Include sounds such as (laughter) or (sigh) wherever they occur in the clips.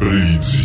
Vendredi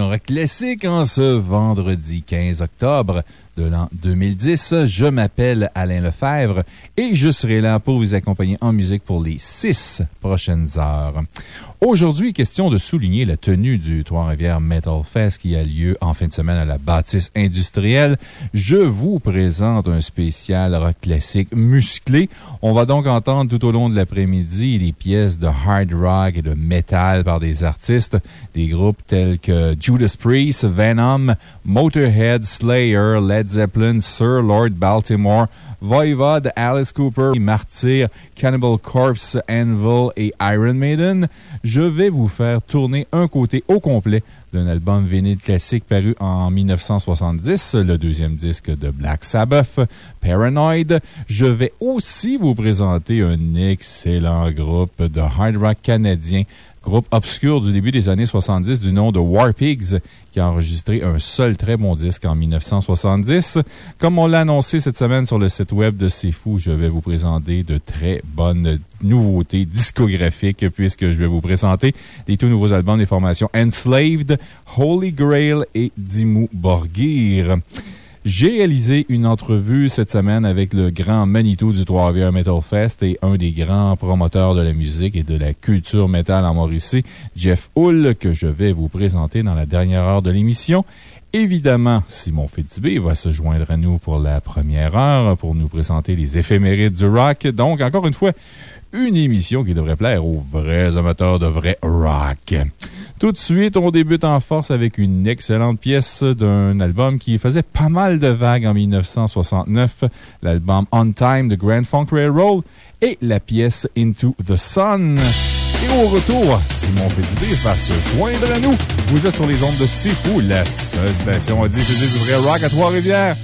Rock Classique en ce vendredi 15 octobre de l'an 2010. Je m'appelle Alain Lefebvre et je serai là pour vous accompagner en musique pour les six prochaines heures. Aujourd'hui, question de souligner la tenue du Trois-Rivières Metal Fest qui a lieu en fin de semaine à la bâtisse industrielle. Je vous présente un spécial rock classique musclé. On va donc entendre tout au long de l'après-midi des pièces de hard rock et de metal par des artistes, des groupes tels que Judas Priest, Venom, Motorhead, Slayer, Led Zeppelin, Sir Lord Baltimore, Voivod, Alice Cooper, Martyr, Cannibal Corpse, Anvil et Iron Maiden. Je vais vous faire tourner un côté au complet d'un album vinyle classique paru en 1970, le deuxième disque de Black Sabbath, Paranoid. Je vais aussi vous présenter un excellent groupe de hard rock canadien groupe obscur du début des années 70 du nom de War Pigs, qui a enregistré un seul très bon disque en 1970. Comme on l'a annoncé cette semaine sur le site web de C'est Fou, je vais vous présenter de très bonnes nouveautés discographiques, puisque je vais vous présenter les tout nouveaux albums des formations Enslaved, Holy Grail et Dimmu Borgir. J'ai réalisé une entrevue cette semaine avec le grand Manitou du Trois-Rivières Metal Fest et un des grands promoteurs de la musique et de la culture métal en Mauricie, Jeff Hull, que je vais vous présenter dans la dernière heure de l'émission. Évidemment, Simon Fitzbé va se joindre à nous pour la première heure pour nous présenter les éphémérides du rock. Donc, encore une fois, une émission qui devrait plaire aux vrais amateurs de vrai rock. Tout de suite, on débute en force avec une excellente pièce d'un album qui faisait pas mal de vagues en 1969, l'album On Time de Grand Funk Railroad et la pièce Into the Sun. Et au retour, Simon Fitzbé va se joindre à nous. Vous êtes sur les ondes de C'est la seule station à diffuser du vrai rock à Trois-Rivières.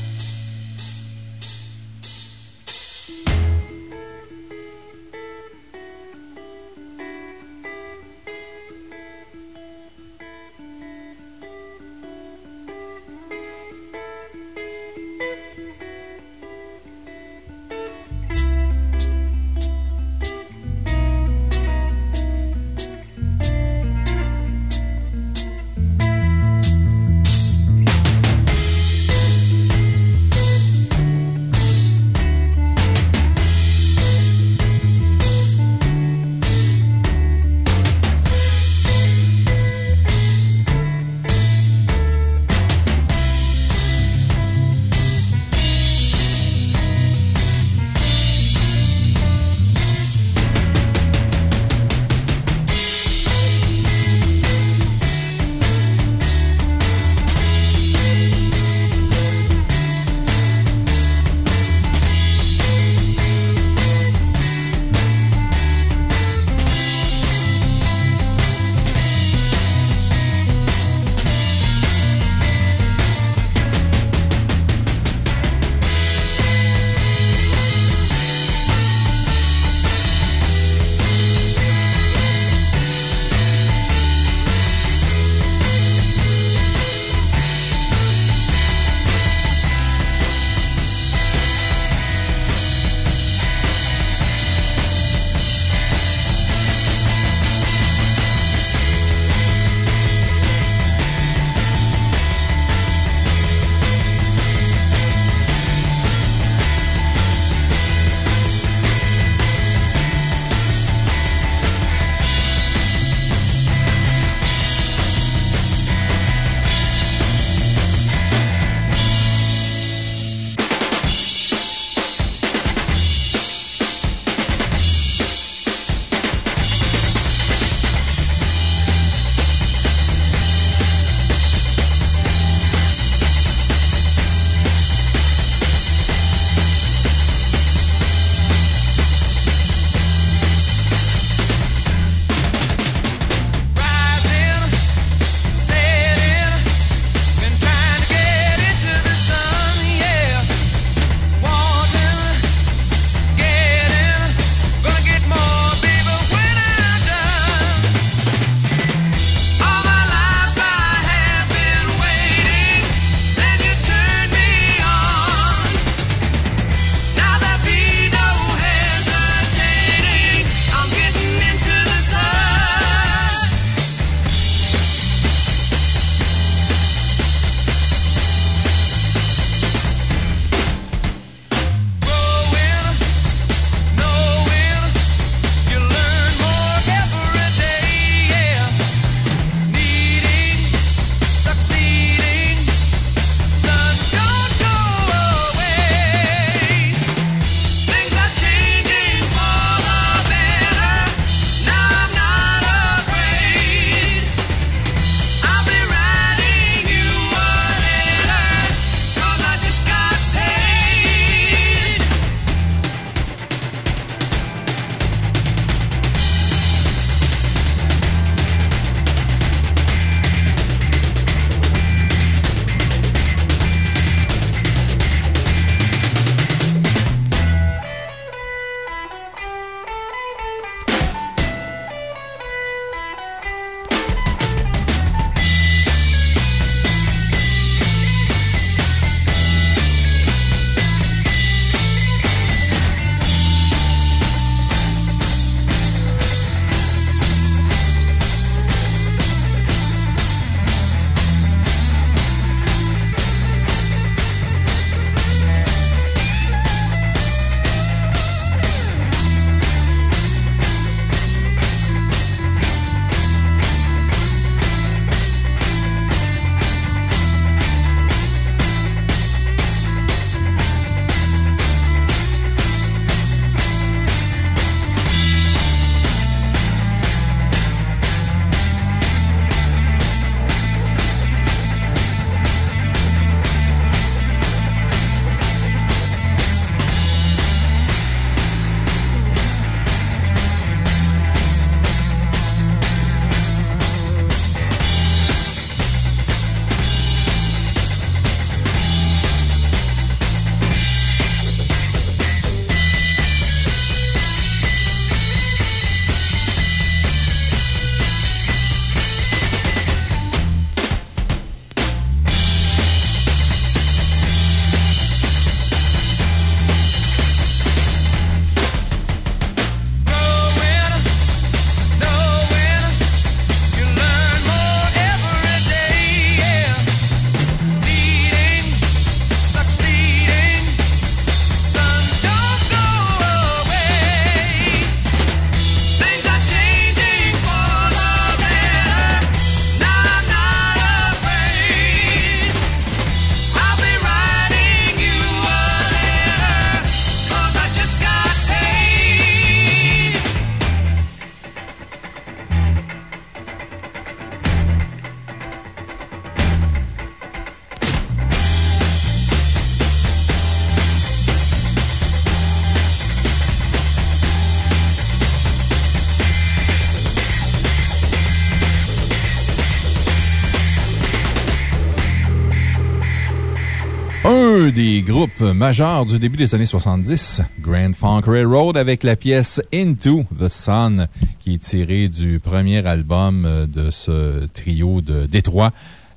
Majeurs du début des années 70, Grand Funk Railroad, avec la pièce Into the Sun, qui est tirée du premier album de ce trio de Détroit,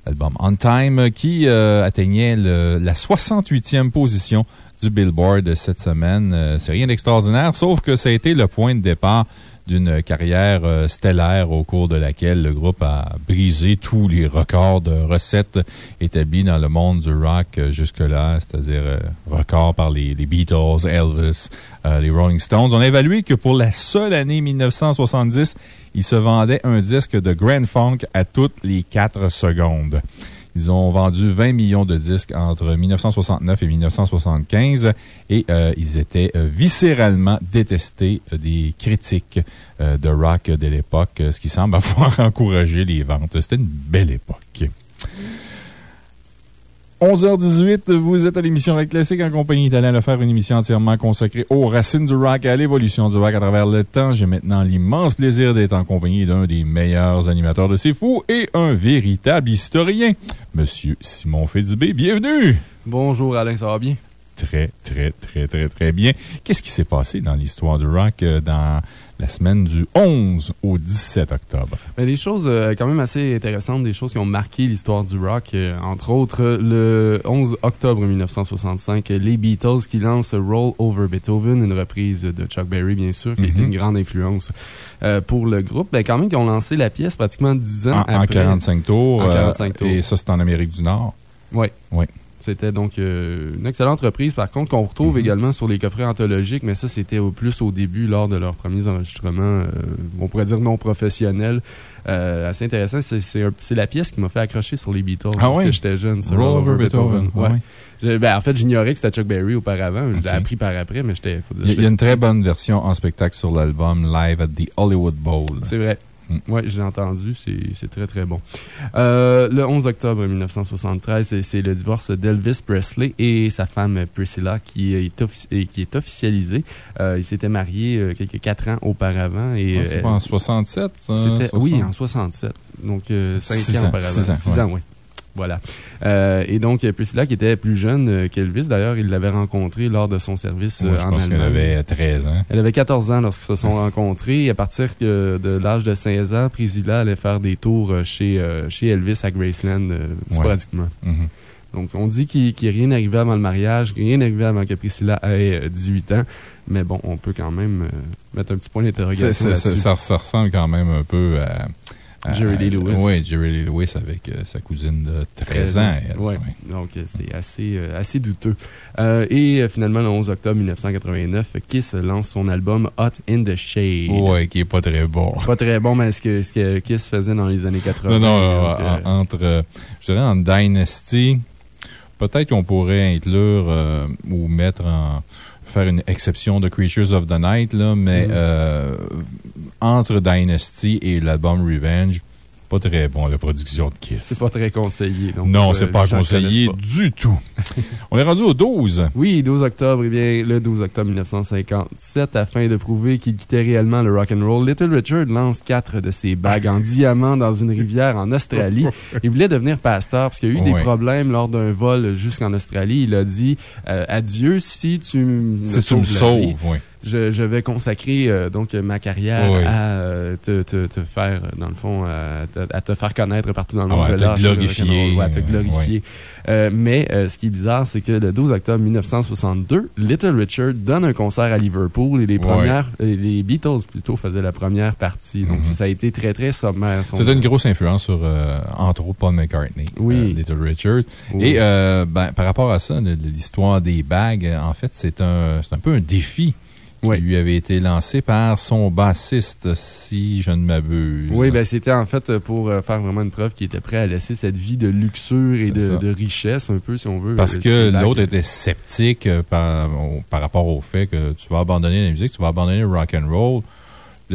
l'album On Time, qui euh, atteignait la 68e position du Billboard cette semaine. Euh, c'est rien d'extraordinaire, sauf que ça a été le point de départ d'une carrière euh, stellaire au cours de laquelle le groupe a brisé tous les records de recettes établis dans le monde du rock euh, jusque-là, c'est-à-dire euh, records par les, Beatles, Elvis, les Rolling Stones. On a évalué que pour la seule année 1970, il se vendait un disque de Grand Funk à toutes les quatre secondes. Ils ont vendu 20 millions de disques entre 1969 et 1975 et euh, ils étaient euh, viscéralement détestés euh, des critiques de rock de l'époque, ce qui semble avoir (laughs) encouragé les ventes. C'était une belle époque. 11h18, vous êtes à l'émission Rock Classique en compagnie d'Alain faire une émission entièrement consacrée aux racines du rock et à l'évolution du rock à travers le temps. J'ai maintenant l'immense plaisir d'être en compagnie d'un des meilleurs animateurs de ces fous et un véritable historien, Monsieur Simon Fédibé. Bienvenue! Bonjour Alain, ça va bien? Très, très, très, très, très bien. Qu'est-ce qui s'est passé dans l'histoire du rock euh, dans la semaine du 11 au 17 octobre. Mais des choses euh, quand même assez intéressantes, des choses qui ont marqué l'histoire du rock. Euh, entre autres, le 11 octobre 1965, les Beatles qui lancent Roll Over Beethoven, une reprise de Chuck Berry, bien sûr, qui a été mhm. une grande influence euh, pour le groupe. Ben, quand même, qui ont lancé la pièce pratiquement 10 ans en, après. En 45 tours. En 45 tours. Et ça, c'est en Amérique du Nord. Oui. Oui. C'était donc euh, une excellente reprise, par contre, qu'on retrouve mhm. également sur les coffrets anthologiques, mais ça, c'était au plus au début, lors de leurs premiers enregistrements, euh, on pourrait dire non professionnels. Euh, assez intéressant. C'est la pièce qui m'a fait accrocher sur les Beatles. Ah que j'étais jeune, Roll, Over Beethoven. Ouais. Ben, en fait, j'ignorais que c'était Chuck Berry auparavant. Je l'ai appris par après, mais j'étais. Il y a une très bonne version en spectacle sur l'album Live at the Hollywood Bowl. C'est vrai. Mm. Oui, j'ai entendu. C'est très, très bon. Euh, le 11 octobre 1973, c'est le divorce d'Elvis Presley et sa femme Priscilla qui est, qui est officialisé. Euh, ils s'étaient mariés euh, quelques quatre ans auparavant. Ah, c'est pas en 67, Oui, en 67. Donc, cinq ans, auparavant. Six ans, oui. Voilà. Euh, et donc, Priscilla, qui était plus jeune euh, qu'Elvis, d'ailleurs, il l'avait rencontré lors de son service euh, je pense qu'elle avait 13 ans. Elle avait 14 ans lorsqu'ils se sont rencontrés. Et à partir de l'âge de 16 ans, Priscilla allait faire des tours chez, chez Elvis à Graceland, sporadiquement. Mm-hmm. Donc, on dit qu'il n'y a rien arrivé avant le mariage, rien n'arrivait avant que Priscilla ait 18 ans. Mais bon, on peut quand même mettre un petit point d'interrogation ça, ça, ressemble quand même un peu à Jerry Lee Lewis. Oui, Jerry Lee Lewis avec euh, sa cousine de 13, ans. Oui, donc euh, c'est assez, euh, assez douteux. et finalement, le 11 octobre 1989, Kiss lance son album Hot in the Shade. Oui, qui est pas très bon. Pas très bon, mais ce que, ce que Kiss faisait dans les années 80. Non, non, entre, je dirais, en Dynasty, peut-être qu'on pourrait inclure ou mettre en faire une exception de Creatures of the Night, là, mais mm-hmm entre Dynasty et l'album Revenge, pas très bon, la production de Kiss. C'est pas très conseillé. Donc non, c'est pas conseillé du tout. (laughs) On est rendu au 12. Oui, 12 octobre. Eh bien, le 12 octobre 1957, afin de prouver qu'il quittait réellement le rock and roll, Little Richard lance quatre de ses bagues en (laughs) diamant dans une rivière en Australie. Il voulait devenir pasteur parce qu'il y a eu des problèmes lors d'un vol jusqu'en Australie. Il a dit euh, Adieu si tu me si tu me sauves. Oui je, vais consacrer euh, donc ma carrière à euh, te, te, te, faire, dans le fond, à, te faire connaître partout dans le monde. Ah à te glorifier. à te glorifier. Euh, mais ce qui est bizarre, c'est que le 12 octobre 1962, Little Richard donne un concert à Liverpool et les premières, les Beatles plutôt faisaient la première partie. Donc, mm-hmm. ça a été très, très sommaire. C'était une grosse influence sur, entre autres, Paul McCartney. Little Richard. Et ben, par rapport à ça, l'histoire des bagues, en fait, c'est un, un peu un défi qui lui avait été lancé par son bassiste, si je ne m'abuse. Oui, ben c'était en fait pour euh, faire vraiment une preuve qu'il était prêt à laisser cette vie de luxure et de, richesse, un peu, si on veut. Parce que l'autre était sceptique euh, par, par rapport au fait que tu vas abandonner la musique, tu vas abandonner le rock and roll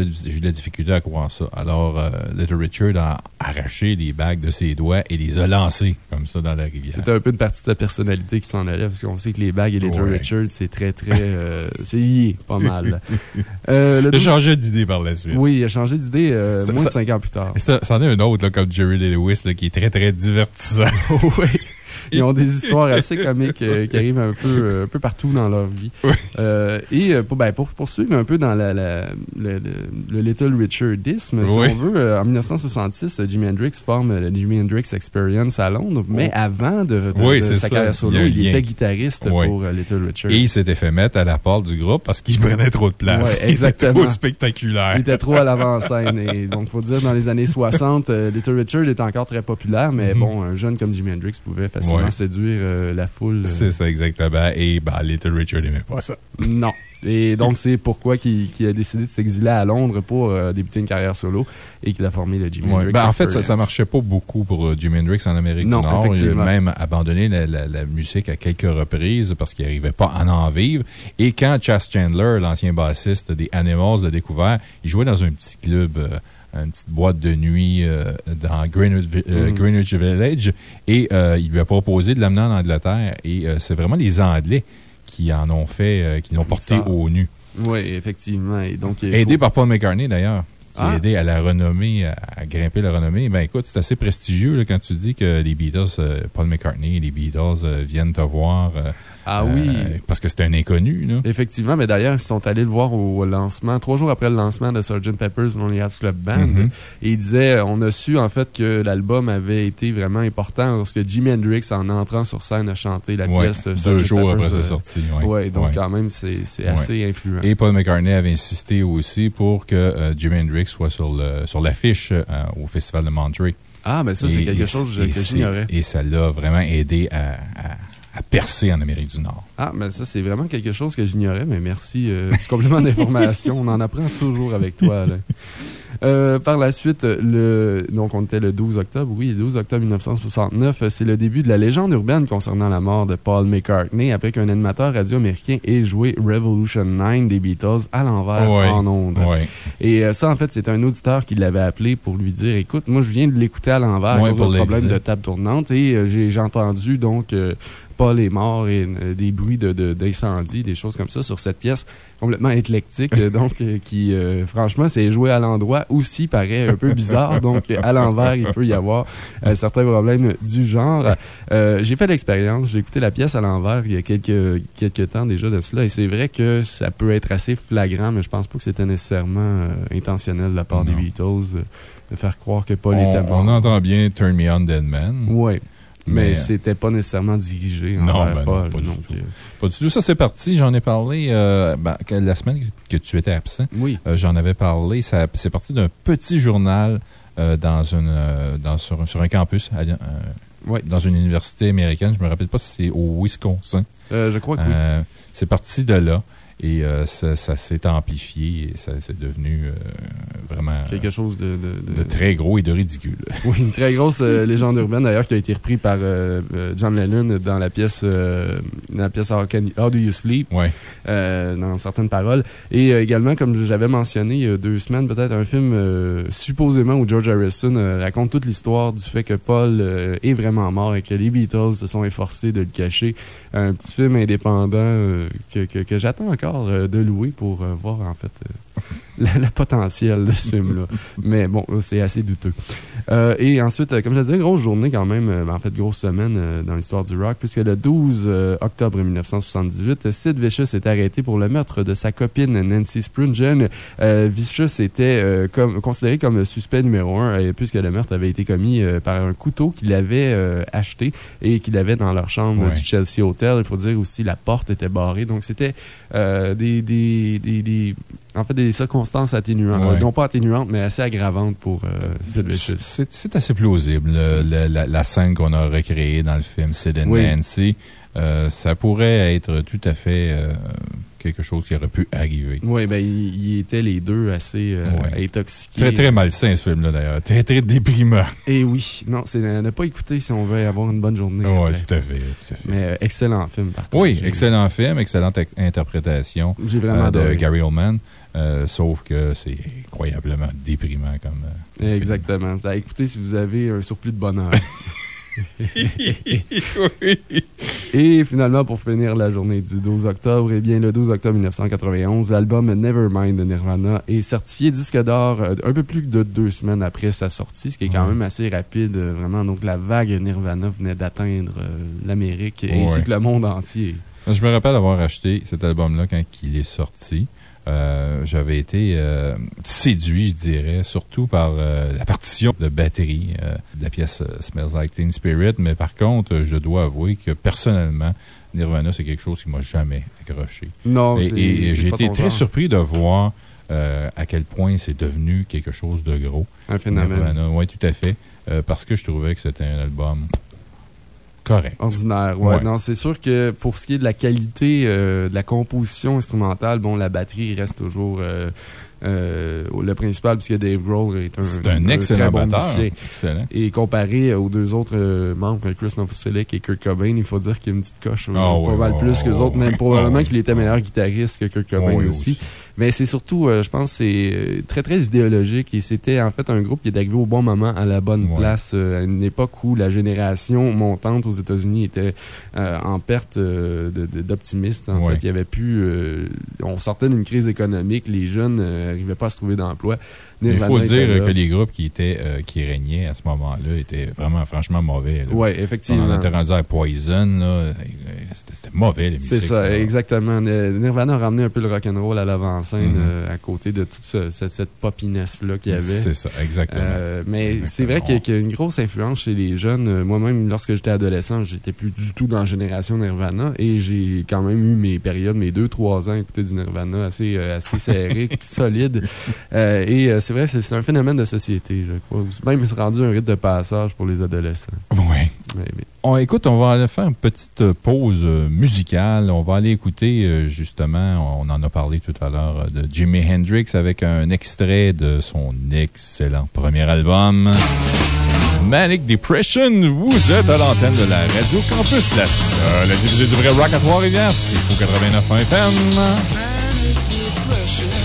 j'ai de la difficulté à croire ça. Alors, euh, Little Richard a arraché les bagues de ses doigts et les a lancés comme ça dans la rivière. C'était un peu une partie de sa personnalité qui s'en allait, parce qu'on sait que les bagues et Little Richard, c'est très, très. Euh, c'est lié, pas mal. (laughs) Euh, il a changé d'idée par la suite. Oui, il a changé d'idée moins de cinq ans plus tard. Ça, en est un autre, comme Jerry Lewis, qui est très, très divertissant. (laughs) oui. (laughs) ils ont des histoires assez comiques euh, qui arrivent un peu, euh, un peu partout dans leur vie. Euh, et pour, ben, pour poursuivre un peu dans la, le, le, Little Richardisme, si on veut, en 1966, Jimi Hendrix forme le Jimi Hendrix Experience à Londres, mais avant de, sa carrière solo, il, était guitariste pour Little Richard. Et il s'était fait mettre à la porte du groupe parce qu'il prenait trop de place. exactement. (laughs) Il était trop spectaculaire. Il était trop à l'avant-scène. Et donc, faut dire, dans les années 60, Little Richard était encore très populaire, mais mm-hmm. bon, un jeune comme Jimi Hendrix pouvait facilement séduire euh, la foule. Euh. C'est ça, exactement. Et bah, Little Richard n'aimait pas ça. Non. Et donc, c'est pourquoi il, a décidé de s'exiler à Londres pour euh, débuter une carrière solo et qu'il a formé le Jimi Hendrix. Ben, en fait, ça ne marchait pas beaucoup pour Jimi Hendrix en Amérique non, du Nord. Il a même abandonné la, musique à quelques reprises parce qu'il n'arrivait pas à en vivre. Et quand Chas Chandler, l'ancien bassiste des Animals, l'a découvert, il jouait dans un petit club une petite boîte de nuit euh, dans Greenwich, euh, mm. Village et euh, il lui a proposé de l'amener en Angleterre. Et c'est vraiment les Anglais qui en ont fait, qui l'ont porté au nu. Oui, effectivement. Et donc, Aidé par Paul McCartney, d'ailleurs qui a ah. aidé à la renommée, à, grimper la renommée. Ben écoute, c'est assez prestigieux quand tu dis que les Beatles, Paul McCartney et les Beatles viennent te voir ah oui. Euh, parce que c'était un inconnu, là. Effectivement, mais d'ailleurs, ils sont allés le voir au lancement, trois jours après le lancement de Sgt. Pepper's Lonely Hearts Club Band. Mm-hmm. Et il disait, on a su en fait que l'album avait été vraiment important lorsque Jimi Hendrix, en entrant sur scène, a chanté la pièce Sgt. Deux jours après sa euh, sortie. Oui, donc quand même, c'est assez influent. Et Paul McCartney avait insisté aussi pour que euh, Jimi Hendrix soit sur l'affiche au Festival de Monterey. Ah, mais ça, c'est quelque chose que j'ignorais. Et ça l'a vraiment aidé à à percer en Amérique du Nord. Ah, mais ça, c'est vraiment quelque chose que j'ignorais, mais merci euh, du complément d'information. On en apprend toujours avec toi. Euh, par la suite, le, donc on était le 12 octobre, oui, le 12 octobre 1969, c'est le début de la légende urbaine concernant la mort de Paul McCartney après qu'un animateur radio-américain ait joué Revolution 9 des Beatles à l'envers en ondes. Et euh, ça, en fait, c'est un auditeur qui l'avait appelé pour lui dire Écoute, moi, je viens de l'écouter à l'envers ouais, pour problème de table tournante et j'ai entendu donc Paul est mort et euh, des bruits d'incendie, de, des choses comme ça sur cette pièce complètement éclectique. donc, euh, qui, euh, franchement, c'est joué à l'endroit aussi paraît un peu bizarre. donc, à l'envers, il peut y avoir certains problèmes du genre. j'ai fait l'expérience, j'ai écouté la pièce à l'envers il y a quelques, quelques temps déjà de cela et c'est vrai que ça peut être assez flagrant, mais je pense pas que c'était nécessairement intentionnel de la part des Beatles de faire croire que Paul était mort. On entend bien Turn Me On Dead Man. Oui. Mais, c'était pas nécessairement dirigé non, ben Paul. pas, du tout. Euh, pas du tout. Ça, c'est parti. J'en ai parlé euh, ben, la semaine que tu étais absent. Oui. Euh, j'en avais parlé. C'est parti d'un petit journal dans une, dans, sur, sur, un campus, dans une université américaine. Je me rappelle pas si c'est au Wisconsin. je crois que oui. C'est parti de là. Et euh, ça, s'est amplifié et ça c'est devenu euh, vraiment. Quelque chose de, de, très gros et de ridicule. (laughs) Oui, une très grosse euh, légende urbaine d'ailleurs qui a été reprise par John Lennon dans la pièce, la pièce How, Do You Sleep? Ouais. dans certaines paroles. Et également, comme j'avais mentionné il y a deux semaines, peut-être un film supposément où George Harrison raconte toute l'histoire du fait que Paul est vraiment mort et que les Beatles se sont efforcés de le cacher. Un petit film indépendant que, que j'attends encore euh, de louer pour euh, voir, en fait, euh, (laughs) le potentiel de ce film-là. Mais bon, c'est assez douteux. et ensuite, comme je disais, grosse journée quand même, ben, en fait, grosse semaine dans l'histoire du rock, puisque le 12 octobre 1978, Sid Vicious est arrêté pour le meurtre de sa copine Nancy Sprungen. Vicious était comme, considéré comme suspect numéro un, puisque le meurtre avait été commis par un couteau qu'il avait acheté et qu'il avait dans leur chambre du Chelsea Hotel. Il faut dire aussi la porte était barrée. Donc, c'était euh, des, des, des, en fait, des circonstances atténuantes. Non pas atténuantes, mais assez aggravantes pour euh, C'est assez plausible, la, scène qu'on a recréée dans le film Sid and Nancy. Euh, ça pourrait être tout à fait quelque chose qui aurait pu arriver. Oui, ben, ils étaient les deux assez euh, intoxiqués. Très, très malsain, ce film-là, d'ailleurs. Très, très déprimant. Et eh oui. Non, c'est ne pas écouter si on veut avoir une bonne journée. Oui, tout à fait. Mais euh, excellent film, par contre. Oui, excellent film, excellente interprétation. J'ai vraiment euh, de Gary Oldman. Sauf que c'est incroyablement déprimant comme. Exactement. Vous écouter si vous avez un surplus de bonheur. (laughs) (laughs) Et finalement, pour finir la journée du 12 octobre, eh bien, le 12 octobre 1991, l'album Nevermind de Nirvana est certifié disque d'or euh, un peu plus de deux semaines après sa sortie, ce qui est quand même assez rapide, euh, vraiment. Donc, la vague Nirvana venait d'atteindre euh, l'Amérique ainsi que le monde entier. Je me rappelle avoir acheté cet album-là quand il est sorti. Euh, j'avais été euh, séduit, je dirais, surtout par euh, la partition de batterie de la pièce Smells Like Teen Spirit. Mais par contre, je dois avouer que personnellement, Nirvana, c'est quelque chose qui m'a jamais accroché. Non, Et, et j'ai été très surpris de voir à quel point c'est devenu quelque chose de gros. Un phénomène. Oui, tout à fait. parce que je trouvais que c'était un album Correct. Ordinaire, ouais. Non, c'est sûr que pour ce qui est de la qualité euh, de la composition instrumentale, bon, la batterie reste toujours euh, euh, le principal, puisque Dave Grohl est un, C'est un, excellent batteur. Excellent. Et comparé aux deux autres membres, Chris Novoselic et Kurt Cobain, il faut dire qu'il y a une petite coche ah pas mal plus que les autres. Même probablement qu'il était meilleur guitariste que Kurt Cobain aussi. Mais c'est surtout, euh, je pense, c'est euh, très, très idéologique et c'était en fait un groupe qui est arrivé au bon moment, à la bonne place, euh, à une époque où la génération montante aux États-Unis était en perte d'optimisme. En fait, il y avait plus. on sortait d'une crise économique, les jeunes n'arrivaient pas à se trouver d'emploi. Il faut dire que les groupes qui, étaient, euh, qui régnaient à ce moment-là étaient vraiment, franchement mauvais. Oui, effectivement. On était rendu à Poison, c'était mauvais, les C'est ça, exactement. Nirvana a ramené un peu le rock'n'roll à l'avant-scène mm-hmm. euh, à côté de toute cette, cette popiness-là qu'il y avait. C'est ça, exactement. Euh, mais c'est vrai qu'il y, a une grosse influence chez les jeunes. Moi-même, lorsque j'étais adolescent, j'étais plus du tout dans la génération Nirvana et j'ai quand même eu mes périodes, mes deux, trois ans à écouter du Nirvana assez, assez serré, (laughs) solide. et c'est vrai, c'est un phénomène de société, je crois. Même rendu un rite de passage pour les adolescents. Oui. On, écoute, on va aller faire une petite pause euh, musicale. On va aller écouter, euh, justement, on en a parlé tout à l'heure, euh, de Jimi Hendrix avec un extrait de son excellent premier album. Manic Depression, vous êtes à l'antenne de la Radio Campus, la seule diffusée du vrai rock à Trois-Rivières, c'est 89 FM. Manic Depression.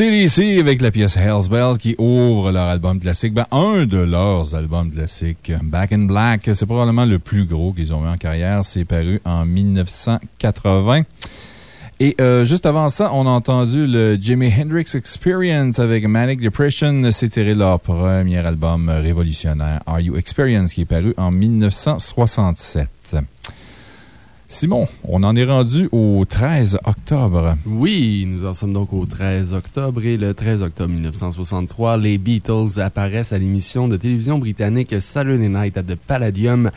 ACDC avec la pièce Hell's Bells qui ouvre leur album classique. Ben, un de leurs albums classiques, Back in Black. C'est probablement le plus gros qu'ils ont eu en carrière. C'est paru en 1980. Et euh, juste avant ça, on a entendu le Jimi Hendrix Experience avec Manic Depression. C'est tiré leur premier album révolutionnaire, Are You Experience, qui est paru en 1967. Simon, on en est rendu au 13 octobre. Oui, nous en sommes donc au 13 octobre et le 13 octobre 1963, les Beatles apparaissent à l'émission de télévision britannique Saturday Night at the Palladium.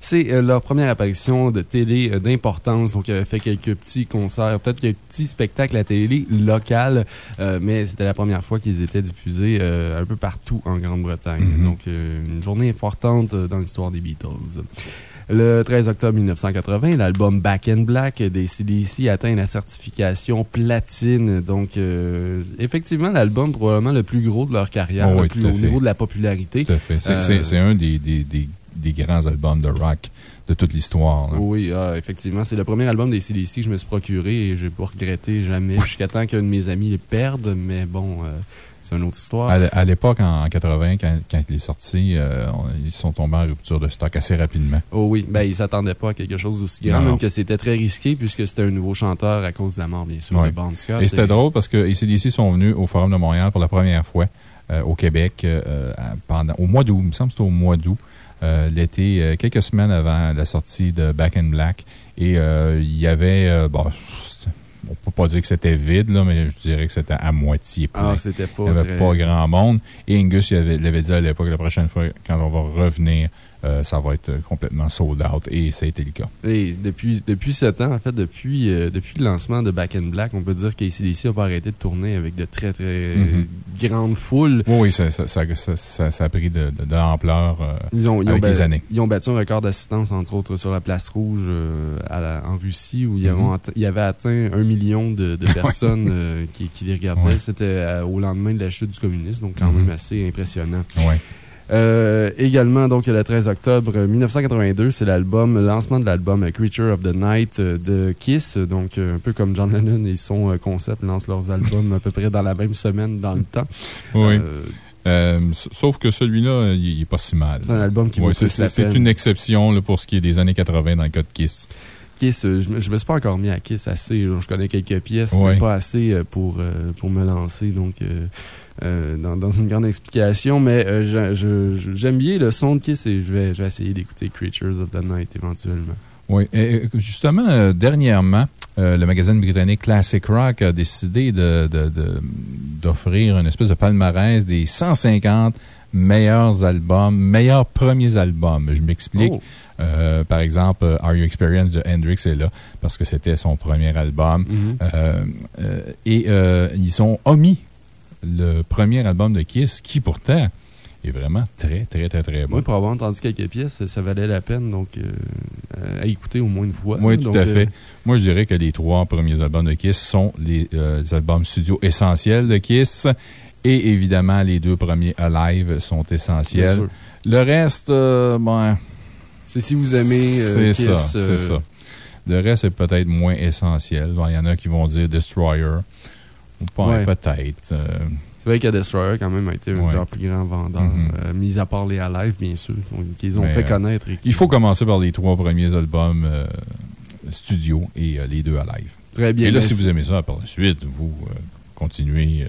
C'est euh, leur première apparition de télé euh, d'importance. Donc, ils avaient fait quelques petits concerts, peut-être quelques petits spectacles à télé locale, euh, mais c'était la première fois qu'ils étaient diffusés un peu partout en Grande-Bretagne. Mm-hmm. Donc, une journée importante dans l'histoire des Beatles. Le 13 octobre 1980, l'album Back in Black des CDC atteint la certification platine. Donc, euh, effectivement, l'album probablement le plus gros de leur carrière, oh le plus au niveau de la popularité. Tout à fait. C'est euh, un des, des, des, grands albums de rock de toute l'histoire. Oui, ah, effectivement. C'est le premier album des CDC que je me suis procuré et je n'ai pas regretté jamais jusqu'à temps qu'un de mes amis le perde. Mais bon, euh, c'est une autre histoire. À l'époque, en 80, quand, il est sorti, euh, ils sont tombés en rupture de stock assez rapidement. Oh oui, ben, ils ne s'attendaient pas à quelque chose d'aussi grand, même que c'était très risqué puisque c'était un nouveau chanteur à cause de la mort, bien sûr, de Bon Scott. Et c'était drôle parce que ACDC sont venus au Forum de Montréal pour la première fois euh, au Québec euh, pendant, au mois d'août. Il me semble que c'était au mois d'août. l'été, quelques semaines avant la sortie de Back in Black. Et il y avait, bon, on peut pas dire que c'était vide, là, mais je dirais que c'était à moitié plein. Ah, c'était pas. Il n'y avait pas grand monde. Et Angus l'avait dit à l'époque, la prochaine fois, quand on va revenir, euh, ça va être complètement sold out. Et ça a été le cas. Et depuis, depuis ce temps, en fait, depuis, euh, depuis le lancement de Back in Black, on peut dire qu'ACDC n'a pas arrêté de tourner avec de très, très mm-hmm. grandes foules. Oui, ça, ça, ça, ça, a pris de, de, l'ampleur euh, avec les années. Ils ont battu un record d'assistance, entre autres, sur la place rouge en Russie, où il y avait atteint un million de, (laughs) personnes qui, qui, les regardaient. C'était au lendemain de la chute du communisme, donc quand mm-hmm. même assez impressionnant. Oui. Euh, également, donc, le 13 octobre 1982, c'est l'album, le lancement de l'album Creature of the Night euh, de Kiss. Donc, euh, un peu comme John Lennon et son concept lancent leurs albums à peu près dans la même semaine dans le temps. Oui. sauf que celui-là, il n'est pas si mal. C'est un album qui vaut C'est une exception pour ce qui est des années 80 dans le cas de Kiss. Kiss, je, ne me suis pas encore mis à Kiss assez. je connais quelques pièces, mais pas assez pour, pour me lancer. Donc, euh, dans, une grande explication, mais euh, j'aime bien le son de Kiss et je vais, je vais essayer d'écouter Creatures of the Night éventuellement. Oui, et justement, euh, dernièrement, le magazine britannique Classic Rock a décidé d'offrir de, une espèce de palmarès des 150 meilleurs albums, meilleurs premiers albums. Je m'explique. Oh. par exemple, Are You Experience de Hendrix est là parce que c'était son premier album. Mm-hmm. et ils ont omis le premier album de Kiss, qui pourtant est vraiment très, très, très, très bon. Oui, pour avoir entendu quelques pièces, ça valait la peine donc euh, à écouter au moins une fois. Oui, tout à fait. Euh, Moi, je dirais que les trois premiers albums de Kiss sont les, euh, albums studio essentiels de Kiss. Et évidemment, les deux premiers Alive sont essentiels. Le reste, bon. C'est si vous aimez C'est ça, c'est ça. Le reste est peut-être moins essentiel. Il y en a qui vont dire Destroyer. Peut-être. Euh. C'est vrai que Destroyer, quand même, a été un de leurs plus grands vendeurs, mm-hmm. euh, mis à part les Alive, bien sûr, qu'ils ont fait euh, connaître. il faut commencer par les trois premiers albums studio et les deux Alive. Très bien. Et là, si vous aimez ça, par la suite, vous continuez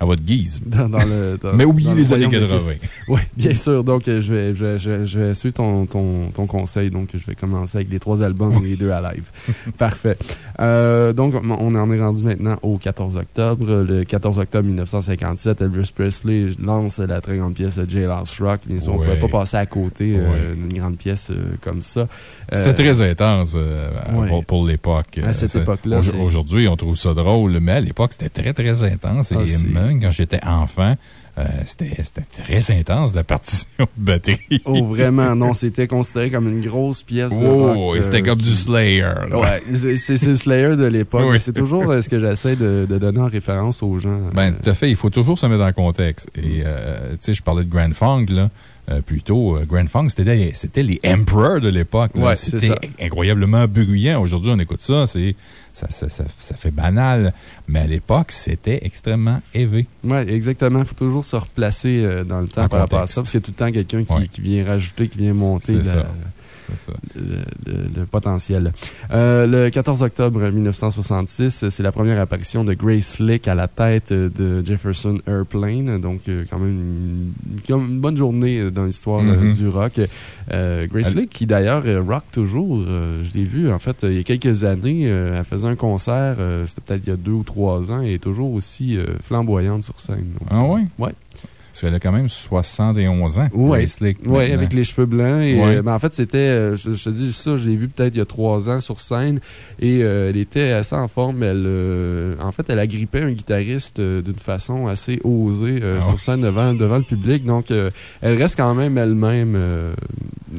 à votre guise. Dans, le, (laughs) Mais oubliez les années 80. (laughs) Oui, bien sûr. Donc, je vais, je, je, je vais suivre ton, ton, ton, conseil. Donc, je vais commencer avec les trois albums et les deux à live. (laughs) Parfait. Euh, donc, on en est rendu maintenant au 14 octobre. Le 14 octobre 1957, Elvis Presley lance la très grande pièce J. Last Rock. Bien sûr, on ne pouvait pas passer à côté euh, d'une grande pièce euh, comme ça. C'était très intense pour, l'époque. À cette époque-là. Aujourd'hui, on trouve ça drôle, mais à l'époque, c'était très, très intense. Ah, quand j'étais enfant, euh, c'était très intense, la partition de batterie. oh, vraiment, non, c'était considéré comme une grosse pièce de rock. Oh, c'était euh, comme du Slayer. Ouais, c'est le Slayer de l'époque. C'est toujours euh, ce que j'essaie de, donner en référence aux gens. Ben, tout à fait, il faut toujours se mettre dans le contexte. Et, tu sais, je parlais de Grand Funk, là. Euh, plutôt. Euh, Grand Funk, c'était les Emperors de l'époque. Ouais, c'était incroyablement bruyant. Aujourd'hui, on écoute ça, c'est ça, ça, ça, fait banal. Mais à l'époque, c'était extrêmement élevé. Oui, exactement. Il faut toujours se replacer euh, dans le temps par rapport à ça, parce qu'il y a tout le temps quelqu'un qui, qui, vient rajouter, qui vient monter. La, le, potentiel. Euh, le 14 octobre 1966, c'est la première apparition de Grace Slick à la tête de Jefferson Airplane. Donc, euh, quand même une, bonne journée dans l'histoire euh, mm-hmm. du rock. Grace Slick, qui d'ailleurs rock toujours, je l'ai vu en fait il y a quelques années. elle faisait un concert, c'était peut-être il y a deux ou trois ans, et est toujours aussi flamboyante sur scène. ah oui? Oui. Parce qu'elle a quand même 71 ans. Oui, ouais, avec les cheveux blancs. Et, euh, ben, en fait, c'était, euh, je, te dis ça, je l'ai vu peut-être il y a trois ans sur scène. Et euh, elle était assez en forme. Elle, en fait, elle agrippait un guitariste d'une façon assez osée ah sur scène devant, devant le public. Donc, elle reste quand même elle-même,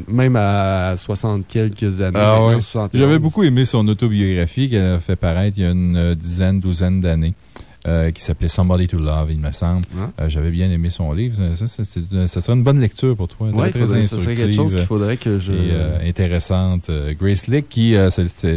même à 60 quelques années. Ah, ouais. J'avais beaucoup aimé son autobiographie qu'elle a fait paraître il y a une dizaine, douzaine d'années. Euh, qui s'appelait Somebody to Love, il me semble. Euh, j'avais bien aimé son livre. Ça, ça, serait une bonne lecture pour toi. Oui, très ça serait quelque chose qu'il faudrait que je. Et, euh, intéressante. Grace Lick, qui,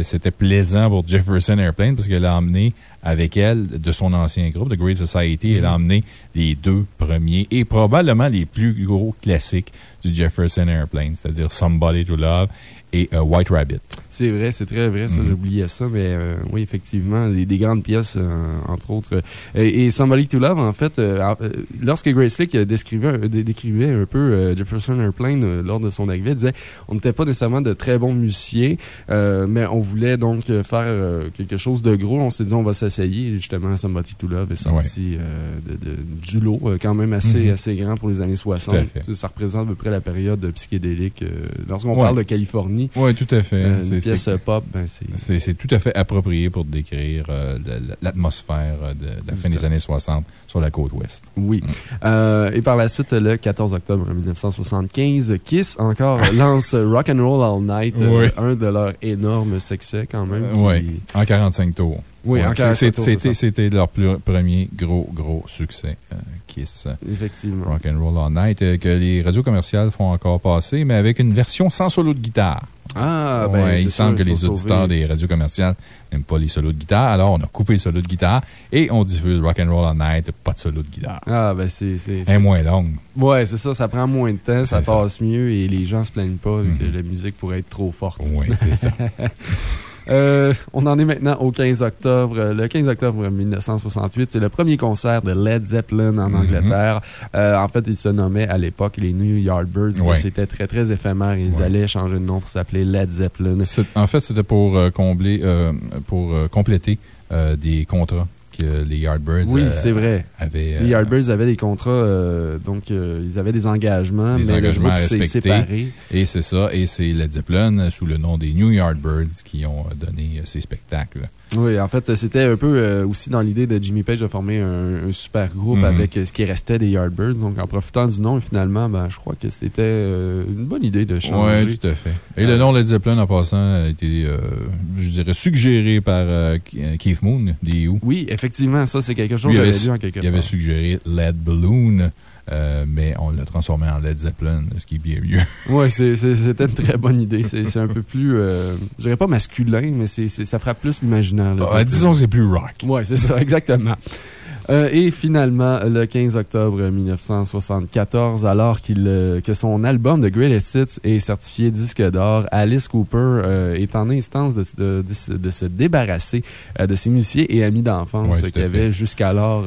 c'était plaisant pour Jefferson Airplane parce qu'elle a emmené avec elle de son ancien groupe, The Great Society. Elle a mm-hmm. emmené les deux premiers et probablement les plus gros classiques du Jefferson Airplane, c'est-à-dire Somebody to Love et White Rabbit. C'est vrai, c'est très vrai, ça, mm-hmm. j'oubliais ça, mais euh, oui, effectivement, des, des grandes pièces, euh, entre autres. Et, et, Somebody to Love, en fait, euh, lorsque Grace Lick décrivait, décrivait un peu Jefferson Airplane lors de son arrivée, disait on n'était pas nécessairement de très bons musiciens, mais on voulait donc faire quelque chose de gros. On s'est dit on va s'essayer. Justement, Somebody to Love est sorti de, de, du lot, quand même assez, mm-hmm. assez grand pour les années 60. Ça représente à peu près la période psychédélique. Lorsqu'on parle de Californie. Oui, tout à fait pop, ben c'est tout à fait approprié pour décrire euh, l'atmosphère de, la fin des années 60 sur la côte ouest. Oui. Mm. Euh, et par la suite, le 14 octobre 1975, Kiss encore (laughs) lance Rock and Roll All Night, euh, un de leurs énormes succès quand même. Oui, en 45 tours. Oui, C'était leur premier gros, gros succès, Kiss. Effectivement. Rock and Roll All Night, que les radios commerciales font encore passer, mais avec une version sans solo de guitare. Ah, ben, Il semble que les auditeurs des radios commerciales n'aiment pas les solos de guitare. Alors, on a coupé les solos de guitare et on diffuse Rock and Roll All Night, pas de solo de guitare. Ah, ben, c'est. Elle moins longue. Ouais, c'est ça. Ça prend moins de temps, ça passe mieux et les gens se plaignent pas que mhm. la musique pourrait être trop forte. Oui, c'est ça. (laughs) Euh, on en est maintenant au 15 octobre. Le 15 octobre 1968, c'est le premier concert de Led Zeppelin en mhm. Angleterre. Euh, en fait, il se nommait à l'époque les New Yardbirds. C'était très, très éphémère. Ils allaient changer de nom pour s'appeler Led Zeppelin. En fait, c'était pour euh, combler, pour compléter des contrats les Yardbirds oui, c'est vrai. avaient. les Yardbirds avaient des contrats, donc ils avaient des engagements, mais le groupe s'est séparé. Et c'est ça, et c'est Led Zeppelin, sous le nom des New Yardbirds, qui ont donné ces spectacles. Oui, en fait, c'était un peu euh, aussi dans l'idée de Jimmy Page de former un, super groupe mhm. avec euh, ce qui restait des Yardbirds. Donc, en profitant du nom, finalement, ben, je crois que c'était euh, une bonne idée de changer. Oui, tout à fait. Et le nom Led Zeppelin, en passant, a été, je dirais, suggéré par Keith Moon, des Oui, effectivement, ça, c'est quelque chose que j'avais lu en quelque part. Il avait suggéré Led Balloon. Euh, mais on l'a transformé en Led Zeppelin, ce qui est bien mieux. (laughs) oui, c'était une très bonne idée. C'est un peu plus, euh, je dirais pas masculin, mais ça frappe plus l'imaginaire. Ah, disons que c'est plus rock. Oui, c'est ça, (laughs) exactement. Euh, et finalement, le 15 octobre 1974, alors euh, que son album The Greatest Hits est certifié disque d'or, Alice Cooper euh, est en instance de, de, se débarrasser de ses musiciens et amis d'enfance qui avaient jusqu'alors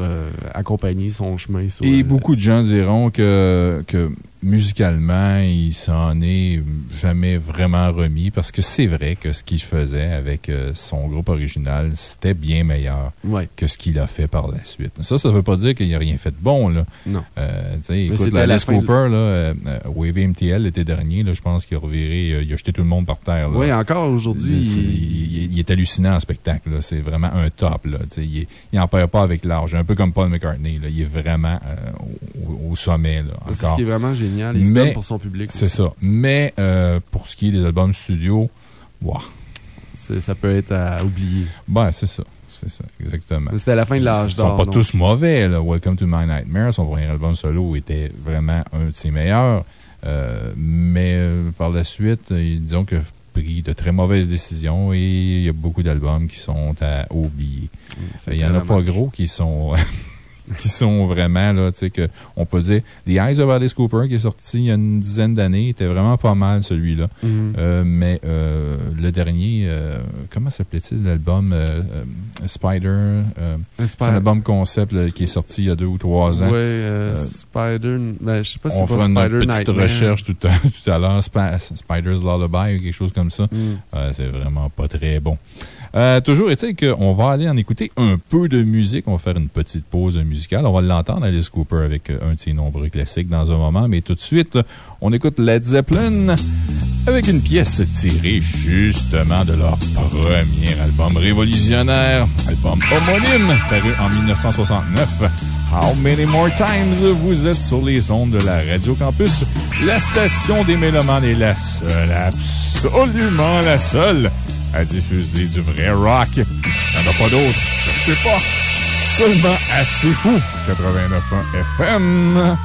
accompagné son chemin. Sur, et beaucoup de gens diront que, que musicalement, il s'en est jamais vraiment remis parce que c'est vrai que ce qu'il faisait avec euh, son groupe original, c'était bien meilleur que ce qu'il a fait par la suite. Ça, ça ne veut pas dire qu'il n'a rien fait de bon. Là. Non. Euh, écoute, la Cooper, là, euh, Wave MTL l'été dernier, là, je pense qu'il a reviré, il a jeté tout le monde par terre. Oui, encore aujourd'hui. Il, est hallucinant en spectacle. C'est vraiment un top. Là. Il n'en perd pas avec l'âge. Un peu comme Paul McCartney. Là. Il est vraiment au, sommet. C'est ce qui est vraiment génial génial. pour son public. C'est ça. Mais euh, pour ce qui est des albums studio, wow. Ça peut être à oublier. Ben, c'est ça. C'est ça, exactement. C'était à la fin de l'âge d'or. Ils sont pas tous mauvais. Welcome to My Nightmare, son premier album solo était vraiment un de ses meilleurs. mais par la suite, disons que pris de très mauvaises décisions et il y a beaucoup d'albums qui sont à oublier. Il y en a pas gros qui sont. (laughs) (laughs) qui sont vraiment, là, tu sais, que on peut dire, The Eyes of Alice Cooper, qui est sorti il y a une dizaine d'années, était vraiment pas mal, celui-là. Mhm. Euh, mais euh, le dernier, euh, comment s'appelait-il, l'album Spider? c'est un album concept qui est sorti il y a deux ou trois ans. Oui, Spider, ben, je sais pas si c'est Spider On fera une petite recherche tout à, (laughs) tout à l'heure, Spider's Lullaby ou quelque chose comme ça. Mhm. c'est vraiment pas très bon. Toujours est-il qu'on va aller en écouter un peu de musique. On va faire une petite pause musicale on va l'entendre, Alice Cooper, avec euh, un de ses nombreux classiques dans un moment. Mais tout de suite, on écoute Led Zeppelin avec une pièce tirée justement de leur premier album révolutionnaire, album homonyme, paru en 1969. How Many More Times vous êtes sur les ondes de la Radio Campus, la station des Mélomanes est la seule, absolument la seule à diffuser du vrai rock. Il n'y en a pas d'autre, cherchez pas seulement assez fou. 89.1 FM.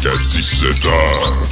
Jusqu'à 17h.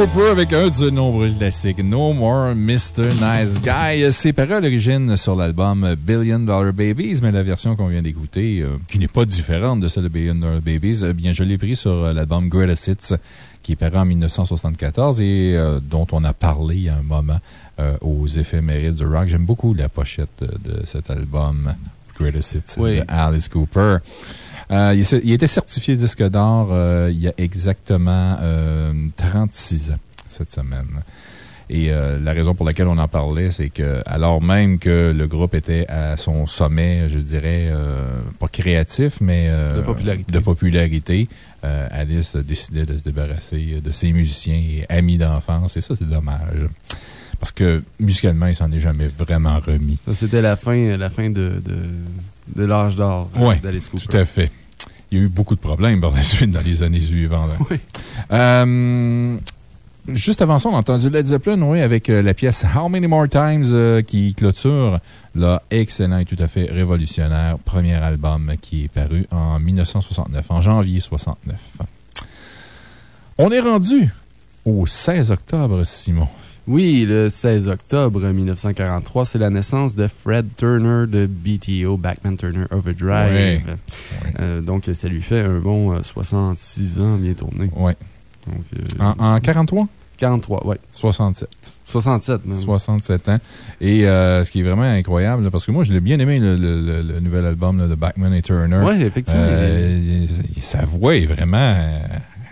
Avec un de ses nombreux classiques, No More Mr. Nice Guy. C'est paru à l'origine sur l'album Billion Dollar Babies, mais la version qu'on vient d'écouter, euh, qui n'est pas différente de celle de Billion Dollar Babies, eh bien, je l'ai pris sur euh, l'album Greatest Hits, qui est paru en 1974 et euh, dont on a parlé il y a un moment aux éphémérides du rock. J'aime beaucoup la pochette de cet album Greatest Hits de Alice Cooper. Euh, il, était certifié disque d'or euh, il y a exactement 36 euh, ans cette semaine. Et la raison pour laquelle on en parlait, c'est que, alors même que le groupe était à son sommet, je dirais, pas créatif, mais de popularité, de popularité Alice décidait de se débarrasser de ses musiciens et amis d'enfance. Et ça, c'est dommage. Parce que musicalement, il s'en est jamais vraiment remis. Ça, c'était la fin, la fin de, de, l'âge d'or d'Alice Cooper. Tout à fait il y a eu beaucoup de problèmes par la suite dans les années suivantes. Oui. Euh, juste avant ça, on a entendu Led Zeppelin, oui, avec euh, la pièce How Many More Times euh, qui clôture le excellent et tout à fait révolutionnaire premier album qui est paru en 1969, en janvier 69. On est rendu au 16 octobre, Simon. Oui, le 16 octobre 1943, c'est la naissance de Fred Turner de BTO, Backman Turner Overdrive. Euh, donc, ça lui fait un bon 66 euh, ans bien tourné. Oui. Euh, en, 43? 43, oui. 67. 67, 67 ans. Et ce qui est vraiment incroyable, parce que moi, je l'ai bien aimé, le, nouvel album de Backman et Turner. Oui, effectivement. sa voix est vraiment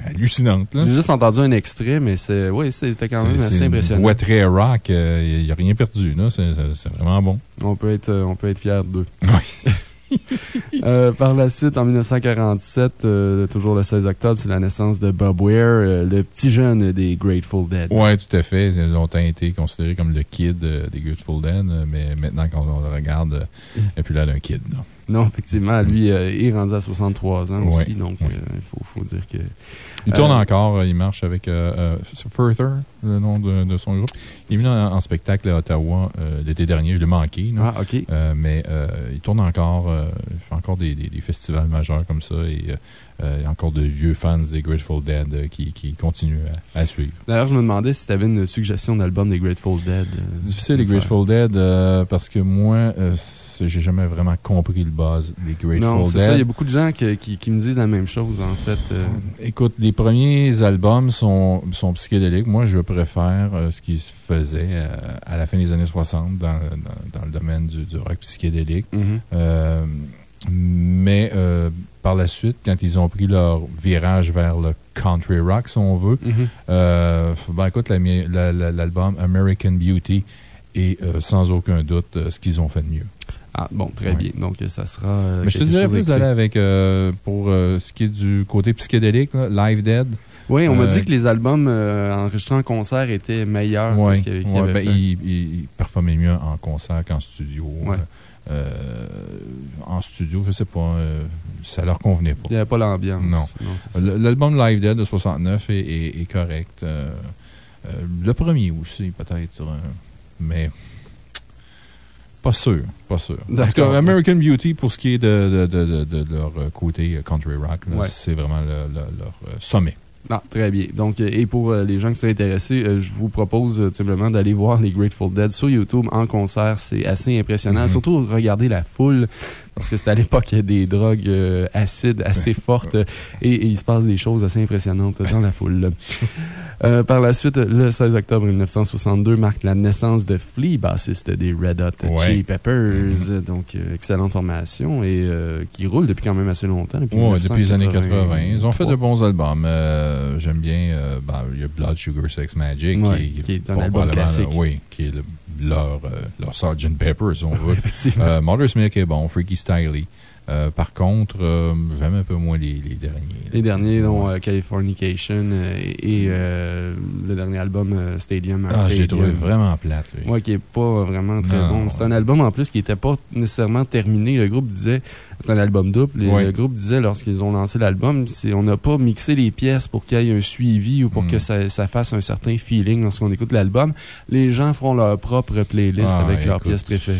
hallucinante. J'ai juste entendu un extrait, mais oui, c'était quand même assez impressionnant. Une voix très rock, il euh, n'y a rien perdu. C'est vraiment bon. On peut être, euh, on peut être fier d'eux. (laughs) Oui. (laughs) Euh, par la suite, en 1947, euh, toujours le 16 octobre, c'est la naissance de Bob Weir, euh, le petit jeune des Grateful Dead. Oui, tout à fait. Il a longtemps été considéré comme le kid des Grateful Dead, mais maintenant, quand on le regarde, il n'est plus là d'un kid. Non. Non, effectivement, lui, il est rendu à 63 ans aussi, donc il faut, faut, dire que il tourne euh, encore, il marche avec euh, euh, Further, le nom de, son groupe. Il est venu en, spectacle à Ottawa l'été dernier, je l'ai manqué. Ah, OK. mais il tourne encore, il fait encore des, des, festivals majeurs comme ça et euh, il y a encore de vieux fans des Grateful Dead euh, qui, qui continuent à, suivre. D'ailleurs, je me demandais si tu avais une suggestion d'album des Grateful Dead. Euh, difficile, les Grateful Dead, parce que moi, j'ai jamais vraiment compris le buzz des Grateful non, Dead. ça. Il y a beaucoup de gens qui, qui, me disent la même chose, en fait. Écoute, les premiers albums sont, sont psychédéliques. Moi, je préfère ce qui se faisait à la fin des années 60 dans, dans, le domaine du, du rock psychédélique. Mm-hmm. Mais par la suite, quand ils ont pris leur virage vers le country rock, si on veut, mm-hmm. euh, ben, écoute, l'album American Beauty est euh, sans aucun doute euh, ce qu'ils ont fait de mieux. Ah, bon, très bien. Donc, ça sera. Mais je te dirais plus d'aller avec, pour ce qui est du côté psychédélique, Live Dead. Oui, on m'a dit que les albums enregistrés en concert étaient meilleurs que ce qu'il avait, ouais, ben, Ils, performaient mieux en concert qu'en studio. Euh, en studio, je sais pas, euh, ça leur convenait pas. Il n'y avait pas l'ambiance. Non. L'album Live Dead de 69 est, correct. Euh, le premier aussi, peut-être, mais pas sûr, pas sûr. American Beauty, pour ce qui est de, leur côté country rock, c'est vraiment leur sommet. Ah, très bien. Donc, et pour euh, les gens qui sont intéressés, euh, je vous propose euh, simplement d'aller voir les Grateful Dead sur YouTube en concert. C'est assez impressionnant. Mm-hmm. Surtout, regarder la foule parce que c'était à l'époque des drogues euh, acides assez fortes et, il se passe des choses assez impressionnantes dans la foule. (laughs) Euh, par la suite, le 16 octobre 1962 marque la naissance de Flea, bassiste des Red Hot Chili Peppers. Mm-hmm. Donc, euh, excellente formation et qui roule depuis quand même assez longtemps. Depuis, depuis les années 80. Ils ont fait de bons albums. J'aime bien, ben, il y a Blood Sugar Sex Magic. qui, est un album classique. oui, qui est le leur, euh, leur Sgt. Pepper, si on veut. (laughs) Effectivement. Euh, Mother's Milk est bon, Freaky Styley. Euh, par contre, j'aime un peu moins les, les derniers. Les derniers, dont Californication et, le dernier album Stadium. Ah, j'ai trouvé vraiment plate. Oui, qui n'est pas vraiment très bon. C'est un album en plus qui n'était pas nécessairement terminé. Le groupe disait, c'est un album double. Le groupe disait lorsqu'ils ont lancé l'album, on n'a pas mixé les pièces pour qu'il y ait un suivi ou pour mm. que ça, ça, fasse un certain feeling lorsqu'on écoute l'album. Les gens feront leur propre playlist ah, avec leurs pièces préférées.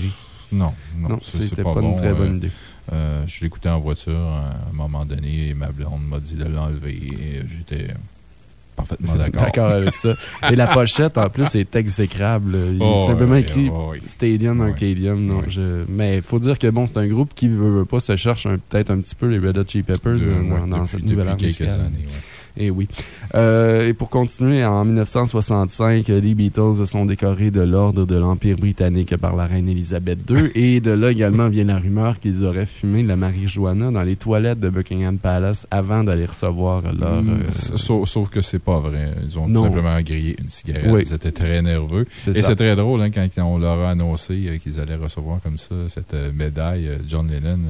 Non, non, non c'était pas, une très bonne idée. Euh, je l'écoutais en voiture à un moment donné et ma blonde m'a dit de l'enlever. J'étais parfaitement d'accord. d'accord avec ça. Et la pochette, en plus, est exécrable. Il est oh, simplement écrit oh, Stadium Arcadium. Non, je... Mais il faut dire que bon, c'est un groupe qui ne veut, pas se chercher peut-être un petit peu les Red Hot Chili Peppers euh, dans, cette nouvelle année. Et eh oui. Euh, et pour continuer, en 1965, les Beatles sont décorés de l'Ordre de l'Empire britannique par la reine Elisabeth II. (laughs) et de là également vient la rumeur qu'ils auraient fumé la marijuana dans les toilettes de Buckingham Palace avant d'aller recevoir leur. Mm, euh, sauf, que c'est pas vrai. Ils ont tout simplement grillé une cigarette. Ils étaient très nerveux. Et c'est très drôle hein, quand on leur a annoncé euh, qu'ils allaient recevoir comme ça cette médaille. John Lennon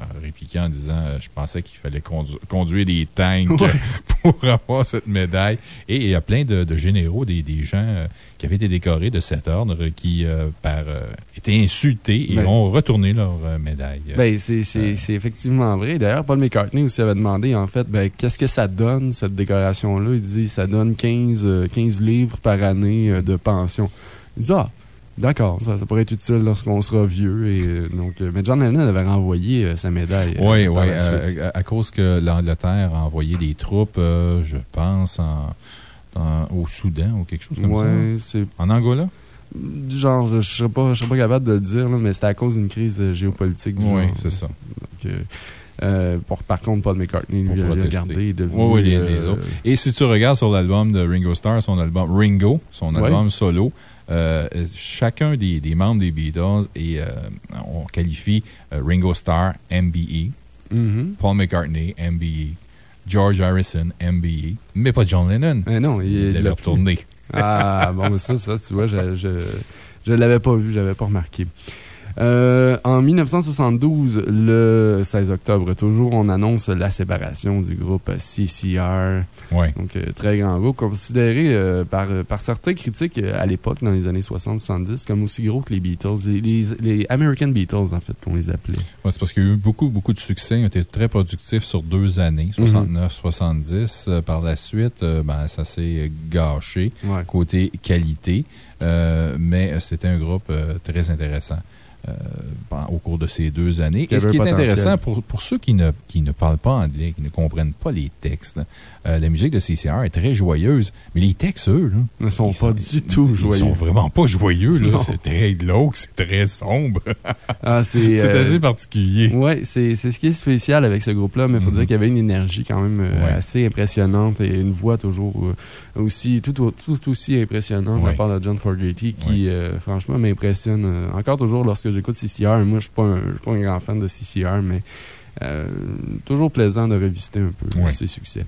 a répliqué en disant Je pensais qu'il fallait conduire des tanks (laughs) pour pour (laughs) avoir cette médaille. Et il y a plein de, généraux, des, gens euh, qui avaient été décorés de cet ordre qui euh, par, euh, étaient insultés et ben, ont retourné leur médaille. Ben, c'est effectivement vrai. D'ailleurs, Paul McCartney aussi avait demandé, en fait, ben, qu'est-ce que ça donne, cette décoration-là? Il dit, ça donne 15, 15 livres par année de pension. Il dit, ah, D'accord, ça, pourrait être utile lorsqu'on sera vieux. Et, euh, donc, euh, mais John Lennon avait renvoyé euh, sa médaille. Oui, oui, à, cause que l'Angleterre a envoyé des troupes, je pense, en, au Soudan ou quelque chose comme ouais, ça. En Angola? Genre, je ne serais, pas, pas capable de le dire, mais c'était à cause d'une crise géopolitique. oui, c'est ça. pour, par contre, Paul McCartney lui a regardé. Oui, oui, les, autres. Et si tu regardes sur l'album de Ringo Starr, son album Ringo, son album solo, euh, chacun des, des, membres des Beatles, et, euh, on qualifie euh, Ringo Starr, MBE, mm-hmm. Paul McCartney, MBE, George Harrison, MBE, mais pas John Lennon. Mais non, il, il retourné. Ah, bon, mais ça, ça, tu vois, je ne l'avais pas vu, je n'avais pas remarqué. Euh, en 1972, le 16 octobre, toujours, on annonce la séparation du groupe CCR. Ouais. Donc, euh, très grand groupe, considéré euh, par, par certains critiques à l'époque, dans les années 60-70, comme aussi gros que les Beatles, les, les, American Beatles, en fait, qu'on les appelait. Ouais, c'est parce qu'il y a eu beaucoup, beaucoup de succès. Ils ont été très productifs sur deux années, 69-70. Mhm. par la suite, ben, ça s'est gâché côté qualité. mais c'était un groupe très intéressant. Euh, au cours de ces deux années. Et ce qui est intéressant pour, pour ceux qui ne, qui ne parlent pas anglais, qui ne comprennent pas les textes, euh, la musique de CCR est très joyeuse, mais les textes, eux, ne sont pas du tout joyeux. Ils sont vraiment pas joyeux. C'est très glauque, c'est très sombre. (laughs) Ah, (laughs) c'est euh, assez particulier. Oui, c'est ce qui est spécial avec ce groupe-là, mais il faut dire mhm. qu'il y avait une énergie quand même assez impressionnante et une voix toujours aussi, tout, tout, aussi impressionnante de la part de John Fogerty qui, franchement, m'impressionne encore toujours lorsque j'écoute CCR. Moi, je ne suis pas un grand fan de CCR, mais euh, toujours plaisant de revisiter un peu ses succès.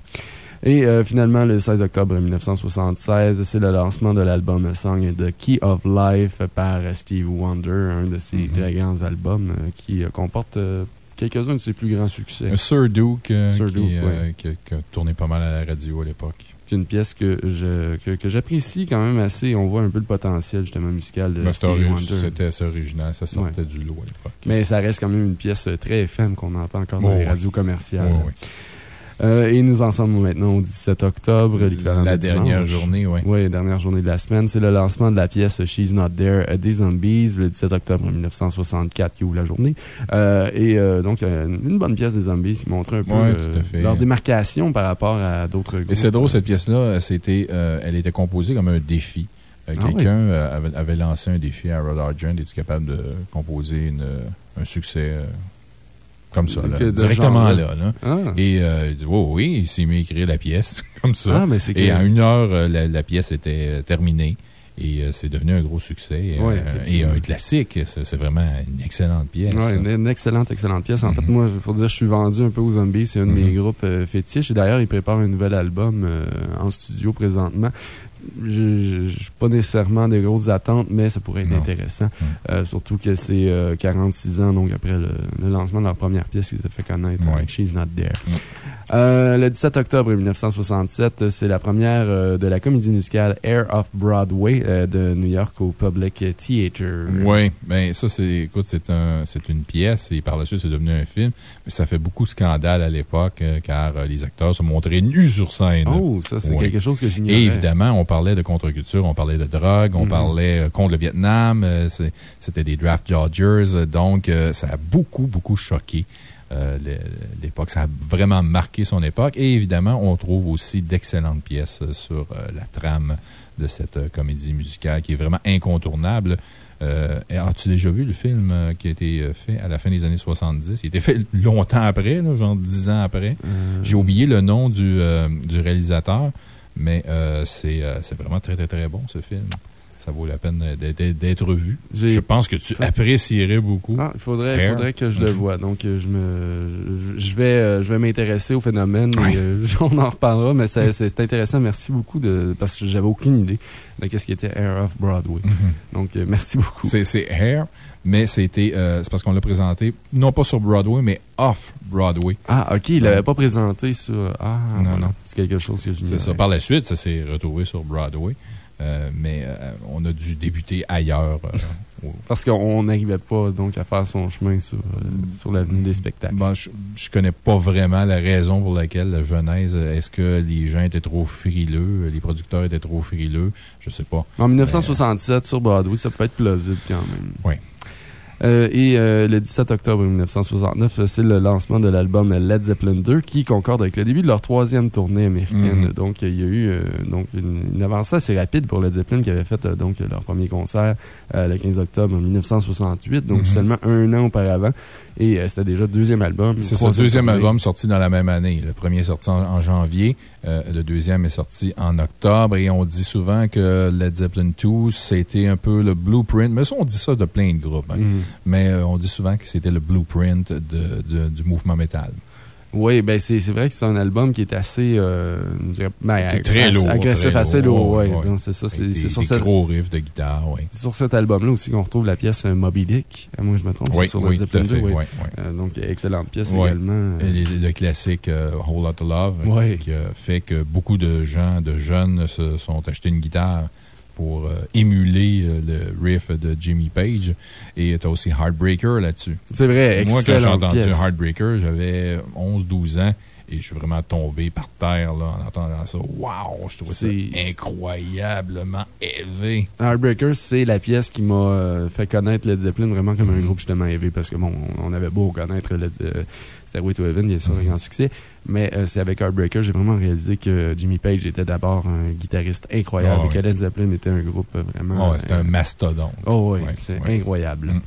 Et euh, finalement, le 16 octobre 1976, c'est le lancement de l'album Song The Key of Life par Steve Wonder, un de ses mm-hmm. très grands albums euh, qui comporte quelques-uns de ses plus grands succès. Sir Duke, qui, a tourné pas mal à la radio à l'époque. C'est une pièce que j'apprécie quand même assez. On voit un peu le potentiel, justement, musical de. C'était assez original. Ça sortait du lot à l'époque. Mais ça reste quand même une pièce très FM qu'on entend encore dans les radios commerciales. Euh, et nous en sommes maintenant au 17 octobre, La dernière journée, oui. Oui, dernière journée de la semaine. C'est le lancement de la pièce She's Not There des Zombies, le 17 octobre 1964, qui ouvre la journée. Euh, et euh, donc, une bonne pièce des Zombies qui montre un peu leur démarcation par rapport à d'autres groupes. Et c'est drôle, cette pièce-là, elle était composée comme un défi. Ah quelqu'un avait, lancé un défi à Rod Argent. Es-tu capable de composer un succès comme ça, directement là. Ah. Et euh, il dit oh, oui, il s'est mis à écrire la pièce (laughs) comme ça. Ah, et en une heure, euh, la, pièce était euh, terminée. Et c'est devenu un gros succès. et un classique. C'est vraiment une excellente pièce. Oui, une, excellente, excellente pièce. En fait, mhm. moi, il faut dire, je suis vendu un peu aux zombies. C'est un de mes mhm. groupes fétiches. Et d'ailleurs, il prépare un nouvel album en studio présentement je n'ai pas nécessairement de grosses attentes, mais ça pourrait être intéressant. Euh, surtout que c'est 46 euh, ans, donc après le, lancement de leur première pièce qu'ils ont fait connaître avec She's Not There. Euh, le 17 octobre 1967, c'est la première de la comédie musicale Air of Broadway de New York au Public Theater. Oui, ben ça, c'est, écoute, c'est un, une pièce et par la suite, c'est devenu un film. Mais ça fait beaucoup de scandale à l'époque car les acteurs se montraient nus sur scène. Oh, ça, c'est quelque chose que j'ignorais. Et évidemment, on parlait de contre-culture, on parlait de drogue, on mhm. parlait euh, contre le Vietnam, euh, c'était des draft dodgers. Donc, euh, ça a beaucoup, beaucoup choqué l'époque. Ça a vraiment marqué son époque. Et évidemment, on trouve aussi d'excellentes pièces sur la trame de cette comédie musicale qui est vraiment incontournable. As-tu déjà vu le film qui a été fait à la fin des années 70? Il a été fait longtemps après, genre dix ans après. J'ai oublié le nom du, du réalisateur. Mais euh, euh, c'est vraiment très, très, très bon, ce film. Ça vaut la peine d'être vu. Je pense que tu apprécierais beaucoup. Ah, il faudrait, faudrait que je le voie. Donc, euh, je, me, je, vais, je vais m'intéresser au phénomène et (laughs) on en reparlera. Mais c'est intéressant. Merci beaucoup de, parce que j'avais aucune idée de ce qui était Air of Broadway. Mm-hmm. Donc, merci beaucoup. C'est Air mais c'était euh, c'est parce qu'on l'a présenté, non pas sur Broadway, mais off-Broadway. Ah, OK, il l'avait pas présenté sur... Ah, non, non. C'est quelque chose que je C'est ça. Par la suite, ça s'est retrouvé sur Broadway. Euh, mais euh, on a dû débuter ailleurs. (laughs) Parce qu'on n'arrivait pas donc à faire son chemin sur, sur l'avenue des spectacles. je ne connais pas vraiment la raison pour laquelle la genèse. Est-ce que les gens étaient trop frileux, les producteurs étaient trop frileux? Je ne sais pas. En 1967, sur Broadway, ça peut être plausible quand même. Oui. Euh, et euh, le 17 octobre 1969, c'est le lancement de l'album Led Zeppelin 2 qui concorde avec le début de leur troisième tournée américaine. Mm-hmm. Donc, il y a eu euh, donc une, avancée assez rapide pour Led Zeppelin qui avait fait donc leur premier concert le 15 octobre 1968, donc mm-hmm. seulement un an auparavant. Et c'était déjà le deuxième album. C'est son deuxième album sorti dans la même année. Le premier est sorti en, janvier, le deuxième est sorti en octobre. Et on dit souvent que Led Zeppelin 2, c'était un peu le blueprint. Mais ça, on dit ça de plein de groupes. Hein. Mm-hmm mais euh, on dit souvent que c'était le blueprint de, du mouvement métal. Oui, ben c'est vrai que c'est un album qui est assez. Euh, ben, très lourd. Agressif, assez lourd, oui. C'est ça. C'est sur ce gros riff de guitare, oui. sur cet album-là aussi qu'on retrouve la pièce euh, Moby Dick. Moi, je me trompe. Oui, sur oui, tout à fait. Oui. Euh, donc, excellente pièce également. Et le classique Whole Lot of Love, qui a fait que beaucoup de gens, de jeunes, se sont achetés une guitare pour euh, émuler euh, le riff de Jimmy Page. Et tu as aussi Heartbreaker là-dessus. C'est vrai, Moi, quand j'ai entendu Heartbreaker, j'avais 11-12 ans. Et je suis vraiment tombé par terre là, en entendant ça. Waouh! Je trouvais ça incroyablement élevé. Heartbreaker, c'est la pièce qui m'a euh, fait connaître Led Zeppelin vraiment comme un mm-hmm. groupe justement élevé parce que bon, on avait beau connaître Led, Stairway to Heaven, bien sûr, un mm-hmm. grand succès. Mais euh, c'est avec Heartbreaker, j'ai vraiment réalisé que Jimmy Page était d'abord un guitariste incroyable ah et que Led Zeppelin était un groupe vraiment. Oh, c'était un mastodonte. Oh, oui, c'est incroyable. Mm.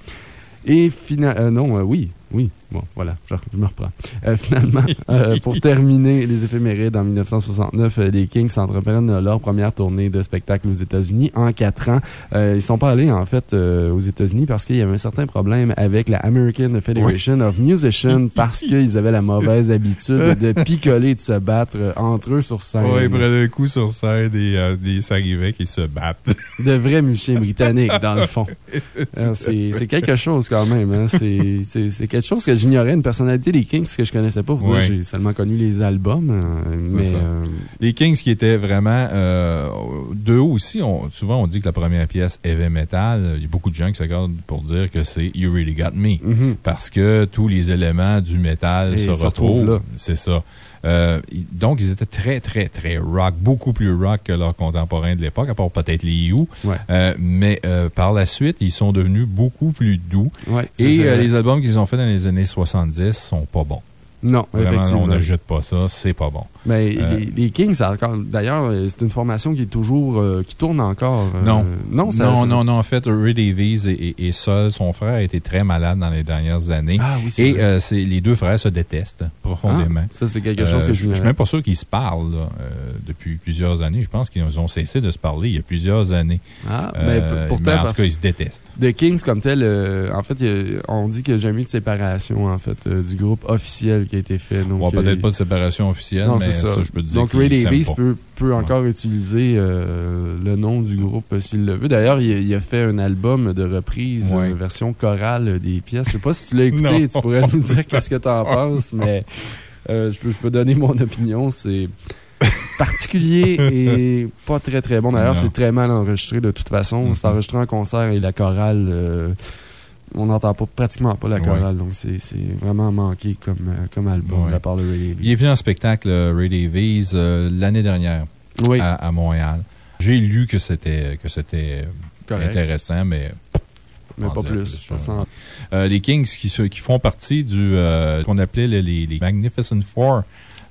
Et finalement, euh, non, oui, oui, bon, voilà, je, me reprends. Euh, (laughs) finalement, euh, pour terminer les éphémérides, en 1969, euh, les Kings entreprennent leur première tournée de spectacle aux États-Unis en quatre ans. ils ne sont pas allés, en fait, aux États-Unis parce qu'il y avait un certain problème avec la American Federation of Musicians (laughs) parce qu'ils avaient la mauvaise habitude de picoler de se battre entre eux sur scène. Oui, ils prenaient un coup sur scène et des arrivait qui se battent. De vrais musiciens (laughs) britanniques, dans le fond. C'est quelque chose quand même. Hein. C'est quelque chose que j'ignorais, une personnalité des Kings que je connaissais pas. j'ai seulement connu les albums. Euh, mais euh, Les Kings qui étaient vraiment. Euh, d'eux aussi, souvent on dit que la première pièce heavy metal, il y a beaucoup de gens qui s'accordent pour dire que c'est You Really Got Me. Mm-hmm. Parce que tous les éléments du métal se, retrouvent. C'est ça. donc, ils étaient très, très, très rock, beaucoup plus rock que leurs contemporains de l'époque, à part peut-être les You. mais par la suite, ils sont devenus beaucoup plus doux. et les albums qu'ils ont fait dans les années 70 sont pas bons. Non, effectivement. On ne jette pas ça, c'est pas bon. Mais euh, les, Kings, d'ailleurs, c'est une formation qui est toujours, euh, qui tourne encore. Euh, non. non, non, non, non, en fait, Ray Davies est, seul. Son frère a été très malade dans les dernières années. Ah oui, Et les deux frères se détestent profondément. Ah, ça, c'est quelque chose que je Je suis même pas sûr qu'ils se parlent depuis plusieurs années. Je pense qu'ils ont cessé de se parler il y a plusieurs années. Ah, mais pourtant. en tout cas, ils se détestent. The Kings, comme tel, en fait, on dit qu'il n'y a jamais eu de séparation, en fait, du groupe officiel qui a été fait. peut-être pas de séparation officielle, mais donc, Ray Davies peut, peut, encore utiliser euh, le nom du groupe s'il le veut. D'ailleurs, il, a fait un album de reprise, une version chorale des pièces. Je sais pas si tu l'as écouté, (laughs) tu pourrais nous dire qu'est-ce que tu en penses, (laughs) mais euh, je, peux, je peux donner mon opinion. C'est particulier et pas très très bon. D'ailleurs, c'est très mal enregistré de toute façon. Mm-hmm. C'est enregistré en concert et la chorale. Euh, on n'entend pas, pratiquement pas la chorale. Donc, c'est vraiment manqué comme, euh, comme album de la part de Ray Davies. Il est venu en spectacle, euh, Ray Davies, euh, l'année dernière à, Montréal. J'ai lu que c'était intéressant, mais. Mais pas plus. les Kings qui, qui font partie du qu'on appelait les, les Magnificent Four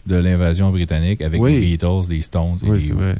de l'invasion britannique avec les Beatles, les Stones,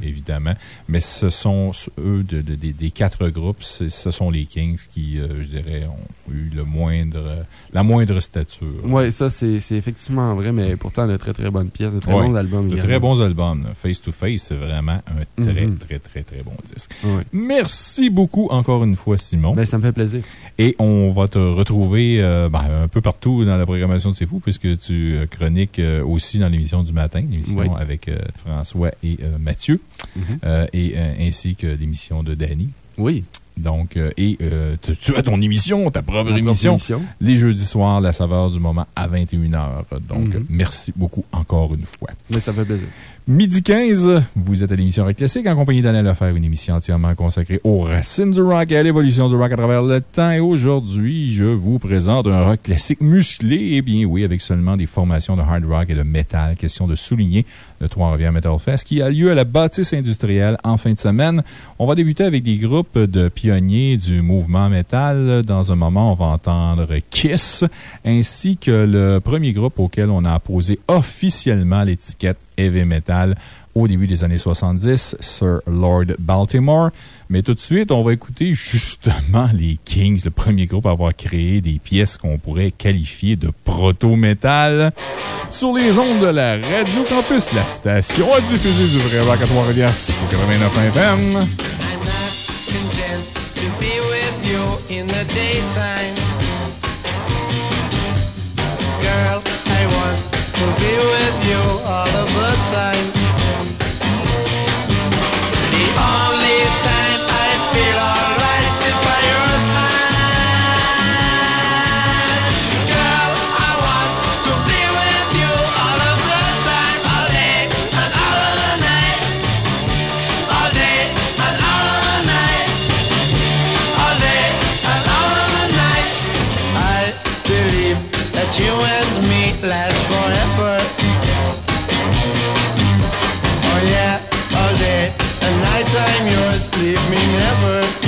évidemment. Mais ce sont, eux, des quatre groupes, ce sont les Kings qui, euh, je dirais, ont eu le moindre, la moindre stature. Oui, ça, c'est effectivement vrai, mais pourtant, de très, très bonnes pièces, de très bons albums. De très bons albums. Face to Face, c'est vraiment un très, mm-hmm. très, très, très bon disque. Merci beaucoup encore une fois, Simon. Ben, ça me fait plaisir. Et on va te retrouver euh, ben, un peu partout dans la programmation de C'est Fou, puisque tu euh, chroniques aussi dans l'émission du matin, l'émission avec euh, François et euh, Mathieu, mhm. euh, et ainsi que l'émission de Danny. Oui. Donc, et tu as ton émission, ta propre émission, Les jeudis soirs, la saveur du moment à 21h. Donc, mhm. merci beaucoup encore une fois. Mais ça fait plaisir. Midi 15, vous êtes à l'émission Rock Classique en compagnie d'Alain Lefer, une émission entièrement consacrée aux racines du rock et à l'évolution du rock à travers le temps. Et aujourd'hui, je vous présente un rock classique musclé. Eh bien oui, avec seulement des formations de hard rock et de metal. Question de souligner le Trois-Rivières Metal Fest qui a lieu à la bâtisse industrielle en fin de semaine. On va débuter avec des groupes de pionniers du mouvement metal. Dans un moment, on va entendre Kiss, ainsi que le premier groupe auquel on a posé officiellement l'étiquette heavy metal au début des années 70, Sir Lord Baltimore. Mais tout de suite, on va écouter justement les Kings, le premier groupe à avoir créé des pièces qu'on pourrait qualifier de proto-metal. Sur les ondes de la Radio Campus, la station a diffusé du vrai rock à Trois-Rivières, 89 FM. Girl, I want to be with you all of the time. And night I'm yours, leave me never.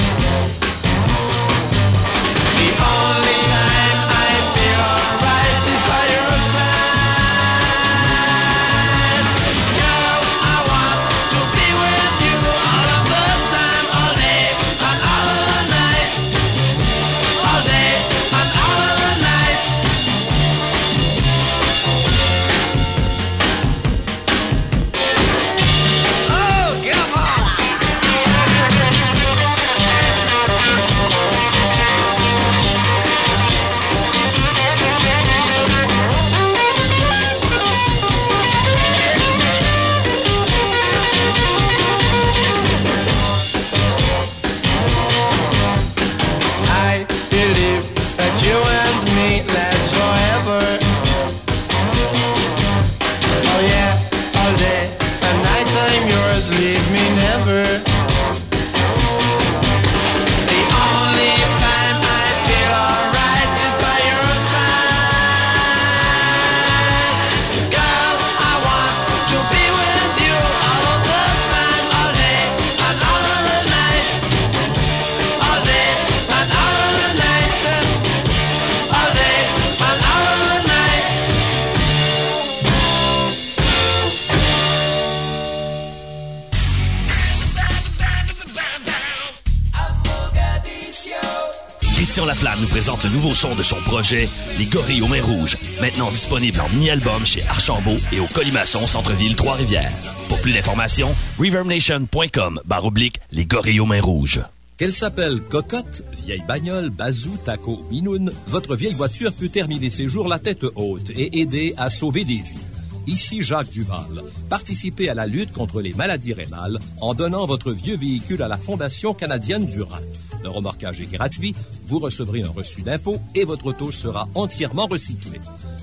Christian Laflamme nous présente le nouveau son de son projet, Les Gorilles aux Mains Rouges, maintenant disponible en mini-album chez Archambault et au Colimaçon Centre-Ville Trois-Rivières. Pour plus d'informations, reverbnation.com barre oblique Les Gorilles aux Mains Rouges. Qu'elle s'appelle Cocotte, vieille bagnole, bazou, taco, minoune, votre vieille voiture peut terminer ses jours la tête haute et aider à sauver des vies. Ici Jacques Duval. Participez à la lutte contre les maladies rénales en donnant votre vieux véhicule à la Fondation canadienne du Rhin. Le remorquage est gratuit, vous recevrez un reçu d'impôt et votre auto sera entièrement recyclée.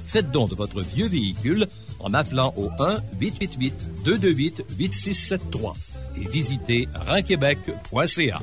Faites don de votre vieux véhicule en appelant au 1-888-228-8673 et visitez rhinquebec.ca.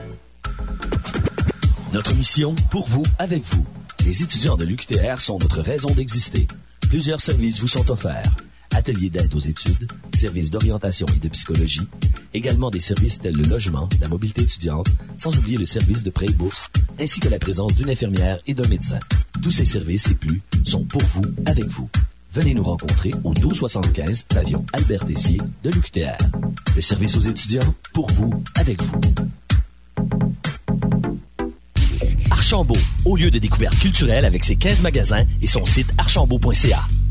Notre mission, pour vous, avec vous. Les étudiants de l'UQTR sont notre raison d'exister. Plusieurs services vous sont offerts. Ateliers d'aide aux études, services d'orientation et de psychologie, également des services tels le logement, la mobilité étudiante, sans oublier le service de prêt et bourse, ainsi que la présence d'une infirmière et d'un médecin. Tous ces services et plus sont pour vous, avec vous. Venez nous rencontrer au 1275 pavillon Albert Dessier de l'UQTR. Le service aux étudiants, pour vous, avec vous. Archambault, au lieu de découverte culturelle avec ses 15 magasins et son site archambault.ca.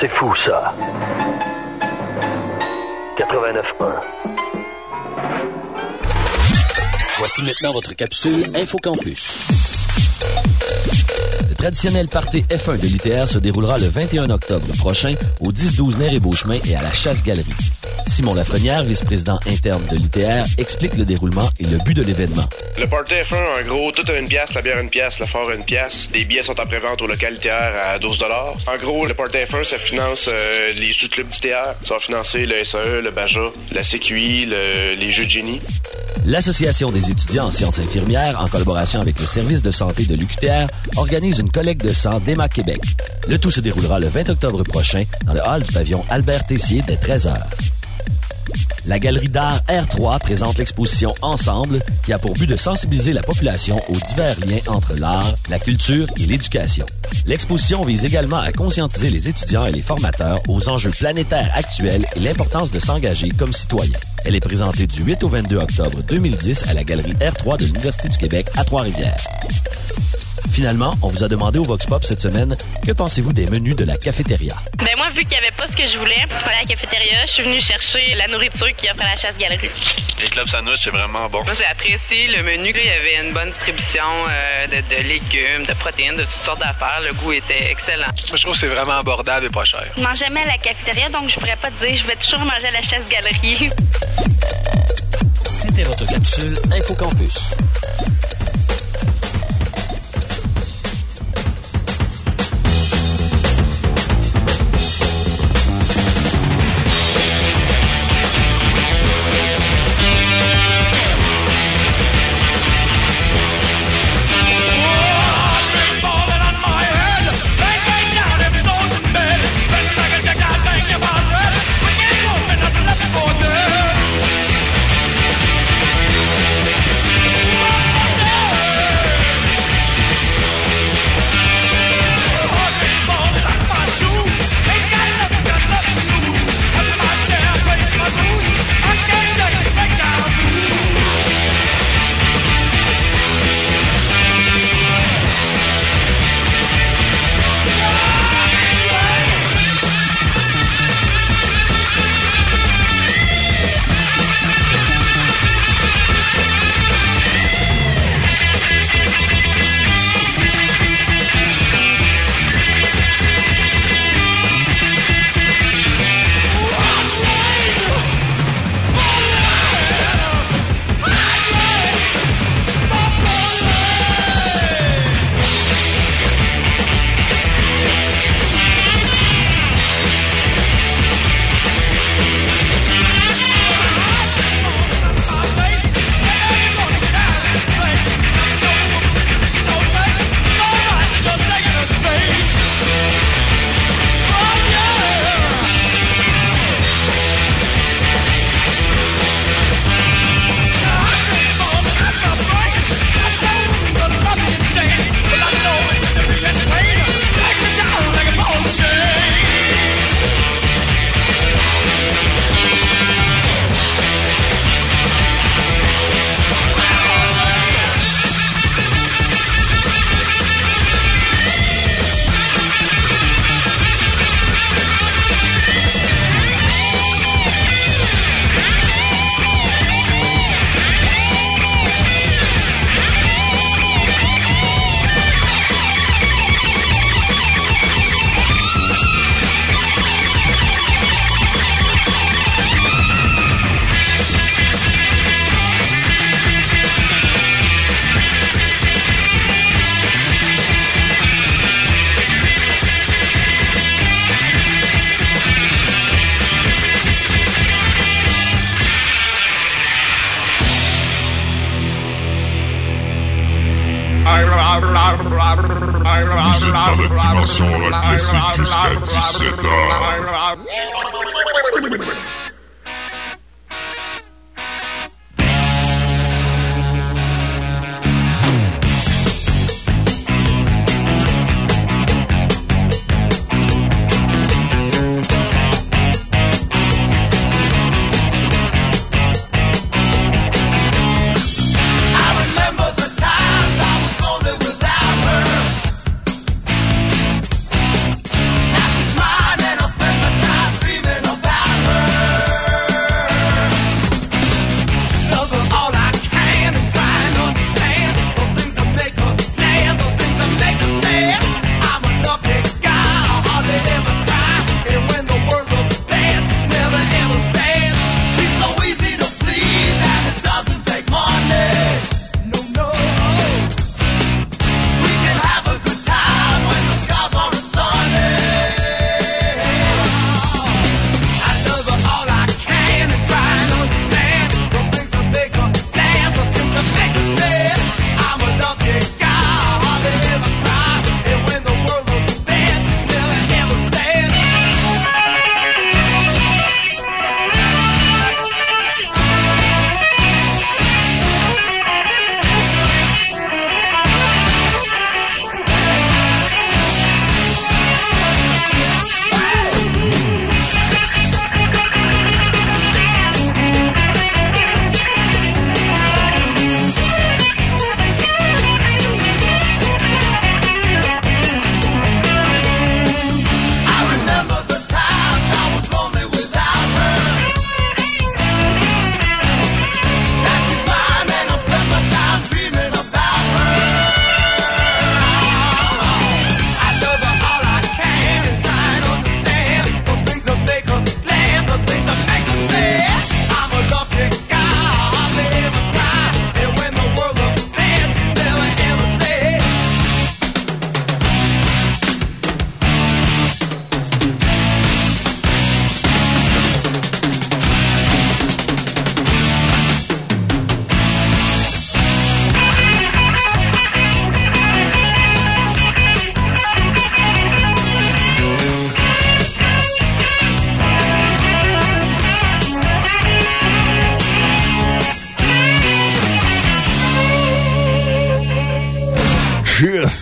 C'est fou ça. 89.1 Voici maintenant votre capsule InfoCampus. Le traditionnel party F1 de l'UTR se déroulera le 21 octobre prochain au 10-12 Nez et Beauchemin et à la Chasse-Galerie. Simon Lafrenière, vice-président interne de l'UTR, explique le déroulement et le but de l'événement. Le Party F1, en gros, tout à une pièce, la bière une pièce, le fort une pièce. Les billets sont en prévente au local ITR à 12 En gros, le Party F1, ça finance euh, les sous-clubs d'ITR. Ça va financer le SAE, le BAJA, la CQI, le- les jeux de génie. L'Association des étudiants en sciences infirmières, en collaboration avec le service de santé de l'UQTR, organise une collecte de sang d'EMA Québec. Le tout se déroulera le 20 octobre prochain dans le hall du pavillon Albert Tessier dès 13h. La galerie d'art R3 présente l'exposition Ensemble qui a pour but de sensibiliser la population aux divers liens entre l'art, la culture et l'éducation. L'exposition vise également à conscientiser les étudiants et les formateurs aux enjeux planétaires actuels et l'importance de s'engager comme citoyen. Elle est présentée du 8 au 22 octobre 2010 à la galerie R3 de l'Université du Québec à Trois-Rivières. Finalement, on vous a demandé au Vox Pop cette semaine que pensez-vous des menus de la cafétéria? Ben moi, vu qu'il n'y avait pas ce que je voulais pour aller à la cafétéria, je suis venue chercher la nourriture qui offre à la chasse-galerie. Les clubs sandwich, c'est vraiment bon. Moi, j'ai apprécié le menu. là. Il y avait une bonne distribution euh, de, de légumes, de protéines, de toutes sortes d'affaires. Le goût était excellent. Moi, je trouve que c'est vraiment abordable et pas cher. Je mange jamais à la cafétéria, donc je pourrais pas te dire je vais toujours manger à la chasse-galerie. C'était votre capsule InfoCampus.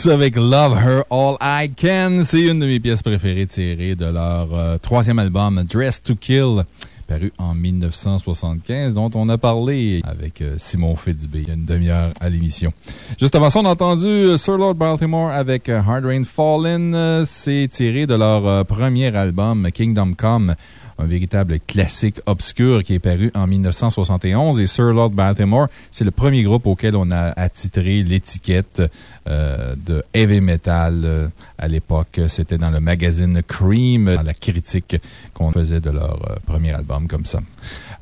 Avec Love Her All I Can. C'est une de mes pièces préférées tirées de leur euh, troisième album, Dress to Kill, paru en 1975, dont on a parlé avec euh, Simon Fitzbé il y a une demi-heure à l'émission. Juste avant ça, on a entendu euh, Sir Lord Baltimore avec Hard Rain Fallen. C'est tiré de leur premier album, Kingdom Come un véritable classique obscur qui est paru en 1971. Et Sir Lord Baltimore, c'est le premier groupe auquel on a attitré l'étiquette euh, de heavy metal à l'époque. C'était dans le magazine Cream, dans la critique qu'on faisait de leur euh, premier album comme ça.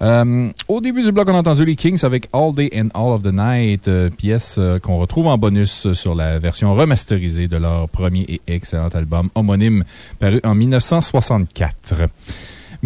Euh, au début du bloc, on a entendu les Kings avec All Day and All of the Night, pièce qu'on retrouve en bonus sur la version remasterisée de leur premier et excellent album homonyme paru en 1964.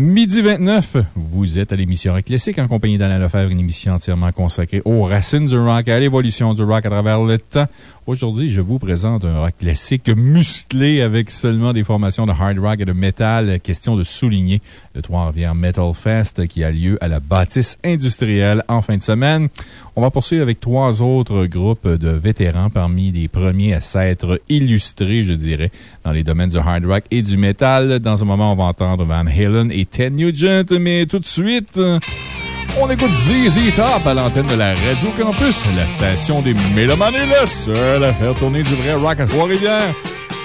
Midi 29, vous êtes à l'émission Rock en compagnie d'Alain Lefebvre, une émission entièrement consacrée aux racines du rock et à l'évolution du rock à travers le temps. Aujourd'hui, je vous présente un rock classique musclé avec seulement des formations de hard rock et de metal. Question de souligner le Trois-Rivières Metal Fest qui a lieu à la bâtisse industrielle en fin de semaine. On va poursuivre avec trois autres groupes de vétérans parmi les premiers à s'être illustrés, je dirais, dans les domaines du hard rock et du metal. Dans un moment, on va entendre Van Halen et Ted Nugent, mais tout de suite, on écoute ZZ Top à l'antenne de la Radio Campus, la station des Mélomanes est la seule à faire tourner du vrai rock à Trois-Rivières.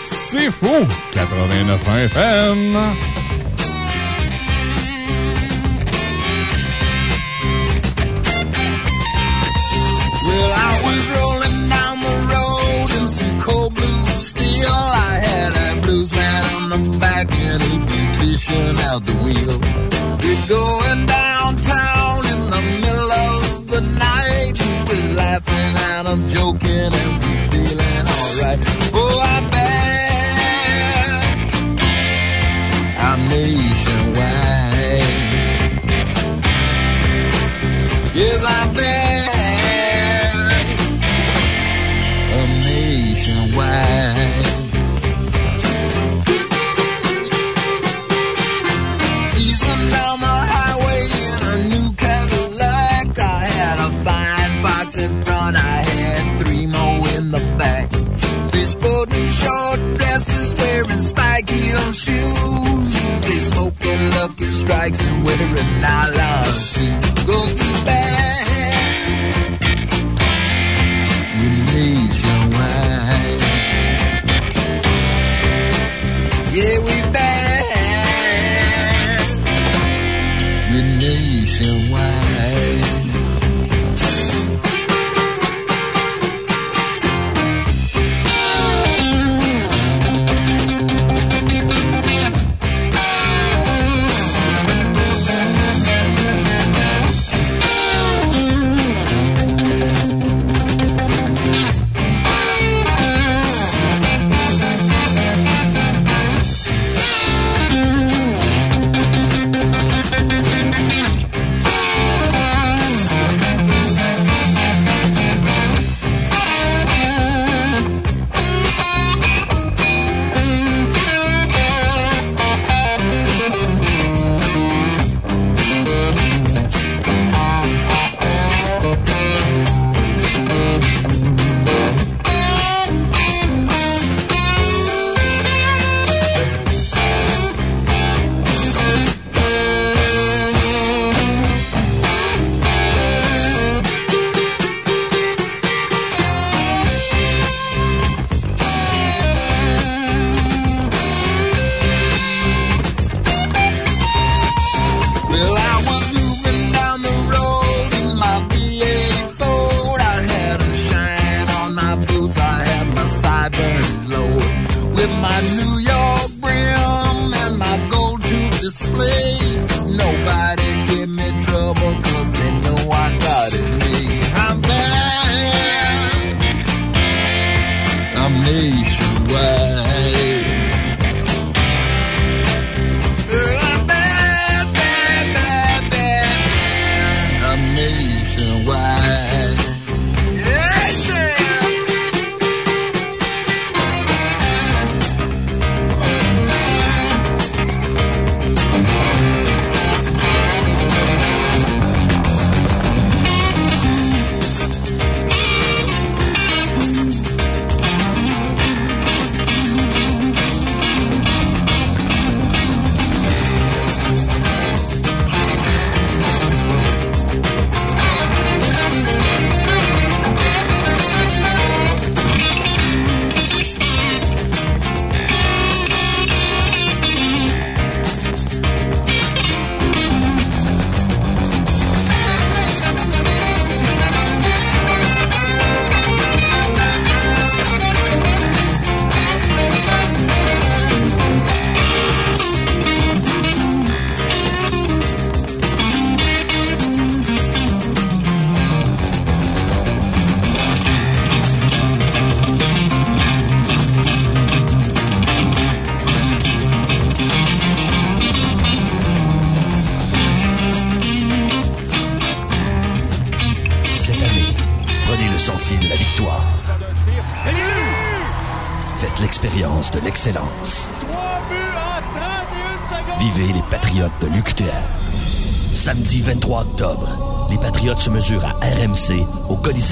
C'est fou! 89 FM! Out the wheel. We're going downtown laughing and I'm joking and shoes. They smoking lucky strikes and wearing nylon shoes. Go keep back. We're nationwide. Yeah, we back.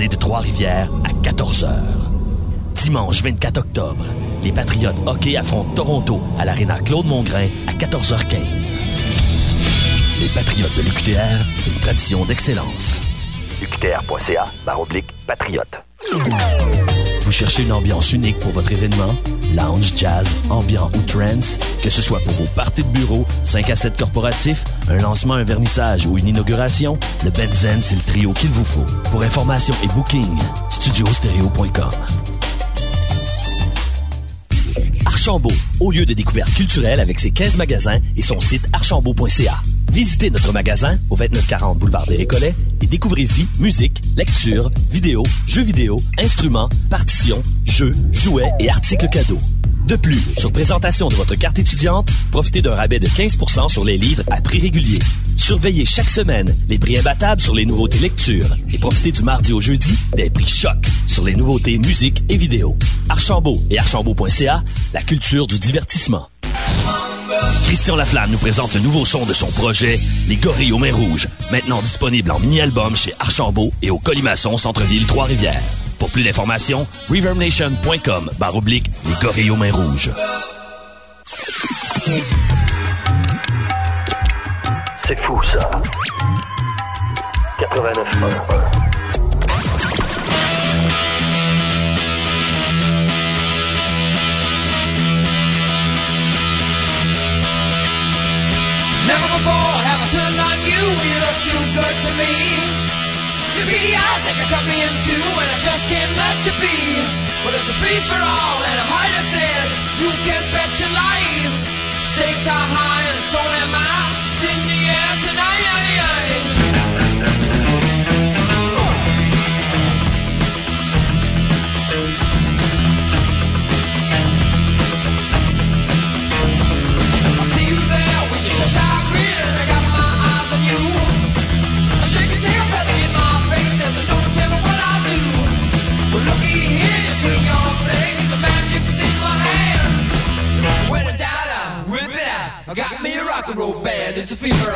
De Trois-Rivières à 14h. Dimanche 24 octobre, les Patriotes hockey affrontent Toronto à l'Arena Claude Mongrain à 14h15. Les Patriotes de l'UQTR, une tradition d'excellence. UQTR.ca, oblique patriote. Vous cherchez une ambiance unique pour votre événement? Lounge, jazz, ambiant ou trance? Que ce soit pour vos parties de bureau, 5 à 7 corporatifs, un lancement, un vernissage ou une inauguration, le Benzen, c'est le trio qu'il vous faut. Pour information et booking, studiostereo.com. Archambault, au lieu de découverte culturelle avec ses 15 magasins et son site archambault.ca. Visitez notre magasin au 2940 boulevard des Récollets et découvrez-y musique, lecture, vidéo, jeux vidéo, instruments, partitions, jeux, jouets et articles cadeaux. De plus, sur présentation de votre carte étudiante, profitez d'un rabais de 15% sur les livres à prix régulier. Surveillez chaque semaine les prix imbattables sur les nouveautés lecture et profitez du mardi au jeudi des prix choc sur les nouveautés musique et vidéo. Archambault et archambault.ca, la culture du divertissement. Christian Laflamme nous présente le nouveau son de son projet, Les Gorilles aux Mains Rouges, maintenant disponible en mini-album chez Archambault et au Colimaçon Centre-Ville Trois-Rivières. Pour plus d'informations, reverbnation.com barre oblique Les Gorilles aux Mains Rouges. C'est fou ça. 89 Never before have I turned on you. You look too good to me. Beady eyes they can cut me in two, and I just can't let you be. But it's a free for all, and hard to said. You can bet your life. Stakes are high, I doubt, I rip it out. I got me a rock and roll band, it's a fever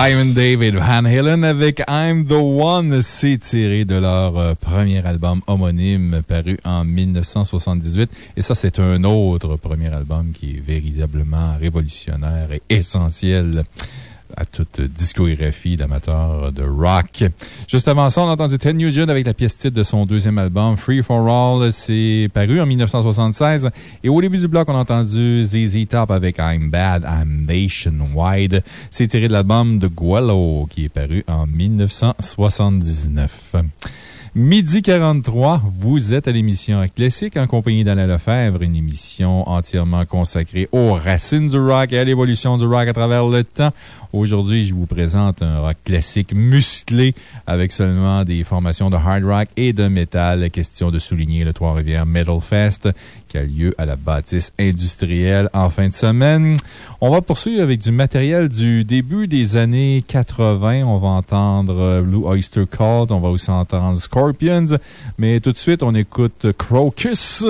Simon David Van Halen avec I'm the One. C'est tiré de leur euh, premier album homonyme paru en 1978. Et ça, c'est un autre premier album qui est véritablement révolutionnaire et essentiel à toute discographie d'amateurs de rock. Juste avant ça, on a entendu Ted Nugent avec la pièce titre de son deuxième album, Free for All. C'est paru en 1976. Et au début du bloc, on a entendu ZZ Top avec I'm Bad, I'm Nationwide. C'est tiré de l'album de Guello qui est paru en 1979. Midi 43, vous êtes à l'émission Classique en compagnie d'Alain Lefebvre, une émission entièrement consacrée aux racines du rock et à l'évolution du rock à travers le temps. Aujourd'hui, je vous présente un rock classique musclé avec seulement des formations de hard rock et de métal. Question de souligner le Trois-Rivières Metal Fest qui a lieu à la bâtisse industrielle en fin de semaine. On va poursuivre avec du matériel du début des années 80. On va entendre Blue Oyster Cult. On va aussi entendre Scorpions. Mais tout de suite, on écoute Crocus.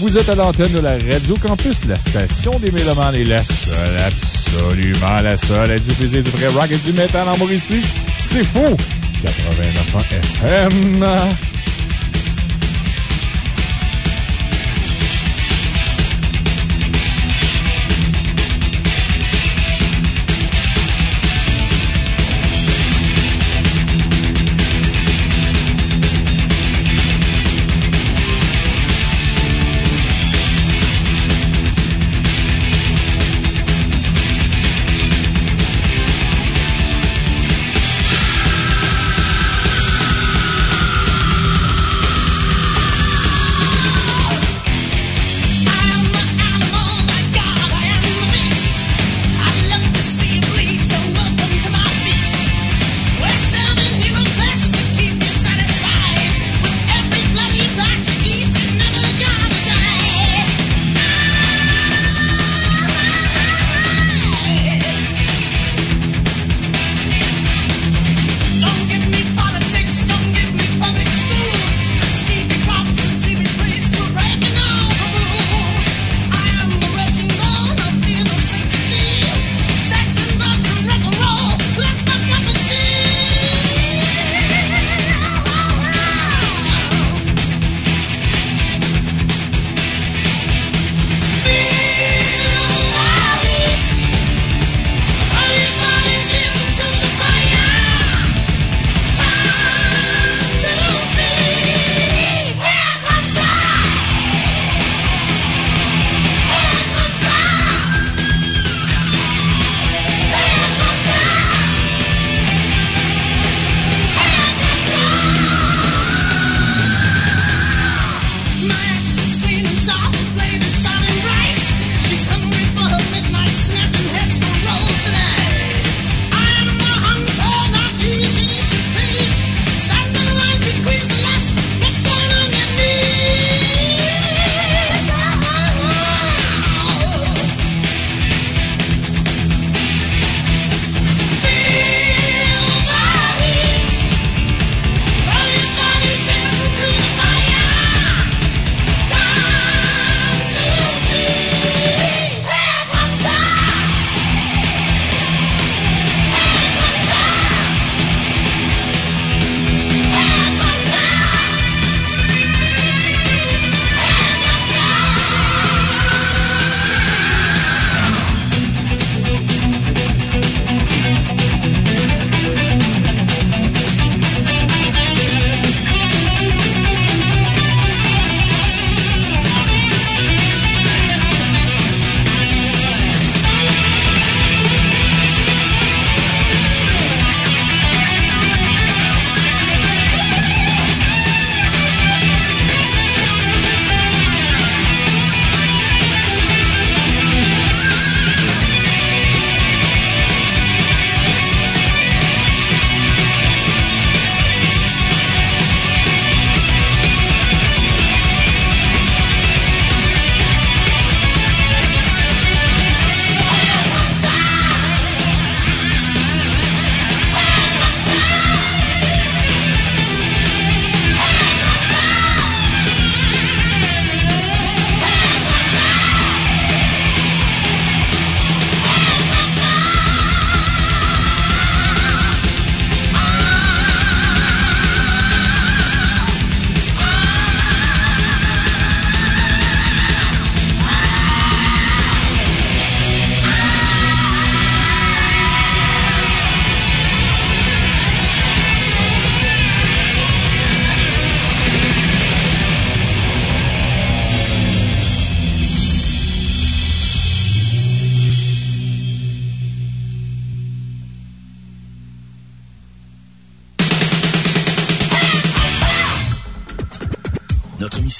Vous êtes à l'antenne de la Radio Campus, la station des Mélomanes et la seule, absolument la seule à diffuser du vrai rock et du métal en Mauricie. C'est faux! 89 FM.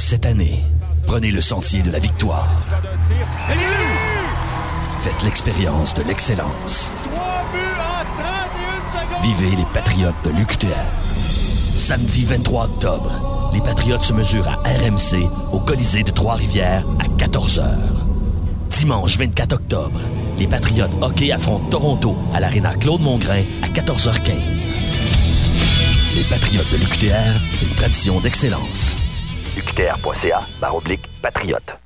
Cette année, prenez le sentier de la victoire. Faites l'expérience de l'excellence. Vivez les Patriotes de l'UQTR. Samedi 23 octobre, les Patriotes se mesurent à RMC au Colisée de Trois-Rivières à 14h. Dimanche 24 octobre, les Patriotes hockey affrontent Toronto à l'Arena Claude Mongrain à 14h15. Les Patriotes de l'UQTR, une tradition d'excellence. UQTR.ca, barre oblique, patriote.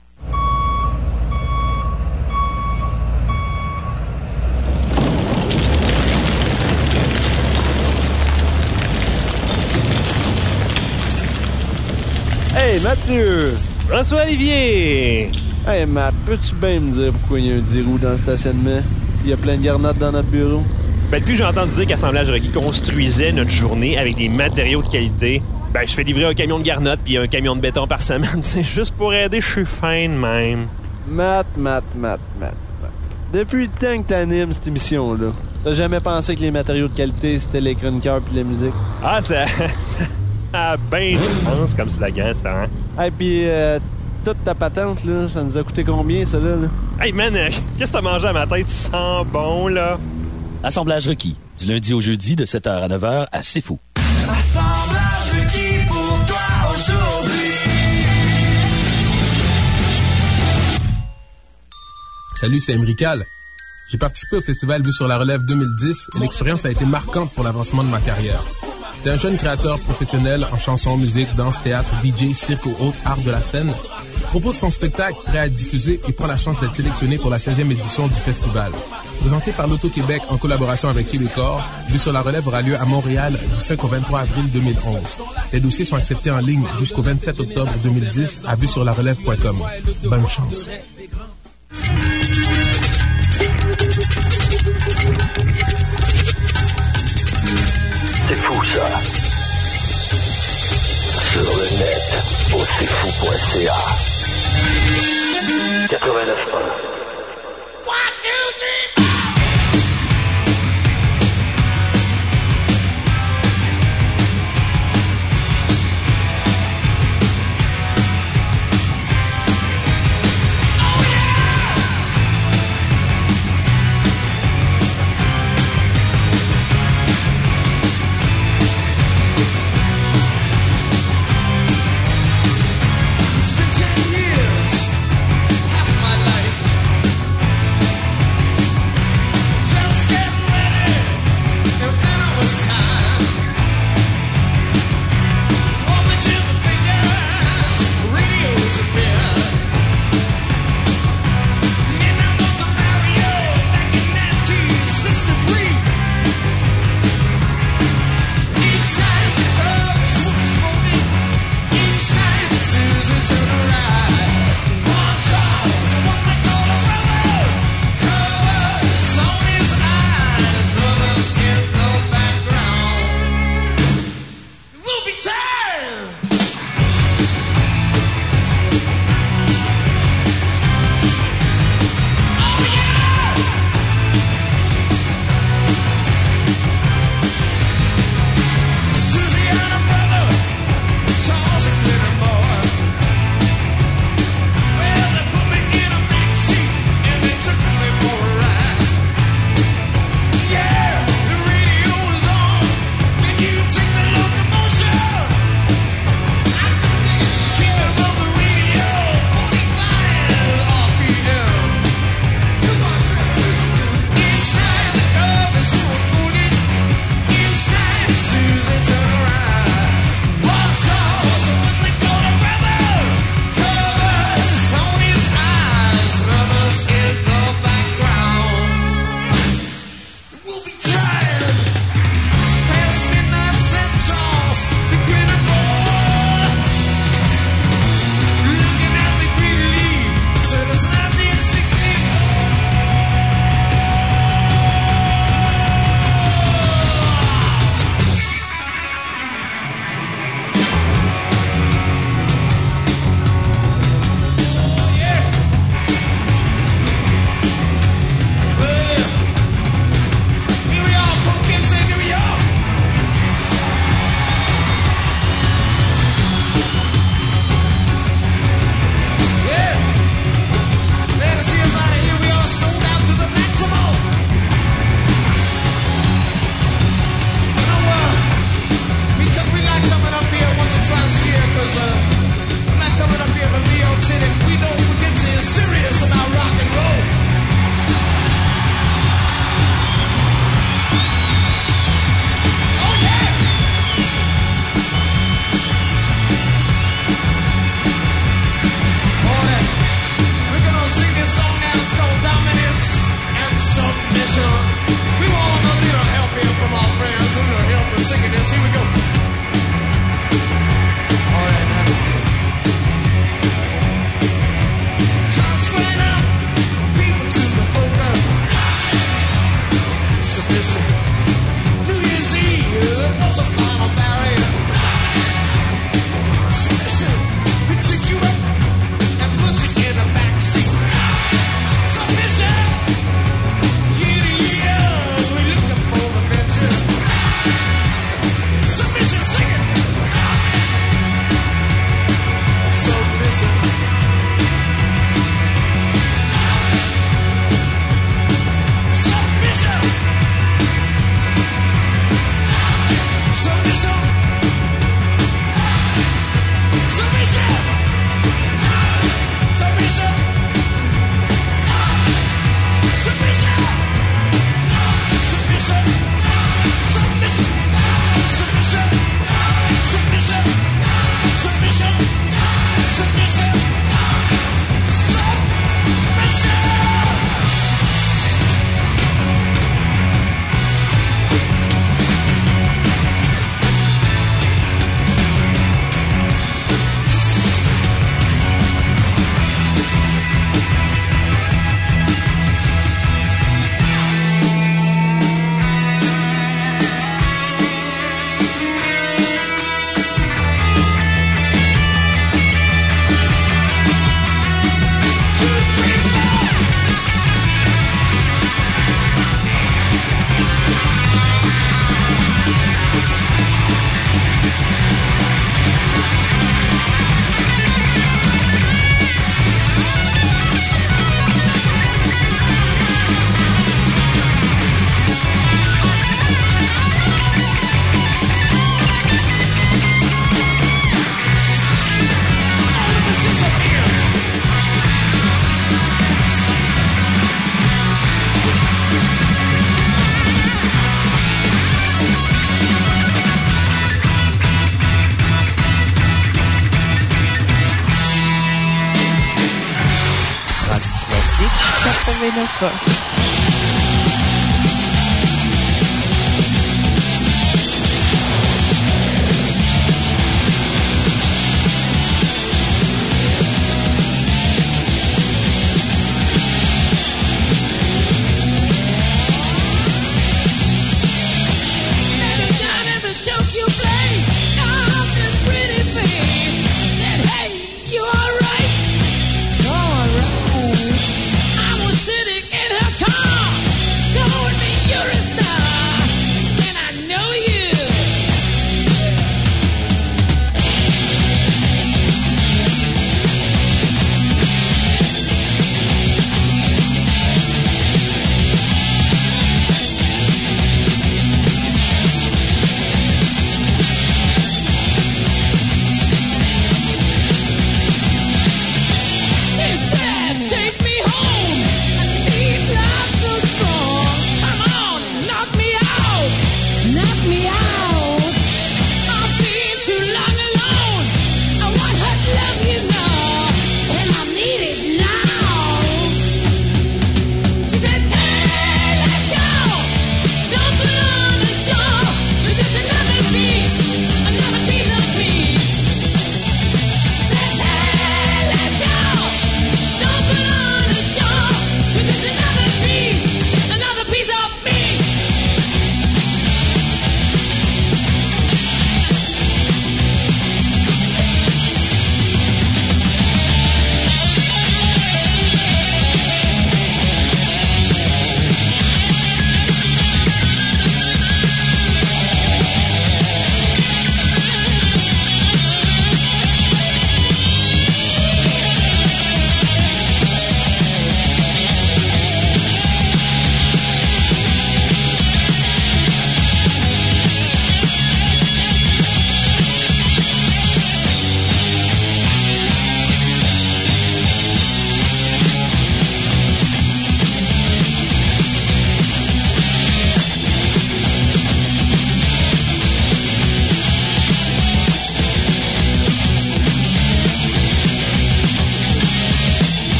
Hey Mathieu! François Olivier! Hey Matt, peux-tu bien me dire pourquoi il y a un 10 roues dans le stationnement? Il y a plein de garnottes dans notre bureau. Ben, depuis que j'ai entendu dire qu'Assemblage Rocky construisait notre journée avec des matériaux de qualité, ben, je fais livrer un camion de garnottes puis un camion de béton par semaine. (laughs) C'est juste pour aider, je suis fin de même. Matt, Matt, Matt, Matt, Matt. Depuis le temps que t'animes cette émission-là, t'as jamais pensé que les matériaux de qualité, c'était les chroniqueurs puis la musique? Ah, ça, (laughs) ça, ça a bien du sens comme slogan, ça, hein? Hey, puis euh, toute ta patente, là, ça nous a coûté combien, ça, là? là? Hey, man, euh, qu'est-ce que t'as mangé à ma tête? Tu sens bon, là? Assemblage requis, du lundi au jeudi de 7h à 9h à C'est Fou. Assemblage requis. Salut, c'est Emrical. J'ai participé au festival Vue sur la Relève 2010 et l'expérience a été marquante pour l'avancement de ma carrière. T'es un jeune créateur professionnel en chanson, musique, danse, théâtre, DJ, cirque ou autres arts de la scène. Propose ton spectacle prêt à être diffusé et prends la chance d'être sélectionné pour la 16e édition du festival présenté par l'Auto-Québec en collaboration avec Québecor, Vue sur la relève aura lieu à Montréal du 5 au 23 avril 2011. Les dossiers sont acceptés en ligne jusqu'au 27 octobre 2010 à vue sur la relève.com. Bonne chance. C'est fou ça. Sur le net, c'est fou.ca. 89.1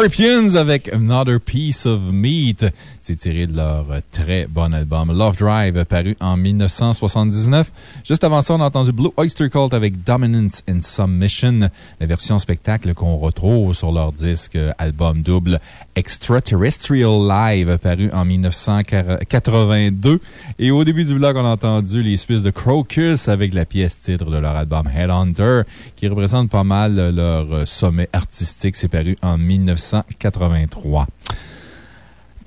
Scorpions avec Another Piece of Meat. C'est tiré de leur très bon album Love Drive, paru en 1979. Juste avant ça, on a entendu Blue Oyster Cult avec Dominance and Submission, la version spectacle qu'on retrouve sur leur disque album double Extraterrestrial Live, paru en 1982. Et au début du blog, on a entendu les Suisses de Crocus avec la pièce titre de leur album Headhunter, qui représente pas mal leur sommet artistique. C'est paru en 1983.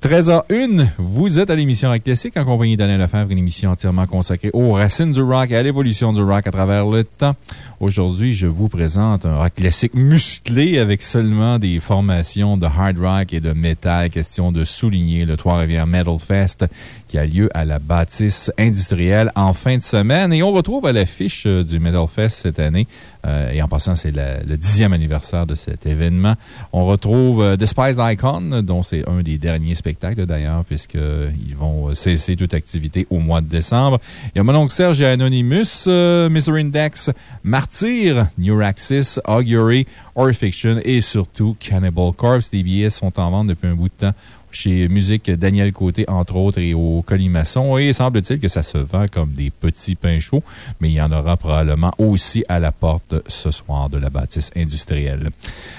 13h01, vous êtes à l'émission Rock Classique en compagnie d'Alain Lefebvre, une émission entièrement consacrée aux racines du rock et à l'évolution du rock à travers le temps. Aujourd'hui, je vous présente un rock classique musclé avec seulement des formations de hard rock et de metal. Question de souligner le Trois-Rivières Metal Fest qui a lieu à la bâtisse industrielle en fin de semaine. Et on retrouve à l'affiche du Metal Fest cette année, euh, et en passant, c'est le dixième anniversaire de cet événement. On retrouve euh, Despised Icon, dont c'est un des derniers spectacles d'ailleurs, puisqu'ils vont euh, cesser toute activité au mois de décembre. Il y a mon Serge et Anonymous, euh, Misery Index, Martyr, Neuraxis, Augury, Horror Fiction et surtout Cannibal Corpse. Les billets sont en vente depuis un bout de temps chez Musique Daniel Côté, entre autres, et au Colimaçon. Et semble-t-il que ça se vend comme des petits pains chauds, mais il y en aura probablement aussi à la porte ce soir de la bâtisse industrielle.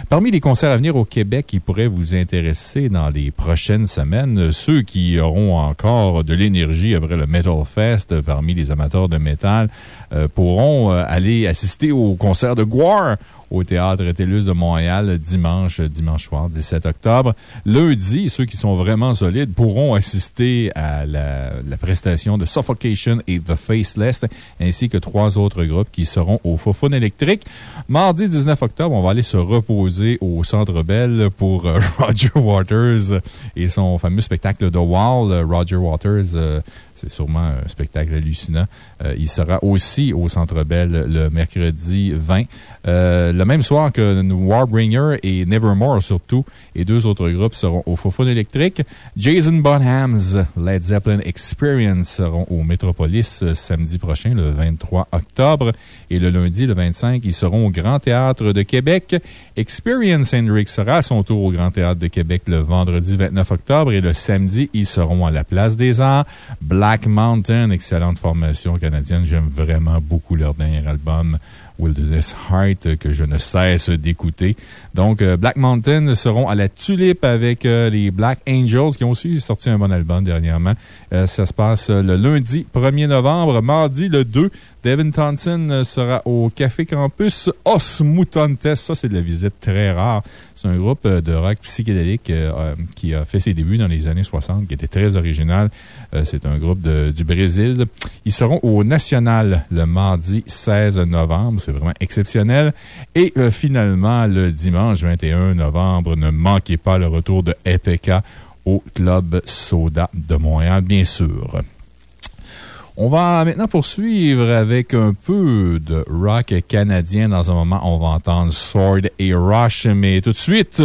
Parmi les concerts à venir au Québec qui pourraient vous intéresser dans les prochaines semaines, ceux qui auront encore de l'énergie après le Metal Fest parmi les amateurs de métal euh, pourront euh, aller assister au concert de Guar au Théâtre TELUS de Montréal dimanche, dimanche soir, 17 octobre. Lundi, ceux qui sont vraiment solides pourront assister à la, prestation de Suffocation et The Faceless, ainsi que trois autres groupes qui seront au Fofone électrique. Mardi 19 octobre, on va aller se reposer au Centre Bell pour euh, (laughs) Roger Waters et son fameux spectacle The Wall. Roger Waters, euh, c'est sûrement un spectacle hallucinant. Euh, il sera aussi au Centre Bell le mercredi 20. Euh, le même soir que Warbringer et Nevermore, surtout, et deux autres groupes seront au Fofone électrique. Jason Bonham's Led Zeppelin Experience seront au Metropolis euh, samedi prochain, le 23 octobre. Et le lundi, le 25, ils seront au Grand Théâtre de Québec. Experience Hendrix sera à son tour au Grand Théâtre de Québec le vendredi 29 octobre. Et le samedi, ils seront à la Place des Arts. Mountain, excellente formation canadienne. J'aime vraiment beaucoup leur dernier album. Wilderness Heart que je ne cesse d'écouter. Donc, euh, Black Mountain seront à la Tulipe avec euh, les Black Angels qui ont aussi sorti un bon album dernièrement. Euh, ça se passe le lundi 1er novembre. Mardi, le 2, Devin Thompson sera au Café Campus Os Mutantes. Ça, c'est de la visite très rare. C'est un groupe de rock psychédélique qui a fait ses débuts dans les années 60, qui était très original. C'est un groupe du Brésil. Ils seront au National le mardi 16 novembre. C'est vraiment exceptionnel. Et finalement, le dimanche 21 novembre, ne manquez pas le retour de EPK au Club Soda de Montréal, bien sûr. On va maintenant poursuivre avec un peu de rock canadien. Dans un moment, on va entendre Sword et Rush. Mais tout de suite,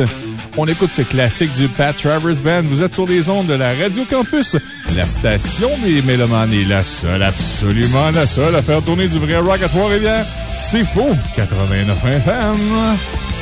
on écoute ce classique du Pat Travers Band. Vous êtes sur les ondes de la Radio Campus, la station des Mélomanes est la seule, absolument la seule à faire tourner du vrai rock à Trois-Rivières. C'est faux! 89 FM.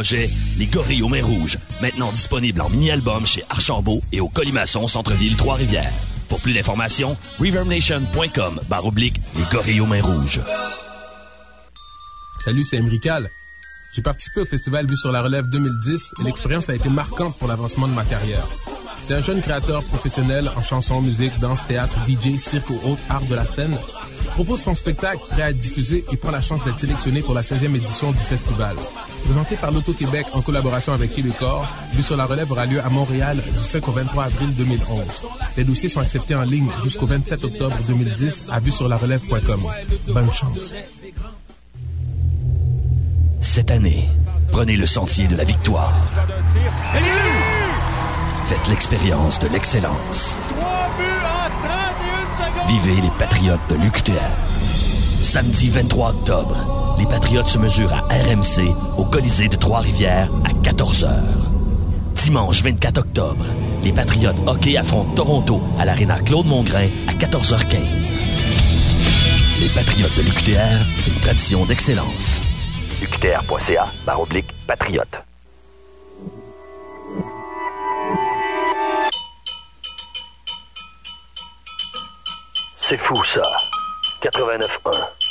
Les Gorilles aux Mains Rouges, maintenant disponible en mini-album chez Archambault et au Colimaçon Centre-Ville Trois-Rivières. Pour plus d'informations, reverbnation.com barre oblique Les Gorilles aux Mains Rouges. Salut, c'est Emrical. J'ai participé au festival Vue sur la Relève 2010 et l'expérience a été marquante pour l'avancement de ma carrière. T'es un jeune créateur professionnel en chanson, musique, danse, théâtre, DJ, cirque ou autres arts de la scène. Propose ton spectacle prêt à être diffusé et prends la chance d'être sélectionné pour la 16e édition du festival. Présenté par l'Auto-Québec en collaboration avec Québecor, Vue sur la Relève aura lieu à Montréal du 5 au 23 avril 2011. Les dossiers sont acceptés en ligne jusqu'au 27 octobre 2010 à vuesurlarelève.com. Bonne chance. Cette année, prenez le sentier de la victoire. Faites l'expérience de l'excellence. Vivez les Patriotes de l'UQTR. Samedi 23 octobre, les Patriotes se mesurent à RMC au Colisée de Trois-Rivières à 14h. Dimanche 24 octobre, les Patriotes hockey affrontent Toronto à l'Arena Claude Mongrain à 14h15. Les Patriotes de l'UQTR, une tradition d'excellence. UQTR.ca, barre oblique, patriote. C'est fou ça. 89.1.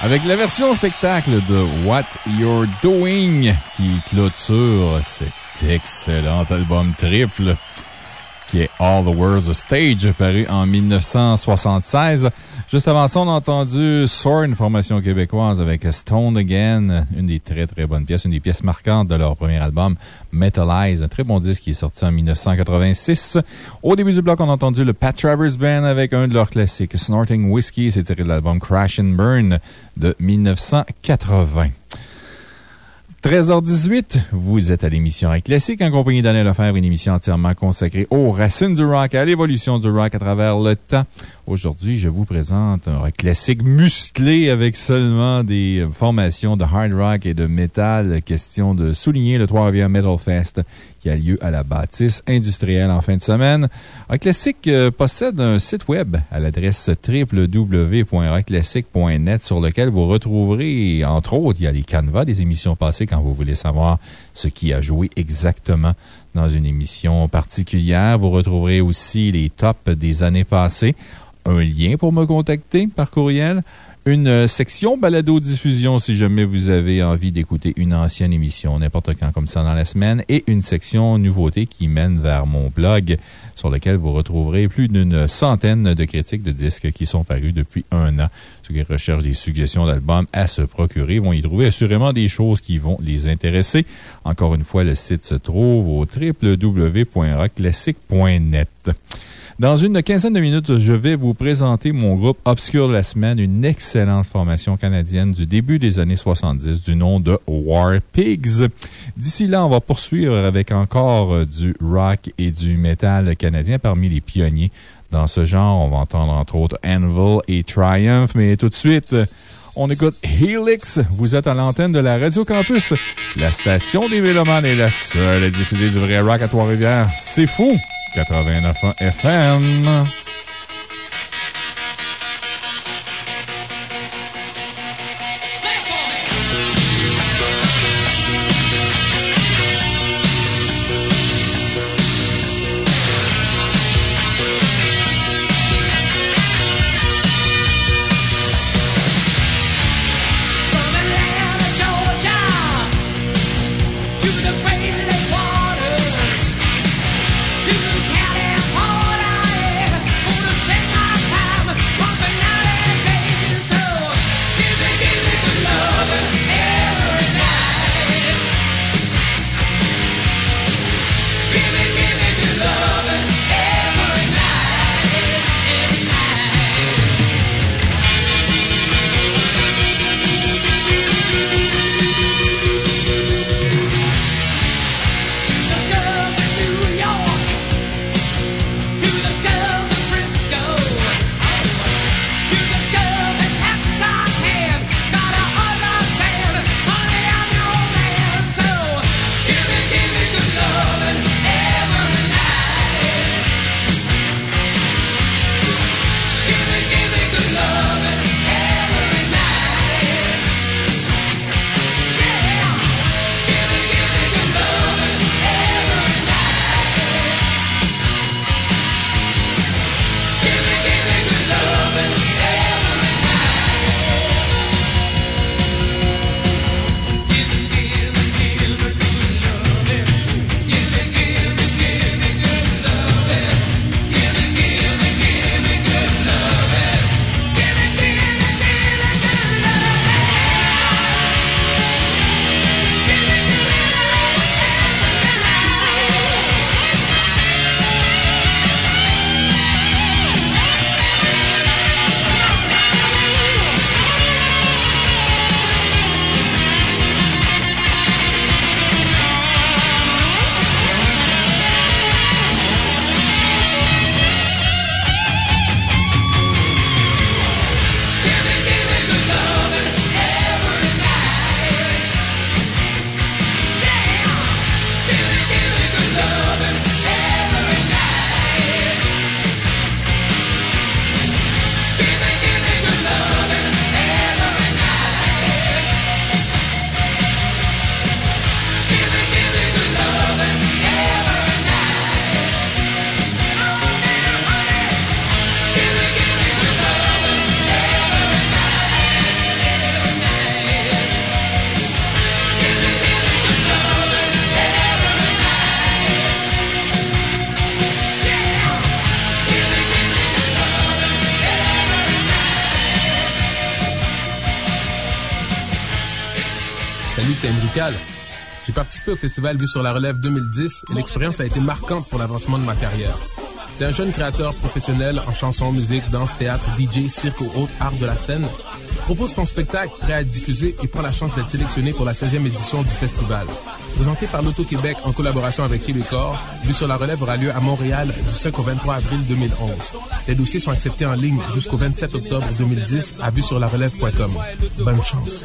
Avec la version spectacle de What You're Doing qui clôture cet excellent album triple qui est All the World's Stage, paru en 1976. Juste avant ça, on a entendu Soar, une formation québécoise avec Stone Again, une des très très bonnes pièces, une des pièces marquantes de leur premier album, Metalize, un très bon disque qui est sorti en 1986. Au début du bloc, on a entendu le Pat Travers Band avec un de leurs classiques, Snorting Whiskey, c'est tiré de l'album Crash and Burn de 1980. 13h18, vous êtes à l'émission Rock Classique en compagnie d'Alain Lefebvre, une émission entièrement consacrée aux racines du rock, à l'évolution du rock à travers le temps. Aujourd'hui, je vous présente un classique musclé avec seulement des formations de hard rock et de metal. Question de souligner le 3 Metal Fest qui a lieu à la bâtisse industrielle en fin de semaine. Rock Classic euh, possède un site web à l'adresse www.rockclassic.net sur lequel vous retrouverez, entre autres, il y a les canevas des émissions passées quand vous voulez savoir ce qui a joué exactement dans une émission particulière. Vous retrouverez aussi les tops des années passées un lien pour me contacter par courriel, une section balado-diffusion si jamais vous avez envie d'écouter une ancienne émission n'importe quand comme ça dans la semaine et une section nouveauté qui mène vers mon blog sur lequel vous retrouverez plus d'une centaine de critiques de disques qui sont parus depuis un an. Ceux qui recherchent des suggestions d'albums à se procurer vont y trouver assurément des choses qui vont les intéresser. Encore une fois, le site se trouve au www.rockclassic.net. Dans une quinzaine de minutes, je vais vous présenter mon groupe Obscure de la semaine, une excellente formation canadienne du début des années 70 du nom de War Pigs. D'ici là, on va poursuivre avec encore euh, du rock et du metal canadien parmi les pionniers dans ce genre. On va entendre entre autres Anvil et Triumph, mais tout de suite, on écoute Helix. Vous êtes à l'antenne de la Radio Campus. La station des Mélomanes est la seule à diffuser du vrai rock à Trois-Rivières. C'est fou! 89 FM. Participé au festival Vue sur la Relève 2010 et l'expérience a été marquante pour l'avancement de ma carrière. T'es un jeune créateur professionnel en chanson, musique, danse, théâtre, DJ, cirque ou autres arts de la scène. Propose ton spectacle prêt à être diffusé et prends la chance d'être sélectionné pour la 16e édition du festival. Présenté par l'Auto-Québec en collaboration avec Québecor, Vue sur la Relève aura lieu à Montréal du 5 au 23 avril 2011. Les dossiers sont acceptés en ligne jusqu'au 27 octobre 2010 à vue. Bonne chance.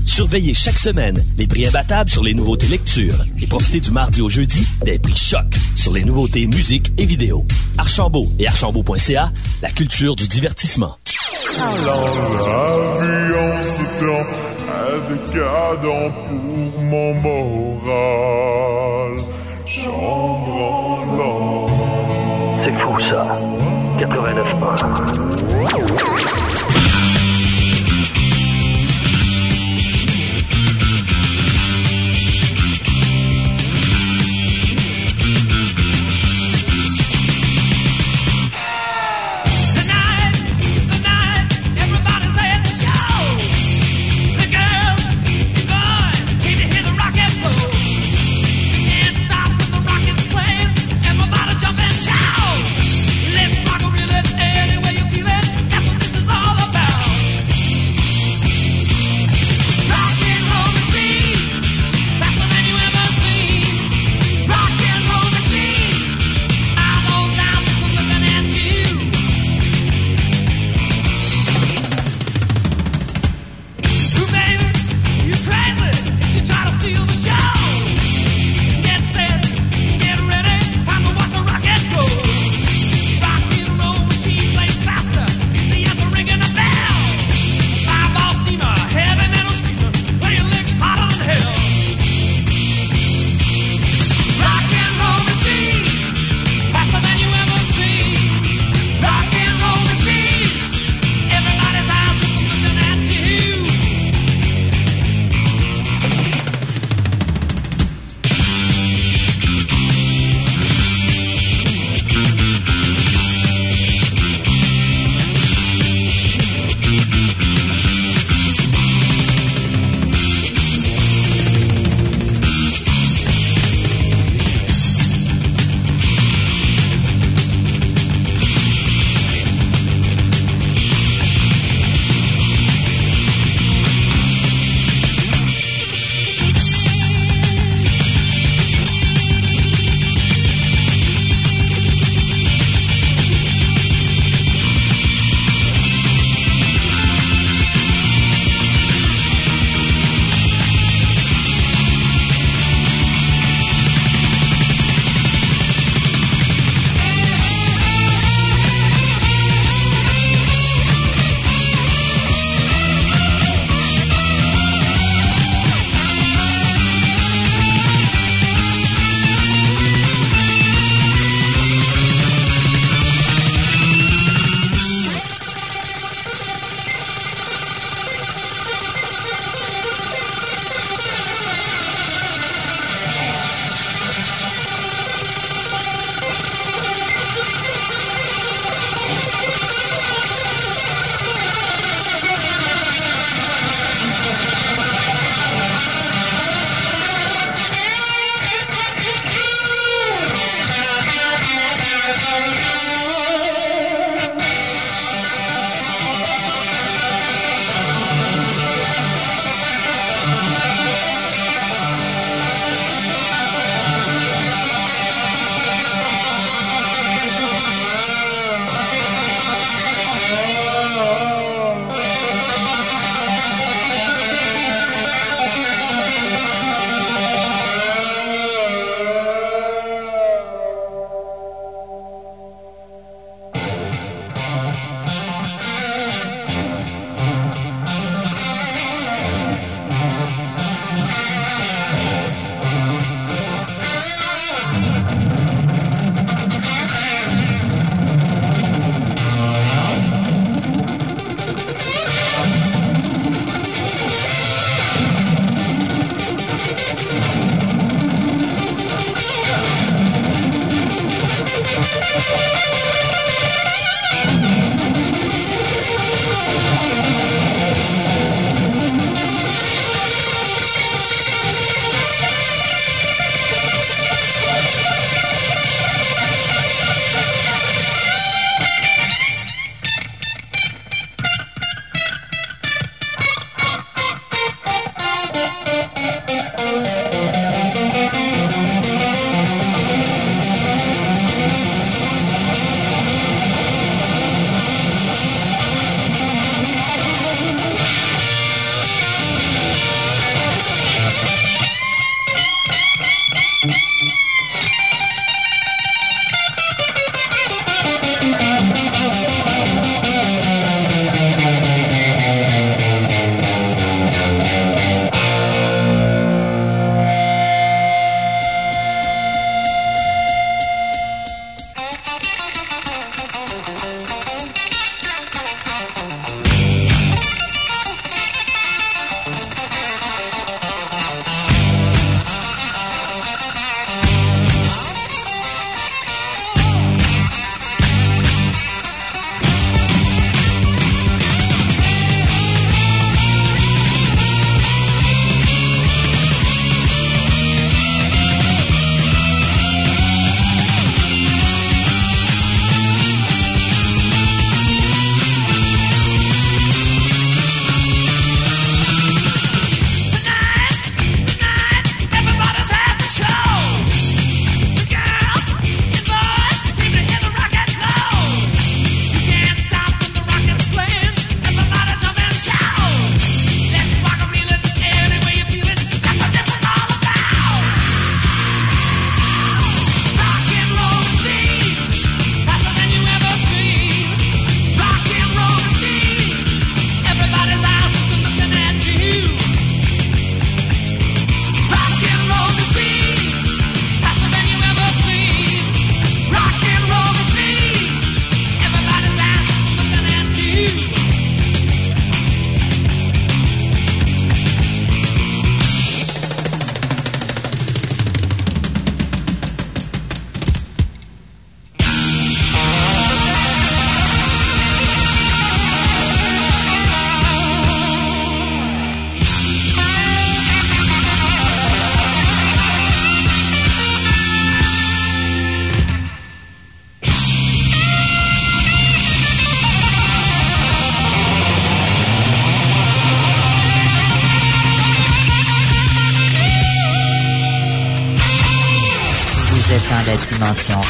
Surveillez chaque semaine les prix imbattables sur les nouveautés lecture et profitez du mardi au jeudi des prix choc sur les nouveautés musique et vidéo. Archambault et archambault.ca, la culture du divertissement. C'est fou ça. 89 Everybody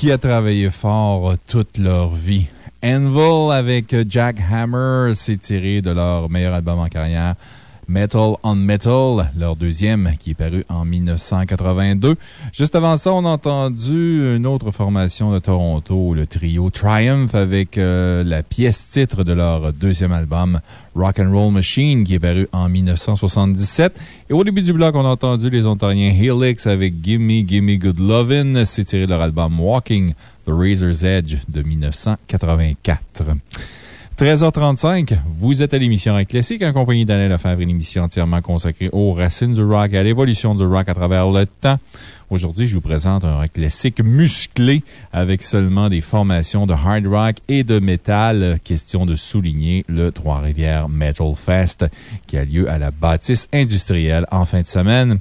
Qui a travaillé fort toute leur vie. Anvil avec Jack Hammer, c'est tiré de leur meilleur album en carrière. Metal on Metal, leur deuxième, qui est paru en 1982. Juste avant ça, on a entendu une autre formation de Toronto, le trio Triumph, avec euh, la pièce titre de leur deuxième album, Rock and Roll Machine, qui est paru en 1977. Et au début du bloc, on a entendu les Ontariens Helix avec Gimme Gimme Good Lovin'. C'est tiré de leur album Walking the Razor's Edge de 1984. 13h35, vous êtes à l'émission Rock Classique en compagnie d'Alain Lefebvre, une émission entièrement consacrée aux racines du rock et à l'évolution du rock à travers le temps. Aujourd'hui, je vous présente un rock classique musclé avec seulement des formations de hard rock et de métal. Question de souligner le Trois-Rivières Metal Fest qui a lieu à la bâtisse industrielle en fin de semaine.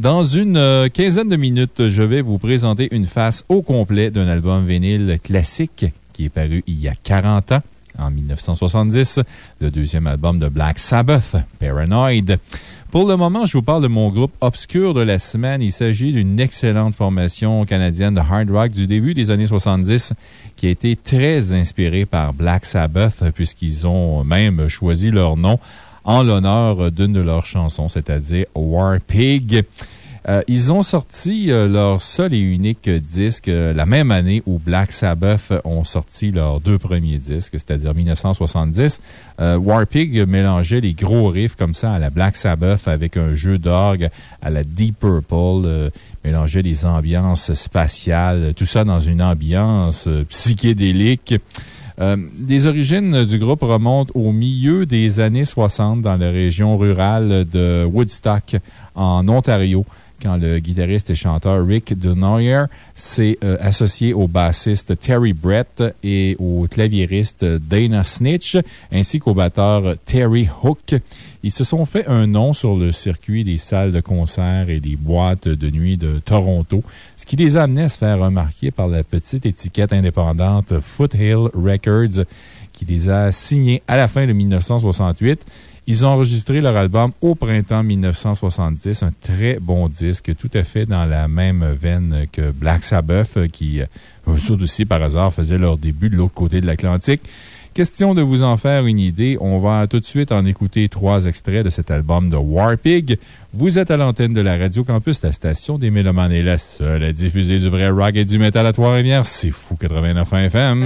Dans une euh, quinzaine de minutes, je vais vous présenter une face au complet d'un album vinyle classique qui est paru il y a 40 ans en 1970, le deuxième album de Black Sabbath, Paranoid. Pour le moment, je vous parle de mon groupe obscur de la semaine. Il s'agit d'une excellente formation canadienne de hard rock du début des années 70 qui a été très inspirée par Black Sabbath puisqu'ils ont même choisi leur nom en l'honneur d'une de leurs chansons, c'est-à-dire War Pig. Euh, ils ont sorti euh, leur seul et unique disque euh, la même année où Black Sabbath ont sorti leurs deux premiers disques, c'est-à-dire 1970. Euh, Warpig mélangeait les gros riffs comme ça à la Black Sabbath avec un jeu d'orgue à la Deep Purple, mélangeait des ambiances spatiales, tout ça dans une ambiance psychédélique. Euh, les origines du groupe remontent au milieu des années 60 dans la région rurale de Woodstock, en Ontario, quand le guitariste et chanteur Rick Denoyer s'est euh, associé au bassiste Terry Brett et au claviériste Dana Snitch, ainsi qu'au batteur Terry Hook. Ils se sont fait un nom sur le circuit des salles de concert et des boîtes de nuit de Toronto, ce qui les a amenés à se faire remarquer par la petite étiquette indépendante Foothill Records, qui les a signés à la fin de 1968. Ils ont enregistré leur album au printemps 1970, un très bon disque, tout à fait dans la même veine que Black Sabbath, qui, euh, surtout aussi par hasard, faisait leur début de l'autre côté de l'Atlantique. Question de vous en faire une idée, on va tout de suite en écouter trois extraits de cet album de Warpig. Vous êtes à l'antenne de la Radio Campus, la station des Mélomanes est la seule à diffuser du vrai rock et du métal à Trois-Rivières. C'est fou 89 FM.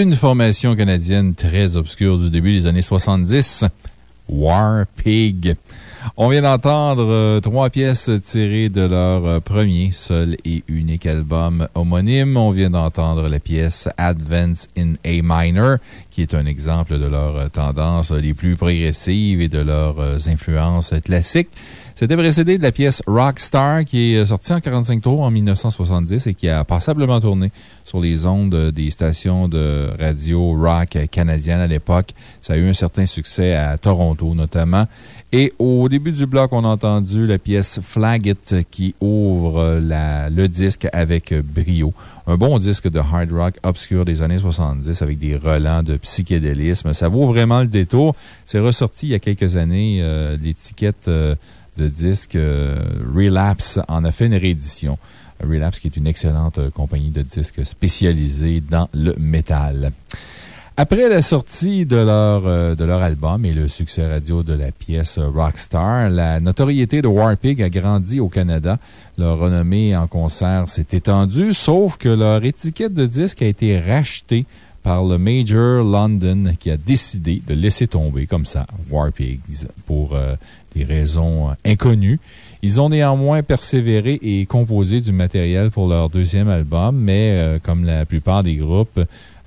Une formation canadienne très obscure du début des années 70, War Pig. On vient d'entendre euh, trois pièces tirées de leur euh, premier, seul et unique album homonyme. On vient d'entendre la pièce Advance in A Minor, qui est un exemple de leurs tendances les plus progressives et de leurs influences classiques. C'était précédé de la pièce Rockstar qui est sortie en 45 tours en 1970 et qui a passablement tourné sur les ondes des stations de radio rock canadiennes à l'époque. Ça a eu un certain succès à Toronto notamment. Et au début du bloc, on a entendu la pièce Flag It qui ouvre la, le disque avec brio. Un bon disque de hard rock obscur des années 70 avec des relents de psychédélisme. Ça vaut vraiment le détour. C'est ressorti il y a quelques années. Euh, L'étiquette euh, de disque euh, Relapse en a fait une réédition. Relapse, qui est une excellente euh, compagnie de disques spécialisée dans le métal. Après la sortie de leur, euh, de leur album et le succès radio de la pièce Rockstar, la notoriété de Warpig a grandi au Canada. Leur renommée en concert s'est étendue, sauf que leur étiquette de disque a été rachetée par le Major London qui a décidé de laisser tomber comme ça Warpigs pour des raisons inconnues. Ils ont néanmoins persévéré et composé du matériel pour leur deuxième album, mais euh, comme la plupart des groupes,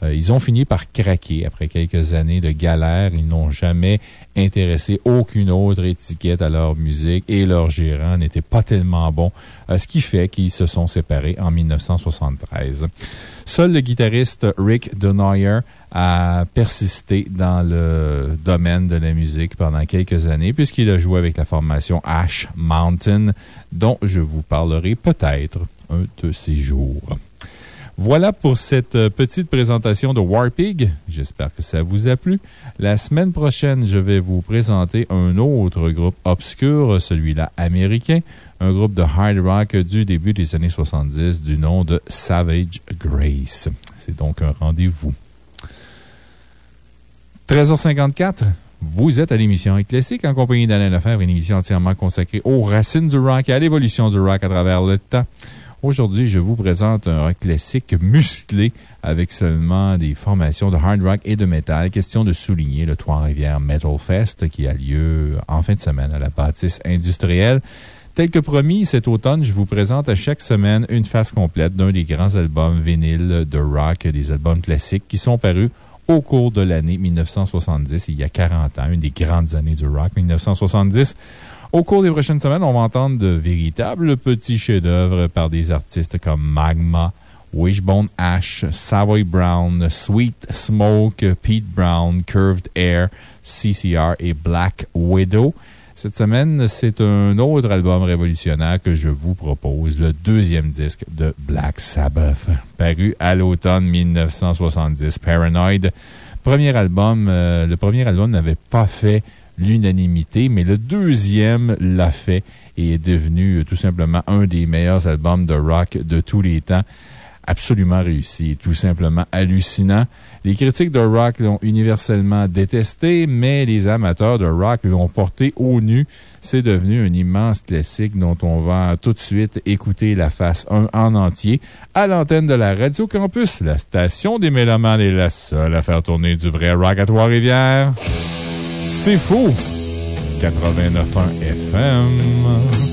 euh, ils ont fini par craquer après quelques années de galère. Ils n'ont jamais intéressé aucune autre étiquette à leur musique et leur gérant n'était pas tellement bon, euh, ce qui fait qu'ils se sont séparés en 1973. Seul le guitariste Rick Denoyer a persisté dans le domaine de la musique pendant quelques années, puisqu'il a joué avec la formation Ash Mountain, dont je vous parlerai peut-être un de ces jours. Voilà pour cette euh, petite présentation de Warpig. J'espère que ça vous a plu. La semaine prochaine, je vais vous présenter un autre groupe obscur, celui-là américain, un groupe de hard rock du début des années 70 du nom de Savage Grace. C'est donc un rendez-vous. 13h54. Vous êtes à l'émission Classique en compagnie d'Alain Lefebvre, une émission entièrement consacrée aux racines du rock et à l'évolution du rock à travers le temps. Aujourd'hui, je vous présente un rock classique musclé avec seulement des formations de hard rock et de metal. Question de souligner le Trois-Rivières Metal Fest qui a lieu en fin de semaine à la bâtisse industrielle. Tel que promis, cet automne, je vous présente à chaque semaine une phase complète d'un des grands albums vinyles de rock, des albums classiques qui sont parus au cours de l'année 1970, il y a 40 ans, une des grandes années du rock, 1970. Au cours des prochaines semaines, on va entendre de véritables petits chefs-d'œuvre par des artistes comme Magma, Wishbone Ash, Savoy Brown, Sweet Smoke, Pete Brown, Curved Air, CCR et Black Widow. Cette semaine, c'est un autre album révolutionnaire que je vous propose, le deuxième disque de Black Sabbath, paru à l'automne 1970, Paranoid. Premier album, euh, le premier album n'avait pas fait l'unanimité, mais le deuxième l'a fait et est devenu euh, tout simplement un des meilleurs albums de rock de tous les temps. Absolument réussi, tout simplement hallucinant. Les critiques de rock l'ont universellement détesté, mais les amateurs de rock l'ont porté au nu. C'est devenu un immense classique dont on va tout de suite écouter la face 1 en entier à l'antenne de la Radio Campus. La station des Mélomanes est la seule à faire tourner du vrai rock à Trois-Rivières. C'est faux! 89.1 FM.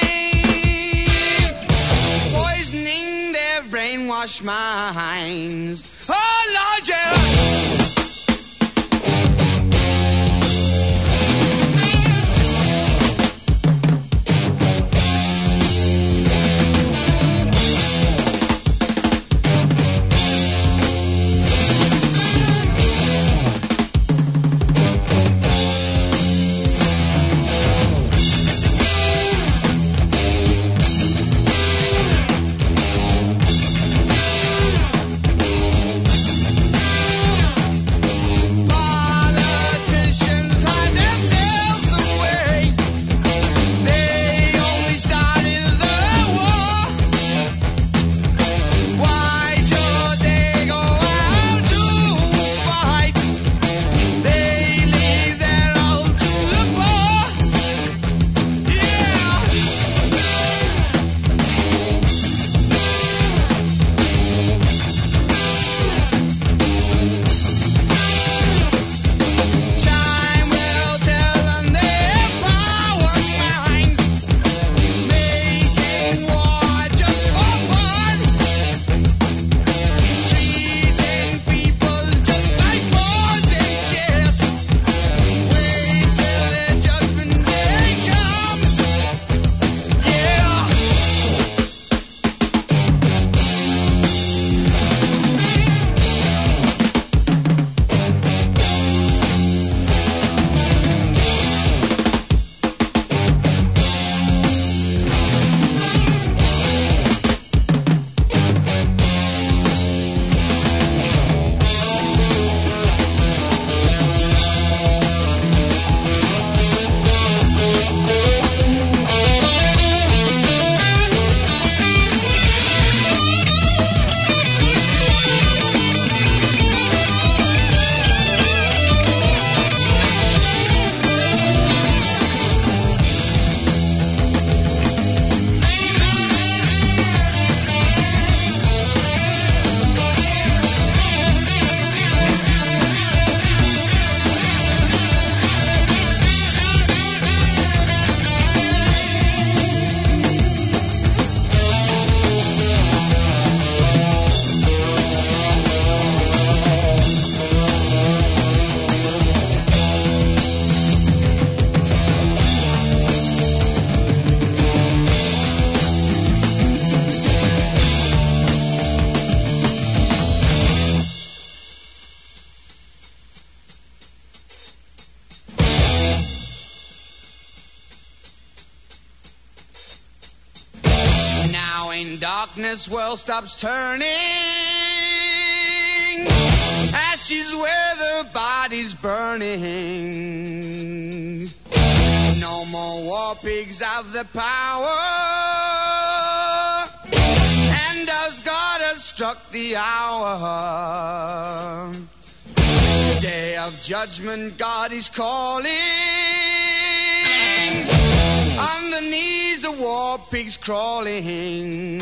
poisoning their brainwashed minds. Oh Lord, yeah. Stops turning. Ashes where the body's burning. No more war pigs have the power. And as God has struck the hour. Day of judgment, God is calling. On the knees, the war pigs crawling.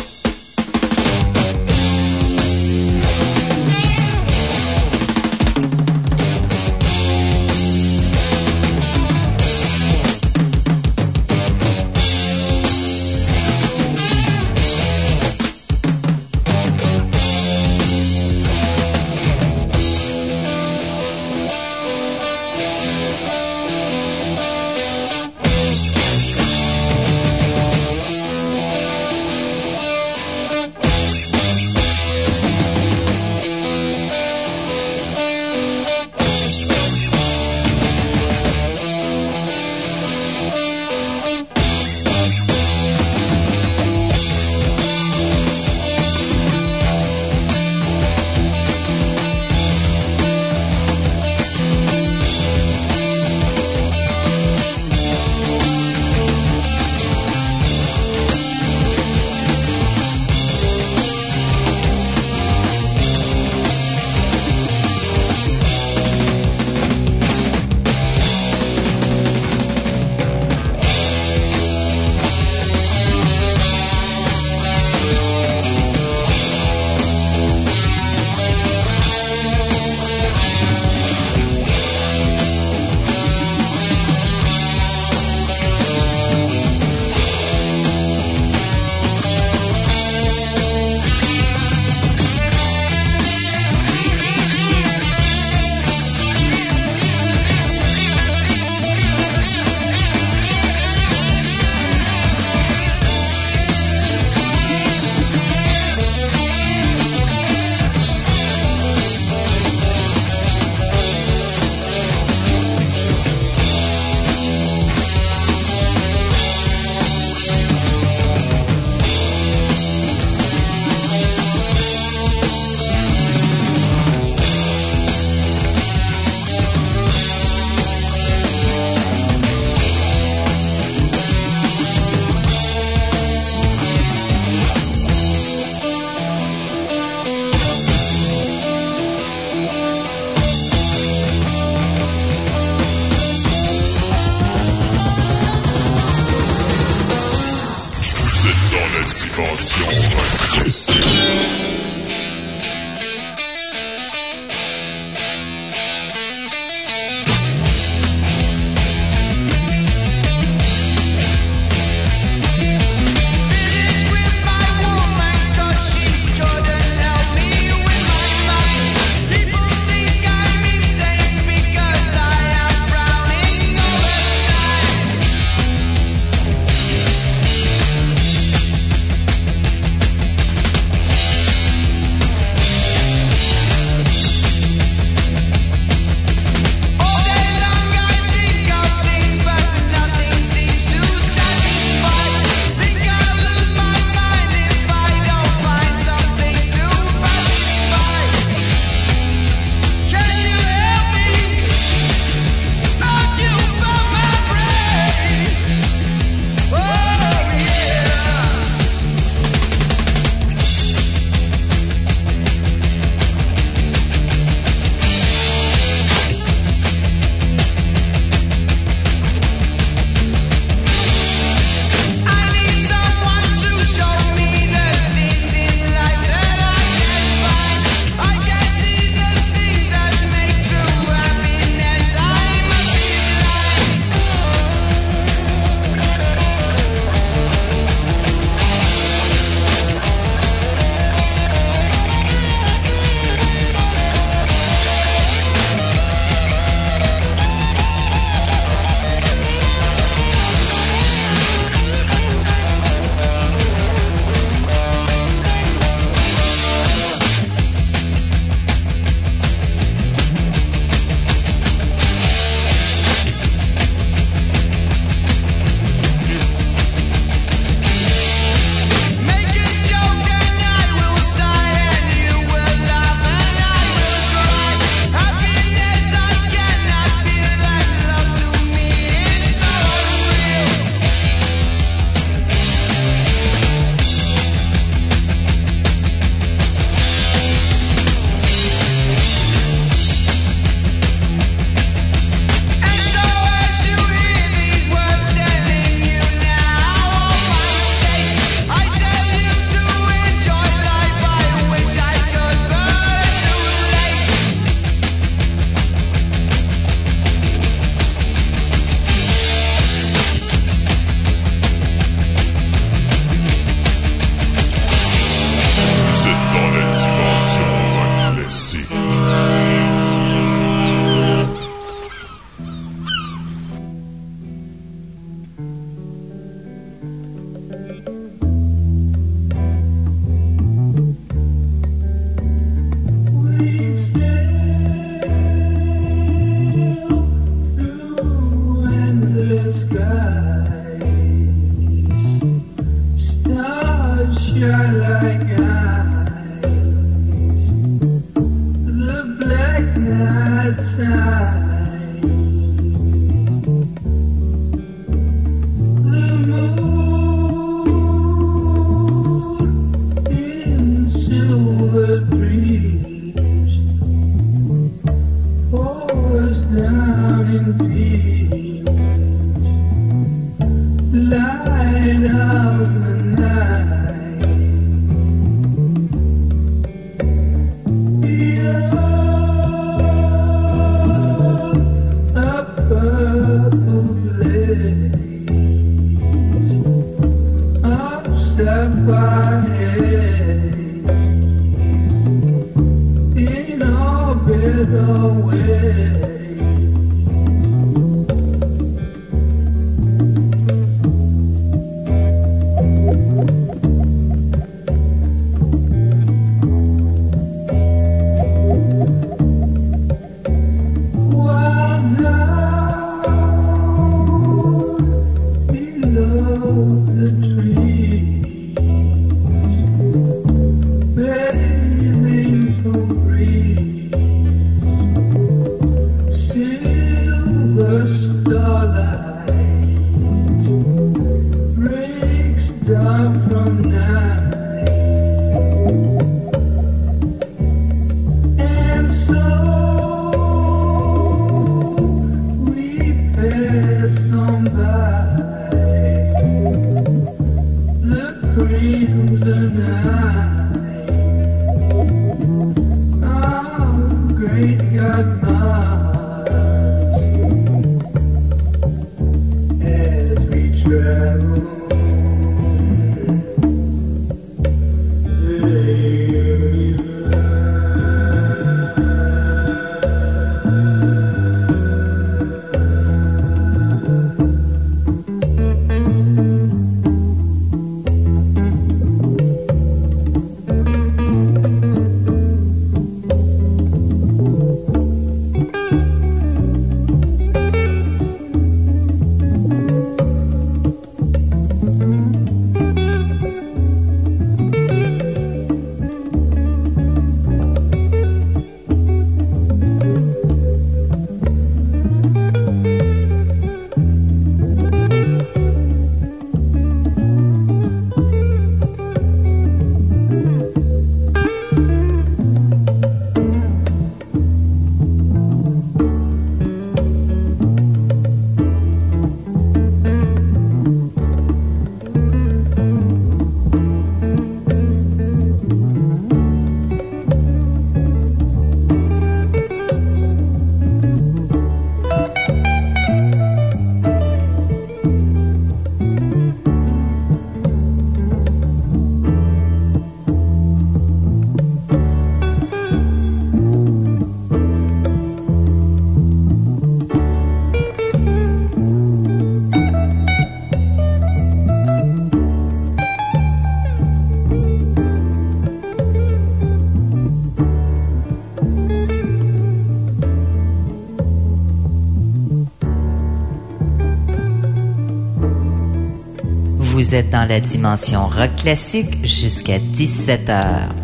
Vous êtes dans la dimension rock classique jusqu'à 17h.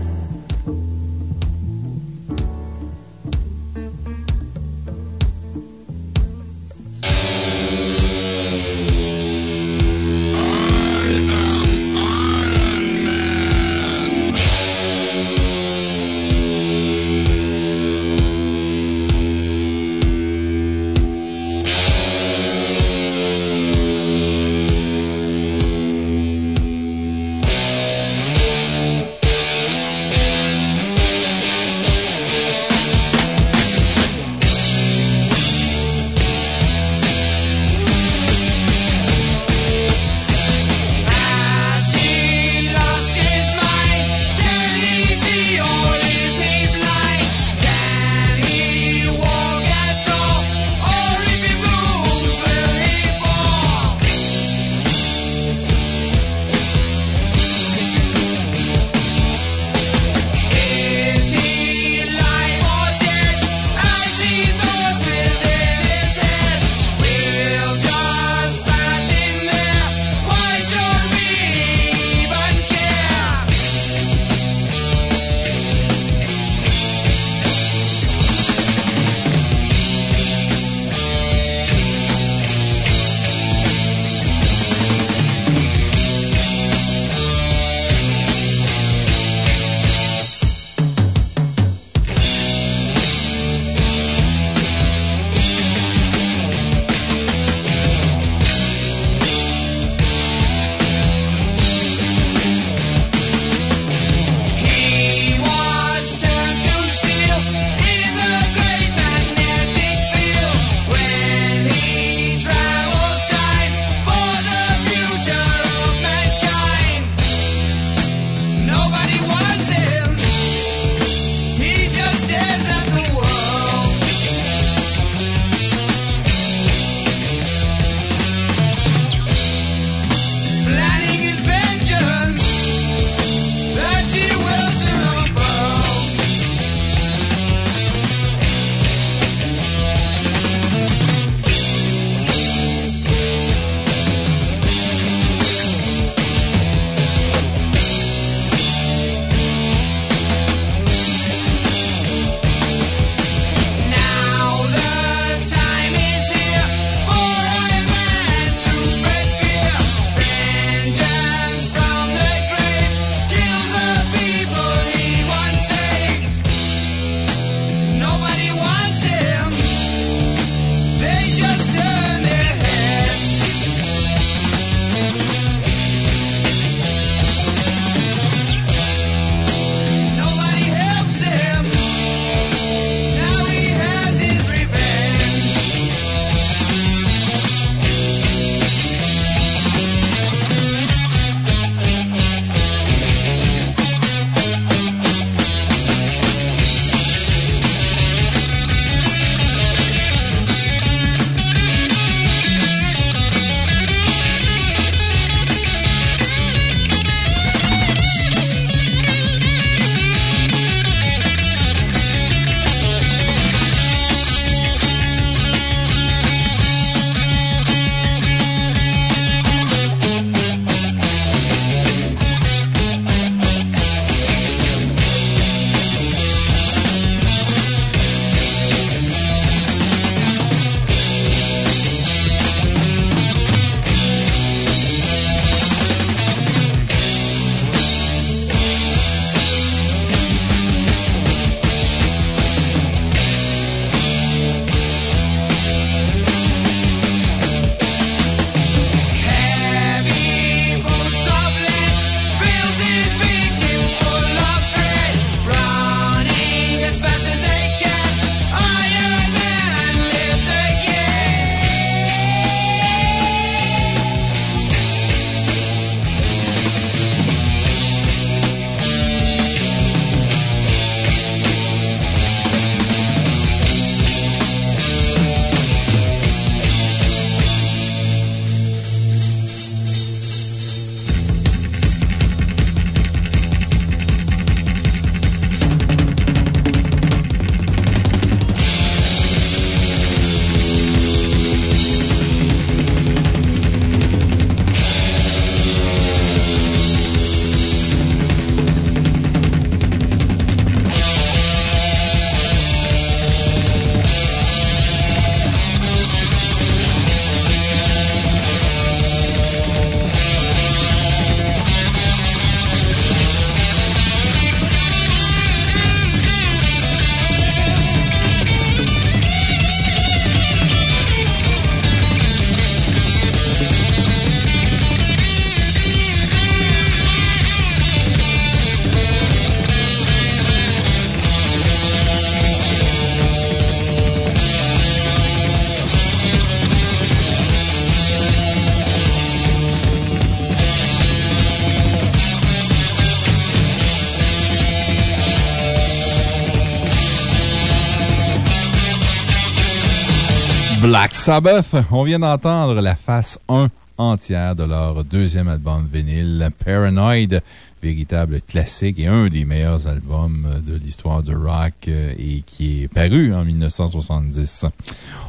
Sabbath. On vient d'entendre la face 1 entière de leur deuxième album vinyle, Paranoid, véritable classique et un des meilleurs albums de l'histoire du rock euh, et qui est paru en 1970.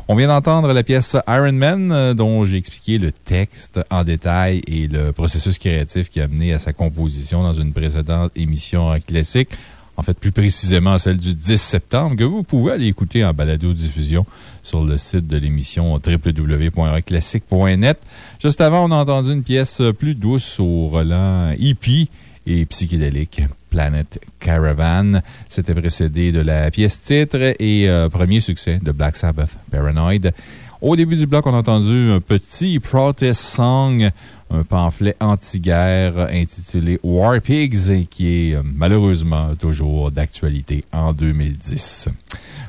On vient d'entendre la pièce Iron Man, euh, dont j'ai expliqué le texte en détail et le processus créatif qui a mené à sa composition dans une précédente émission classique en fait plus précisément celle du 10 septembre, que vous pouvez aller écouter en balado-diffusion sur le site de l'émission www.rockclassique.net. Juste avant, on a entendu une pièce plus douce au relent hippie et psychédélique. Planet Caravan. C'était précédé de la pièce titre et euh, premier succès de Black Sabbath, Paranoid. Au début du bloc, on a entendu un petit protest song, un pamphlet anti-guerre intitulé War Pigs, qui est euh, malheureusement toujours d'actualité en 2010.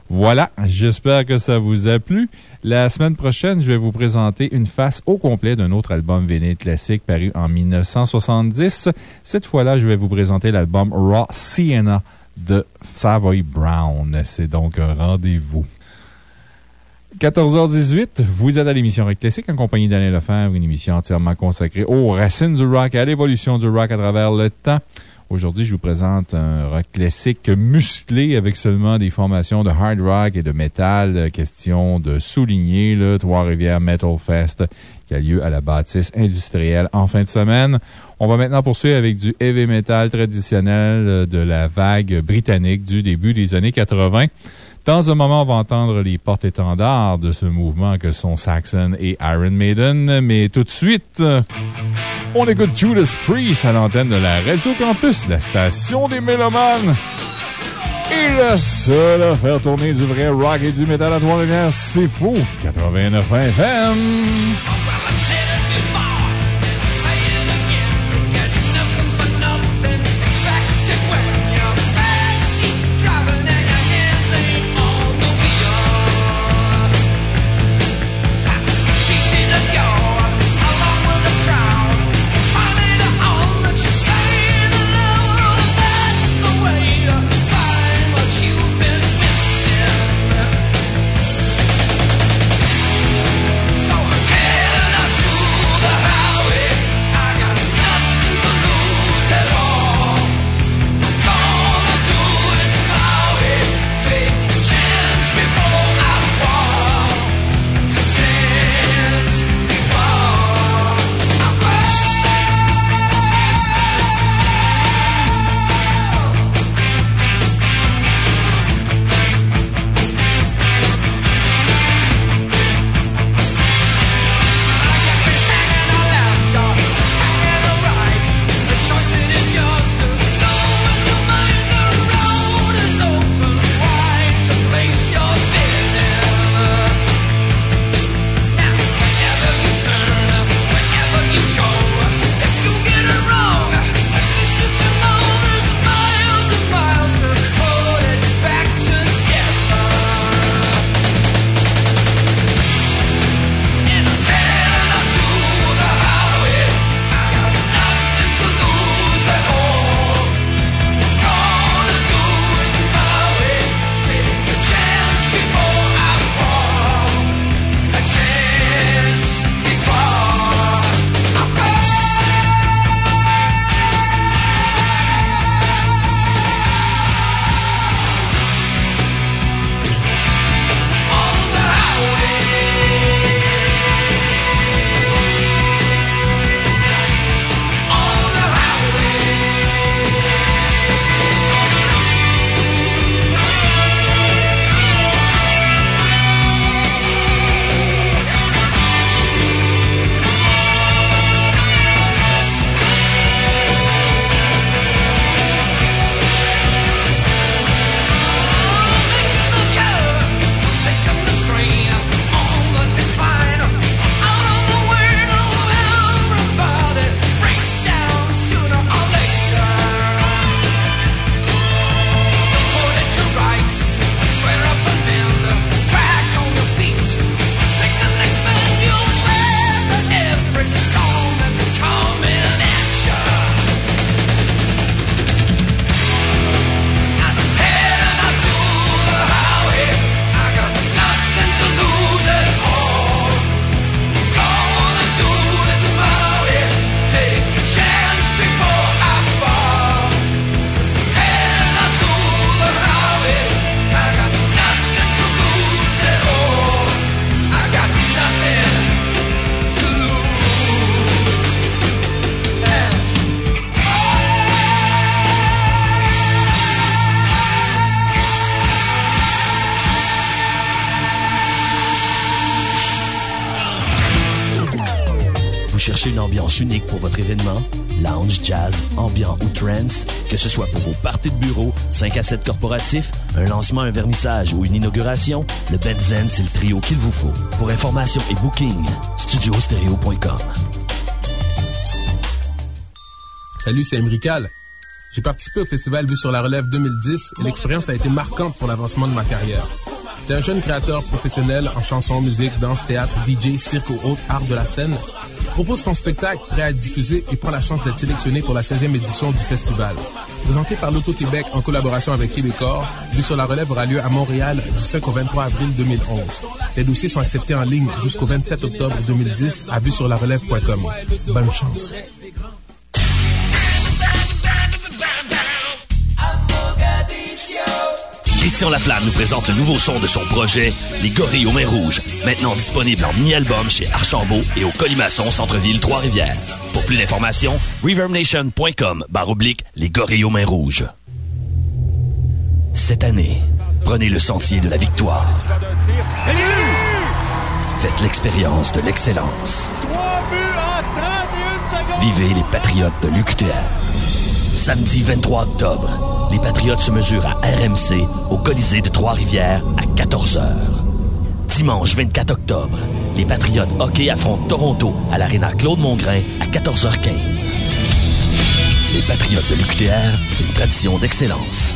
Voilà, j'espère que ça vous a plu. La semaine prochaine, je vais vous présenter une face au complet d'un autre album vinyle classique paru en 1970. Cette fois-là, je vais vous présenter l'album Raw Sienna de Savoy Brown. C'est donc un rendez-vous. 14h18, vous êtes à l'émission Rock Classique en compagnie d'Alain Lefebvre, une émission entièrement consacrée aux racines du rock et à l'évolution du rock à travers le temps. Aujourd'hui, je vous présente un rock classique musclé avec seulement des formations de hard rock et de metal. Question de souligner le Trois-Rivières Metal Fest qui a lieu à la bâtisse industrielle en fin de semaine. On va maintenant poursuivre avec du heavy metal traditionnel de la vague britannique du début des années 80. Dans un moment, on va entendre les porte-étendards de ce mouvement que sont Saxon et Iron Maiden. Mais tout de suite, on écoute Judas Priest à l'antenne de la Radio Campus, la station des Mélomanes. Et le seul à faire tourner du vrai rock et du métal à Trois-Rivières, c'est fou. 89 FM. 5 à 7 corporatifs, un lancement, un vernissage ou une inauguration, le Benzen, c'est le trio qu'il vous faut. Pour information et booking, studiostereo.com. Salut, c'est Emrical. J'ai participé au festival Vue sur la Relève 2010 et l'expérience a été marquante pour l'avancement de ma carrière. T'es un jeune créateur professionnel en chanson, musique, danse, théâtre, DJ, cirque ou autres arts de la scène. Propose ton spectacle prêt à être diffusé et prends la chance d'être sélectionné pour la 16e édition du festival. Présenté par l'Auto-Québec en collaboration avec Québecor, Vue sur la Relève aura lieu à Montréal du 5 au 23 avril 2011. Les dossiers sont acceptés en ligne jusqu'au 27 octobre 2010 à vue sur la relève.com. Bonne chance. Christian Laflamme nous présente le nouveau son de son projet, Les Gorilles aux Mains Rouges, maintenant disponible en mini-album chez Archambault et au Colimaçon Centre-Ville Trois-Rivières. Pour plus d'informations, reverbnation.com barre oblique Les Gorilles aux Mains Rouges. Cette année, prenez le sentier de la victoire. Faites l'expérience de l'excellence. Vivez les Patriotes de l'UQTR. Samedi 23 octobre, les Patriotes se mesurent à RMC au Colisée de Trois-Rivières à 14h. Dimanche 24 octobre, les Patriotes hockey affrontent Toronto à l'Arena Claude Mongrain à 14h15. Les Patriotes de l'UQTR, une tradition d'excellence.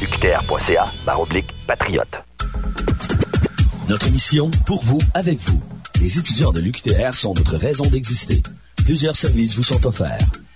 UQTR.ca, oblique, patriote. Notre mission, pour vous, avec vous. Les étudiants de l'UQTR sont notre raison d'exister. Plusieurs services vous sont offerts.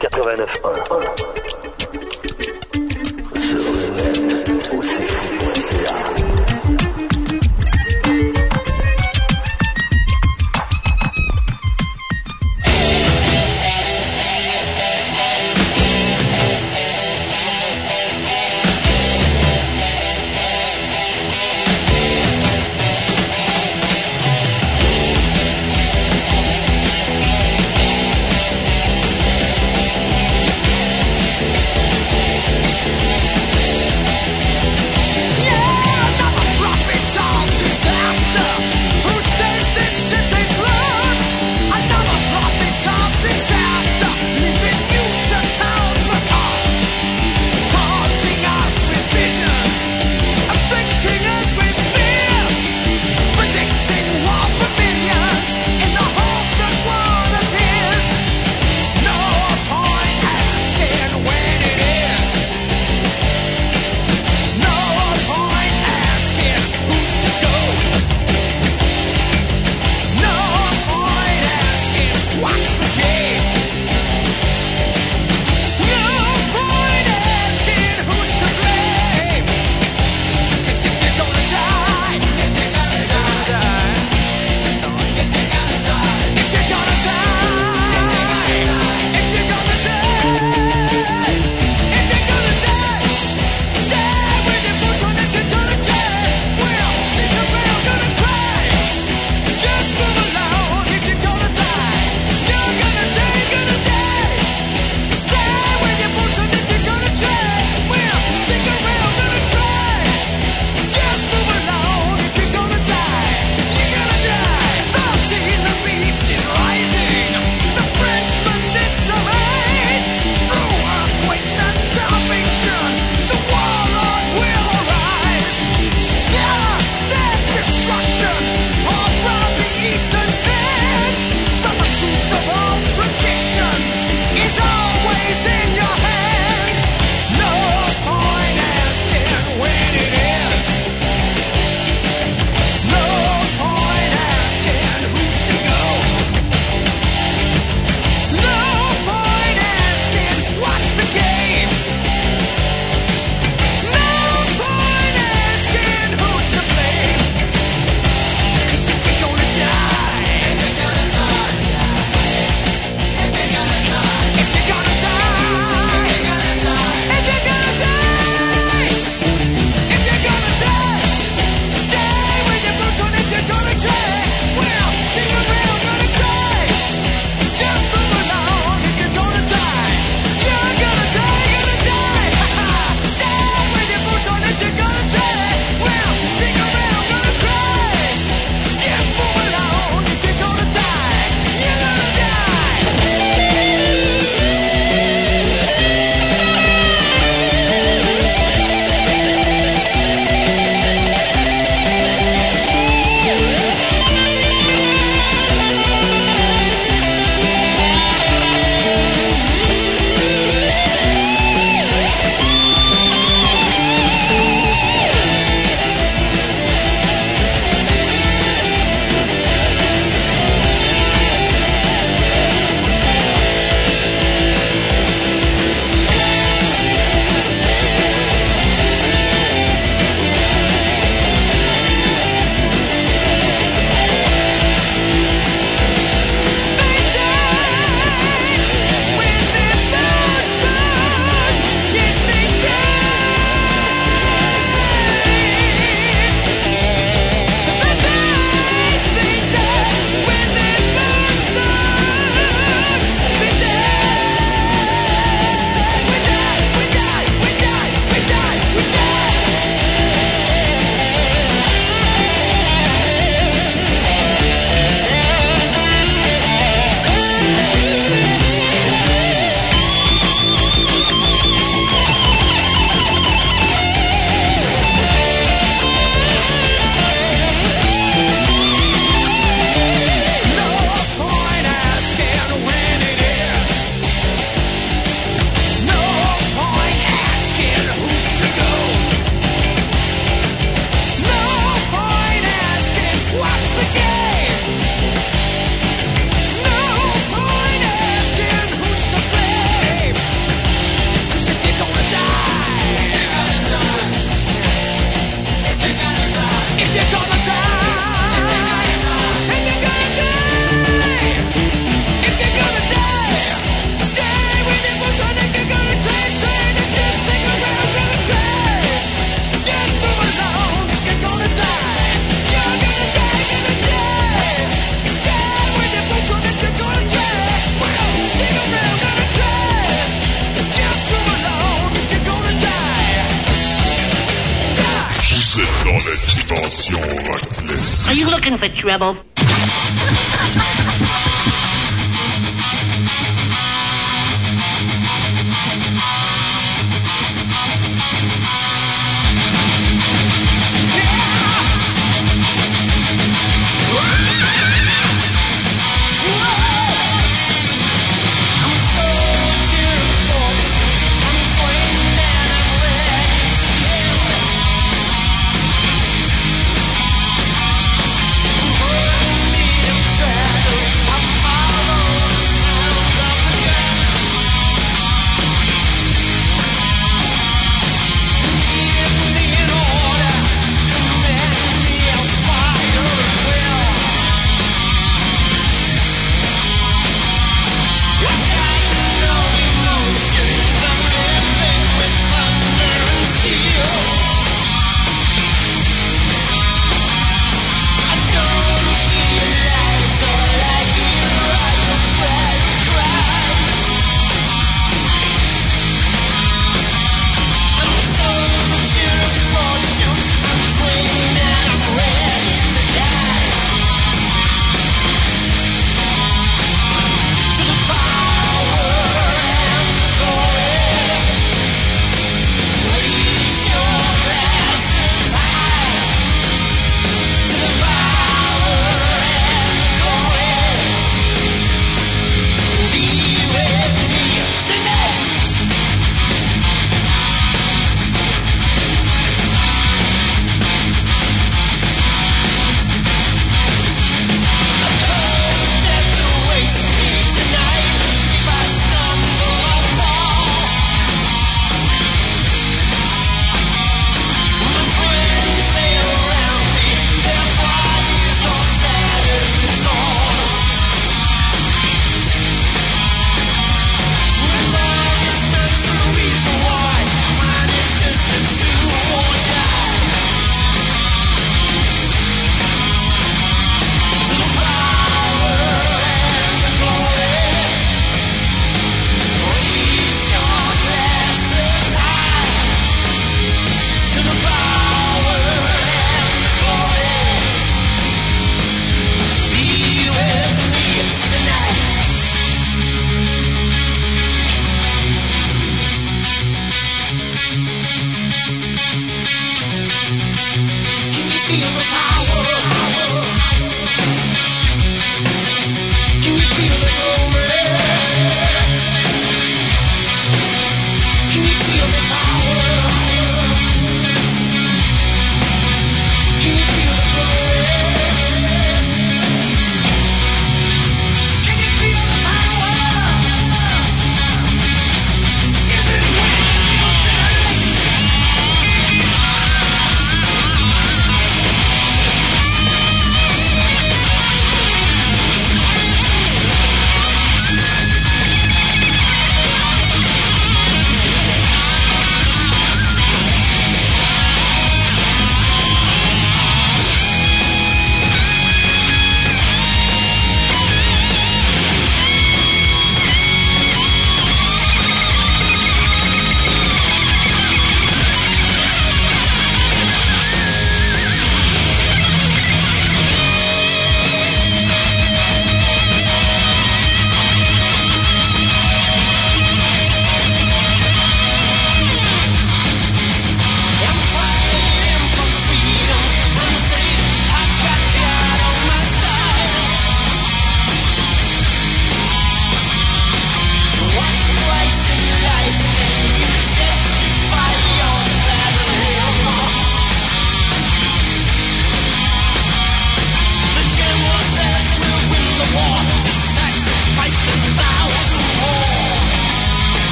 89.1. Sur le net, au cfou.ca. double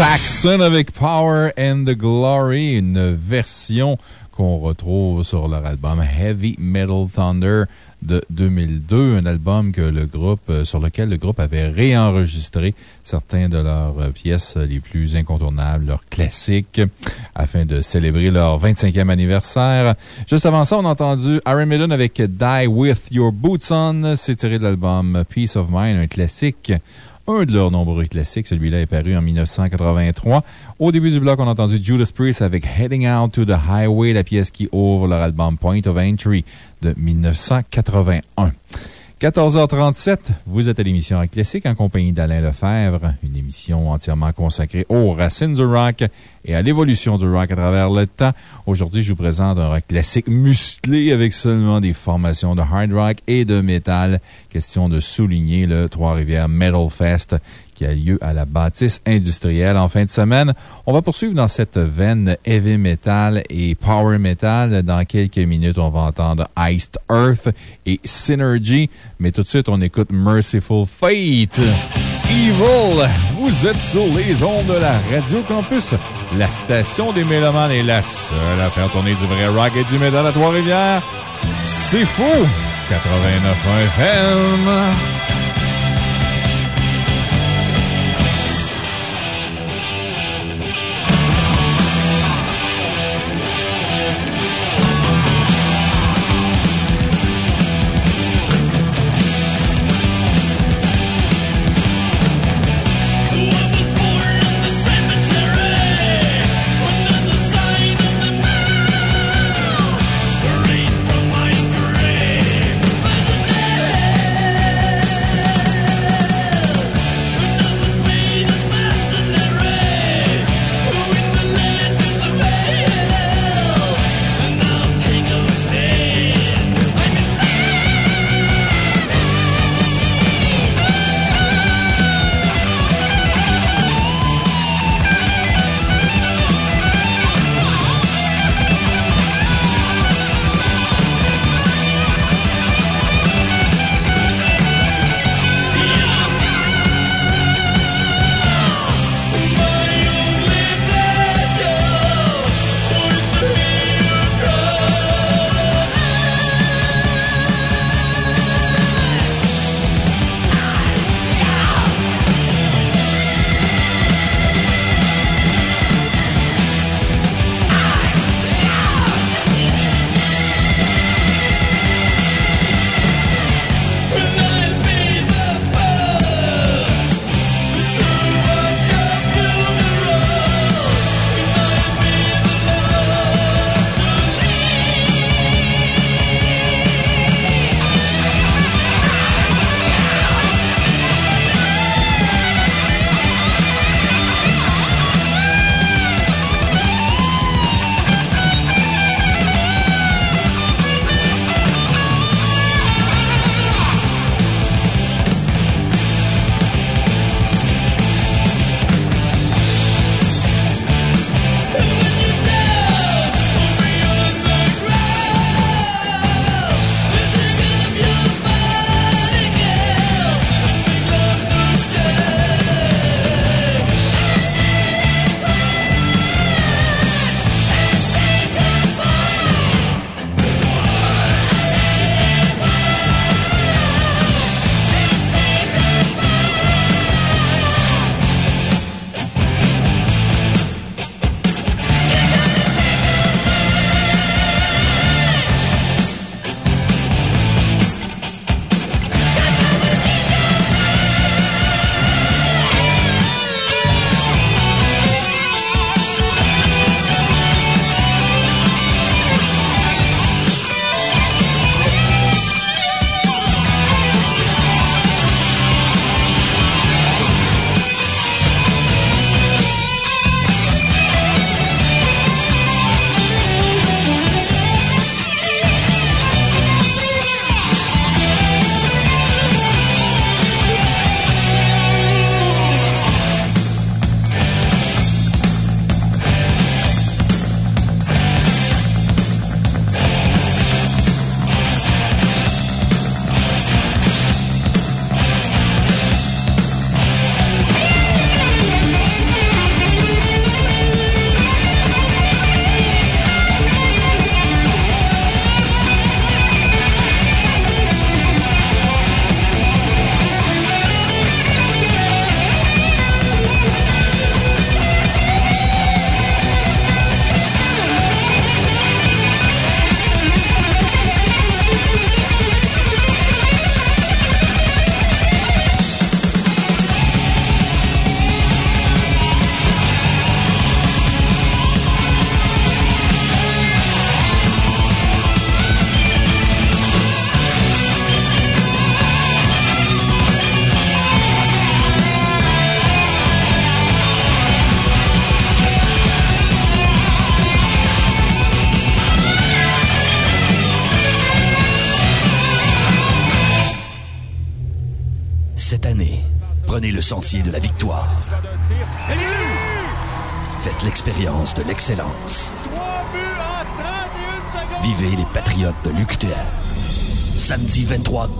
Saxon avec Power and the Glory, une version qu'on retrouve sur leur album Heavy Metal Thunder de 2002, un album que le groupe, euh, sur lequel le groupe avait réenregistré certains de leurs euh, pièces les plus incontournables, leurs classiques, afin de célébrer leur 25e anniversaire. Juste avant ça, on a entendu Iron Maiden avec Die With Your Boots On. C'est tiré de l'album Peace of Mind, un classique un de leurs nombreux classiques. Celui-là est paru en 1983. Au début du bloc, on a entendu Judas Priest avec Heading Out to the Highway, la pièce qui ouvre leur album Point of Entry de 1981. 14h37, vous êtes à l'émission Classique en compagnie d'Alain Lefebvre, une émission entièrement consacrée aux racines du rock et à l'évolution du rock à travers le temps. Aujourd'hui, je vous présente un rock classique musclé avec seulement des formations de hard rock et de métal. Question de souligner le Trois-Rivières Metal Fest qui a lieu à la bâtisse industrielle en fin de semaine. On va poursuivre dans cette veine heavy metal et power metal. Dans quelques minutes, on va entendre Iced Earth et Synergy. Mais tout de suite, on écoute Merciful Fate. Evil, vous êtes sur les ondes de la Radio Campus. La station des Mélomanes est la seule à faire tourner du vrai rock et du métal à Trois-Rivières. C'est fou! 89 FM.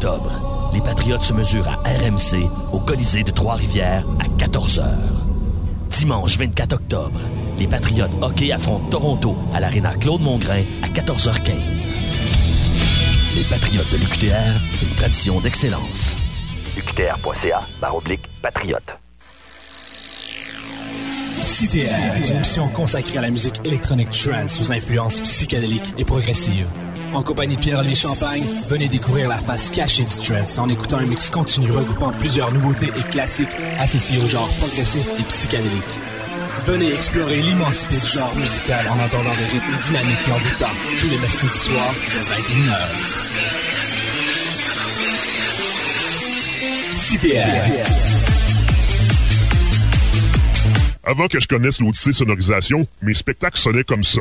Octobre, les Patriotes se mesurent à RMC au Colisée de Trois-Rivières à 14h. Dimanche 24 octobre, les Patriotes hockey affrontent Toronto à l'Arena Claude Mongrain à 14h15. Les Patriotes de l'UQTR, une tradition d'excellence. UQTR.ca, barre oblique, patriote. CTR est une émission consacrée à la musique électronique trance aux influences psychédéliques et progressives. En compagnie de Pierre-Olivier Champagne, venez découvrir la face cachée du trance en écoutant un mix continu regroupant plusieurs nouveautés et classiques associés au genre progressif et psychédélique. Venez explorer l'immensité du genre musical en entendant des rythmes dynamiques et envoûtants tous les mercredis soirs de 21h. CTR. Avant que je connaisse l'Odyssée Sonorisation, mes spectacles sonnaient comme ça.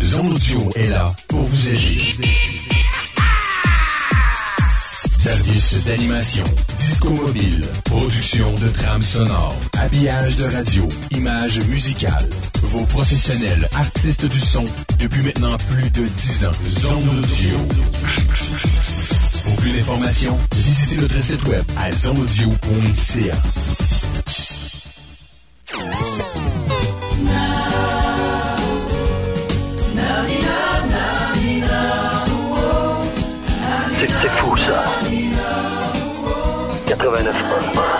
Zone Audio est là pour vous aider. Service d'animation, disco mobile, production de trames sonores, habillage de radio, images musicales. Vos professionnels, artistes du son, depuis maintenant plus de 10 ans. Zone Audio. Pour plus d'informations, visitez notre site web à zoneaudio.ca. 89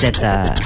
jusqu'à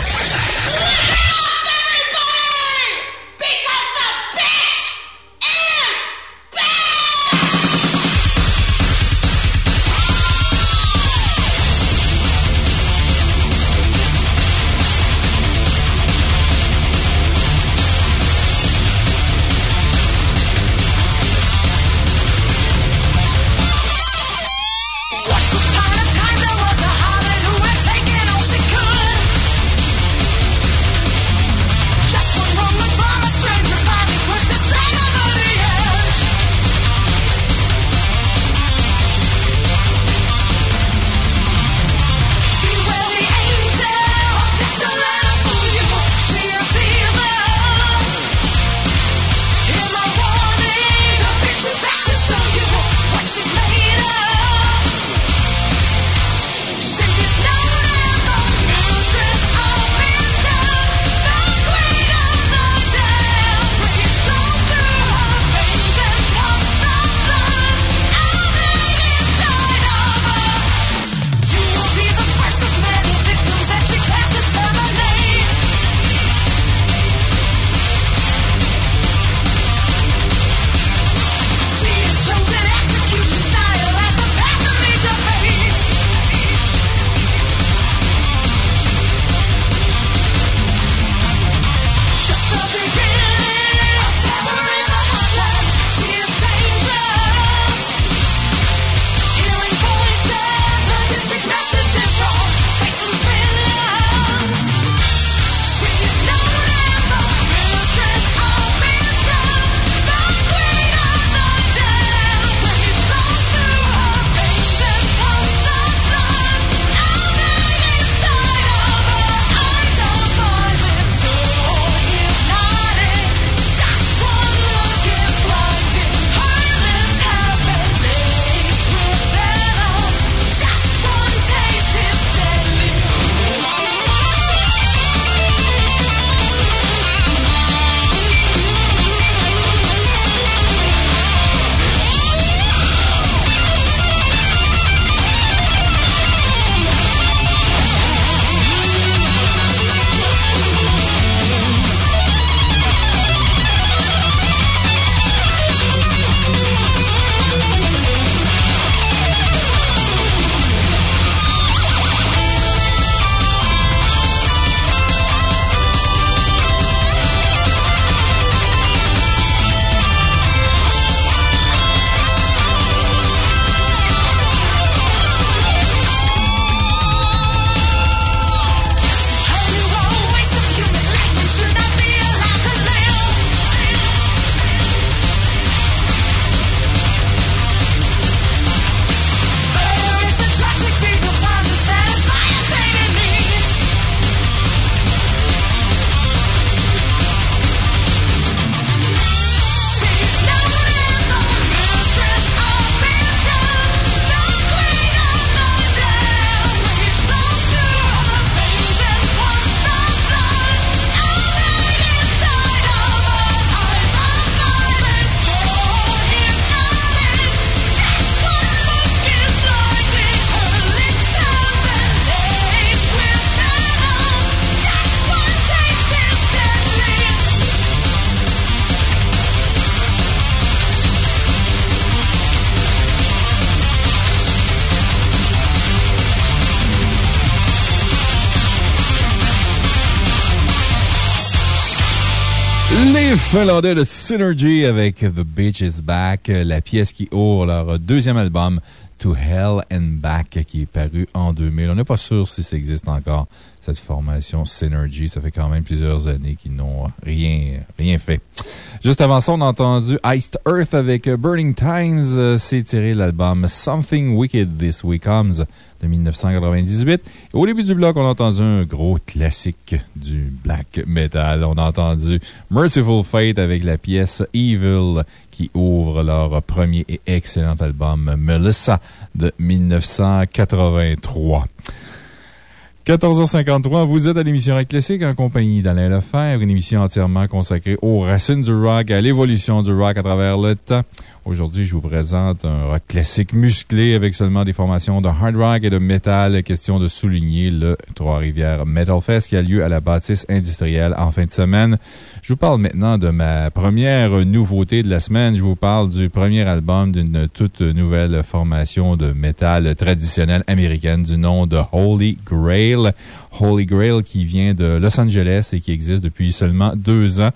Finlandais de Synergy avec The Bitch is Back, la pièce qui ouvre leur deuxième album, To Hell and Back, qui est paru en 2000. On n'est pas sûr si ça existe encore, cette formation Synergy. Ça fait quand même plusieurs années qu'ils n'ont rien, rien fait. Juste avant ça, on a entendu Iced Earth avec Burning Times. C'est tiré de l'album Something Wicked This Way Comes de 1998. Et au début du bloc, on a entendu un gros classique du black metal. On a entendu Merciful Fate avec la pièce Evil qui ouvre leur premier et excellent album Melissa de 1983. 14h53, vous êtes à l'émission Rock Classique en compagnie d'Alain Lefebvre, une émission entièrement consacrée aux racines du rock, à l'évolution du rock à travers le temps, Aujourd'hui, je vous présente un rock classique musclé avec seulement des formations de hard rock et de métal. Question de souligner le Trois-Rivières Metal Fest qui a lieu à la bâtisse industrielle en fin de semaine. Je vous parle maintenant de ma première nouveauté de la semaine. Je vous parle du premier album d'une toute nouvelle formation de métal traditionnelle américaine du nom de Holy Grail. Holy Grail qui vient de Los Angeles et qui existe depuis seulement deux ans.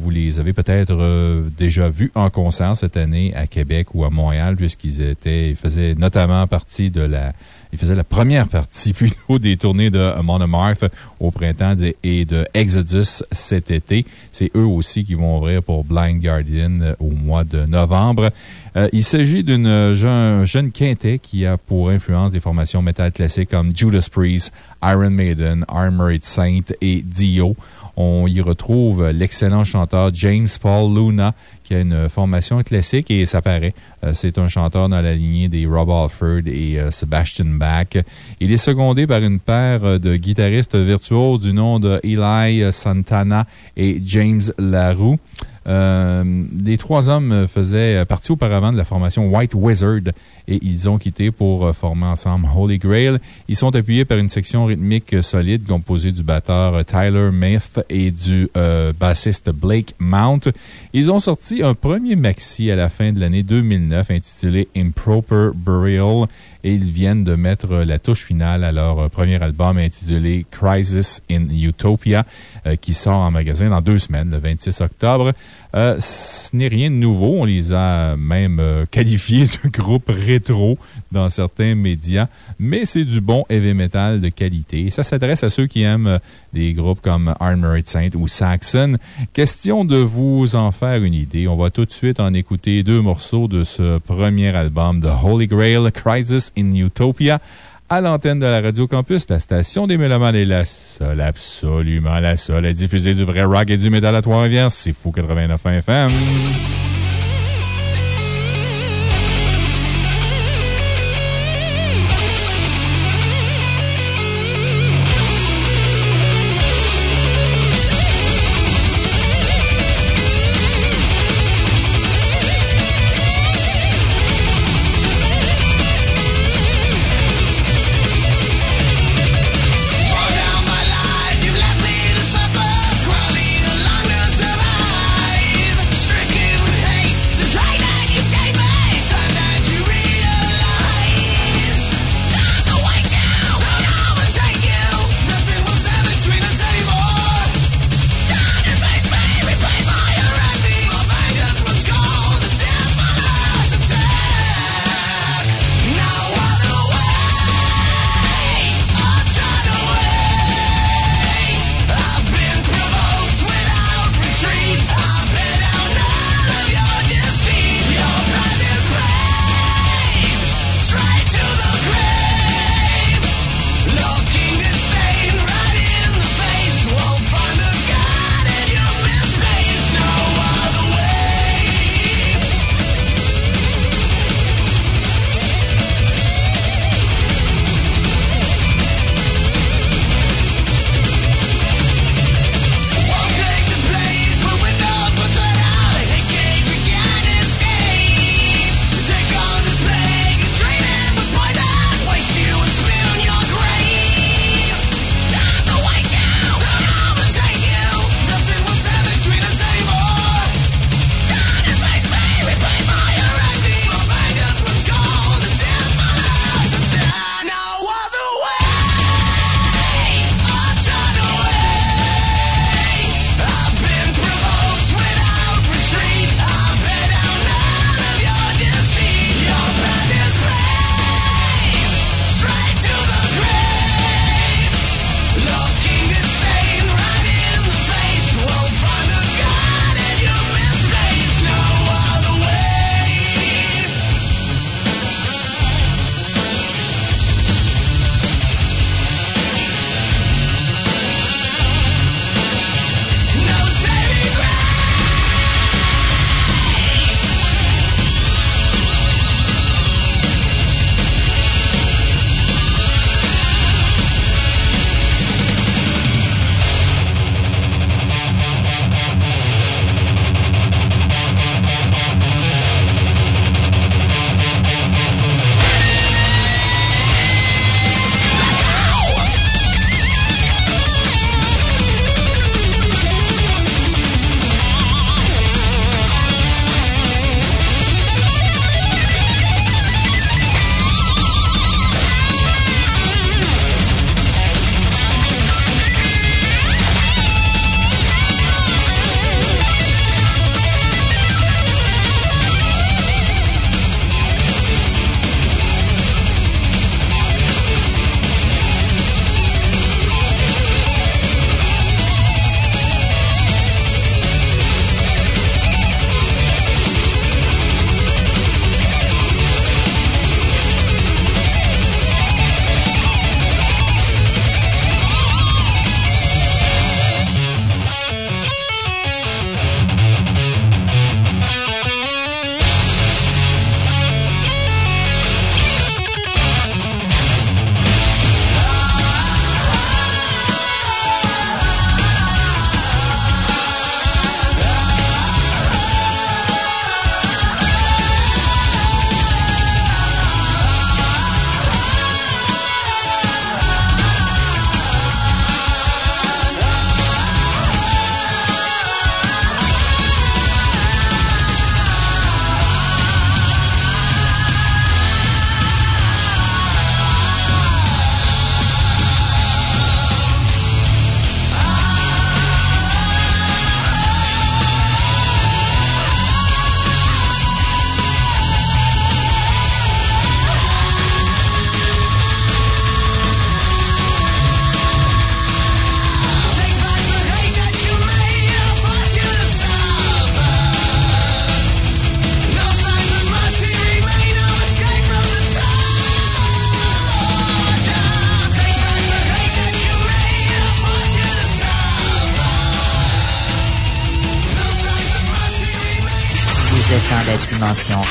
Vous les avez peut-être euh, déjà vus en concert cette année à Québec ou à Montréal, puisqu'ils étaient, ils faisaient notamment partie de la, ils faisaient la première partie (laughs) plutôt des tournées de Monomarth au printemps et de Exodus cet été. C'est eux aussi qui vont ouvrir pour Blind Guardian euh, au mois de novembre. Euh, il s'agit d'une jeune, jeune quintet qui a pour influence des formations métal classiques comme Judas Priest, Iron Maiden, Armored Saint et Dio. On y retrouve l'excellent chanteur James Paul Luna, qui a une formation classique et ça paraît. Euh, C'est un chanteur dans la lignée des Rob Alford et euh, Sebastian Bach. Il est secondé par une paire de guitaristes virtuoses du nom de Eli Santana et James Laroux. Euh, les trois hommes faisaient partie auparavant de la formation White Wizard et ils ont quitté pour euh, former ensemble Holy Grail. Ils sont appuyés par une section rythmique solide composée du batteur Tyler Myth et du euh, bassiste Blake Mount. Ils ont sorti un premier maxi à la fin de l'année 2009 intitulé Improper Burial et ils viennent de mettre la touche finale à leur euh, premier album intitulé Crisis in Utopia, euh, qui sort en magasin dans deux semaines, le 26 octobre. Euh, ce n'est rien de nouveau. On les a même qualifiés de groupe rétro dans certains médias, mais c'est du bon heavy metal de qualité. Ça s'adresse à ceux qui aiment euh, des groupes comme Armored Saint ou Saxon. Question de vous en faire une idée. On va tout de suite en écouter deux morceaux de ce premier album de Holy Grail, Crisis in Utopia à l'antenne de la Radio Campus, la station des Mélomanes est la seule, absolument la seule à diffuser du vrai rock et du métal à Trois-Rivières. C'est Fou 89 FM.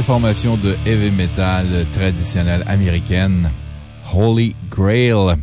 Formation de heavy metal traditionnelle américaine, Holy Grail.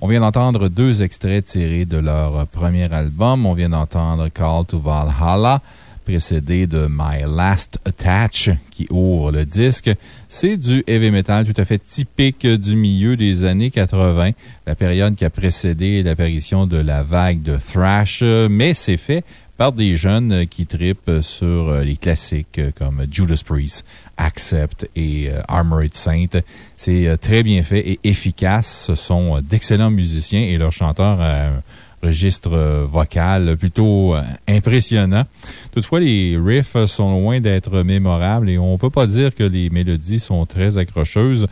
On vient d'entendre deux extraits tirés de leur premier album. On vient d'entendre Call to Valhalla, précédé de My Last Attach, qui ouvre le disque. C'est du heavy metal tout à fait typique du milieu des années 80, la période qui a précédé l'apparition de la vague de thrash, mais c'est fait par des jeunes qui tripent sur euh, les classiques euh, comme Judas Priest, Accept et euh, Armored Saint. C'est euh, très bien fait et efficace. Ce sont euh, d'excellents musiciens et leur chanteur a un registre euh, vocal plutôt euh, impressionnant. Toutefois, les riffs sont loin d'être mémorables et on ne peut pas dire que les mélodies sont très accrocheuses.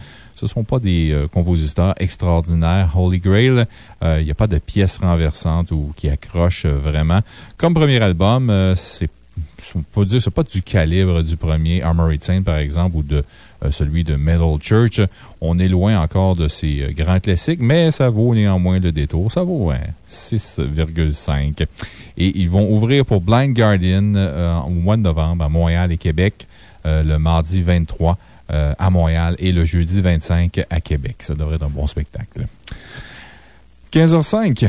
Ce ne sont pas des euh, compositeurs extraordinaires. Holy Grail, euh, il n'y a pas de pièces renversantes ou qui accrochent euh, vraiment. Comme premier album, c'est peut dire, pas du calibre du premier Armored Saint, par exemple, ou de celui de Metal Church. On est loin encore de ces grands classiques, mais ça vaut néanmoins le détour. Ça vaut hein, 6,5. Et ils vont ouvrir pour Blind Guardian au mois de novembre à Montréal et Québec, le mardi 23. Euh, à Montréal et le jeudi 25 à Québec. Ça devrait être un bon spectacle. 15h05.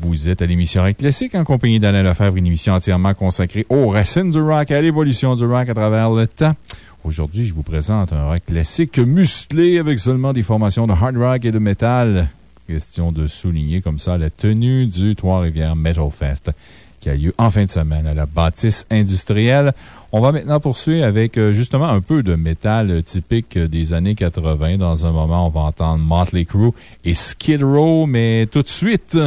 Vous êtes à l'émission Rock Classique en compagnie d'Alain Lefebvre, une émission entièrement consacrée aux racines du rock, à l'évolution du rock à travers le temps. Aujourd'hui, je vous présente un rock classique musclé avec seulement des formations de hard rock et de metal. Question de souligner comme ça la tenue du Trois-Rivières Metal Fest qui a lieu en fin de semaine à la bâtisse industrielle. On va maintenant poursuivre avec euh, justement un peu de métal typique des années 80. Dans un moment, on va entendre Motley Crue et Skid Row, mais tout de suite,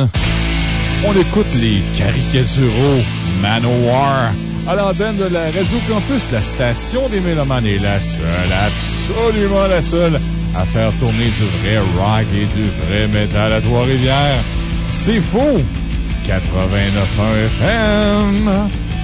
on écoute les caricaturaux Manowar à l'antenne de la Radio Campus, la station des Mélomanes est la seule, absolument la seule, à faire tourner du vrai rock et du vrai métal à Trois-Rivières. C'est faux! 89.1 FM.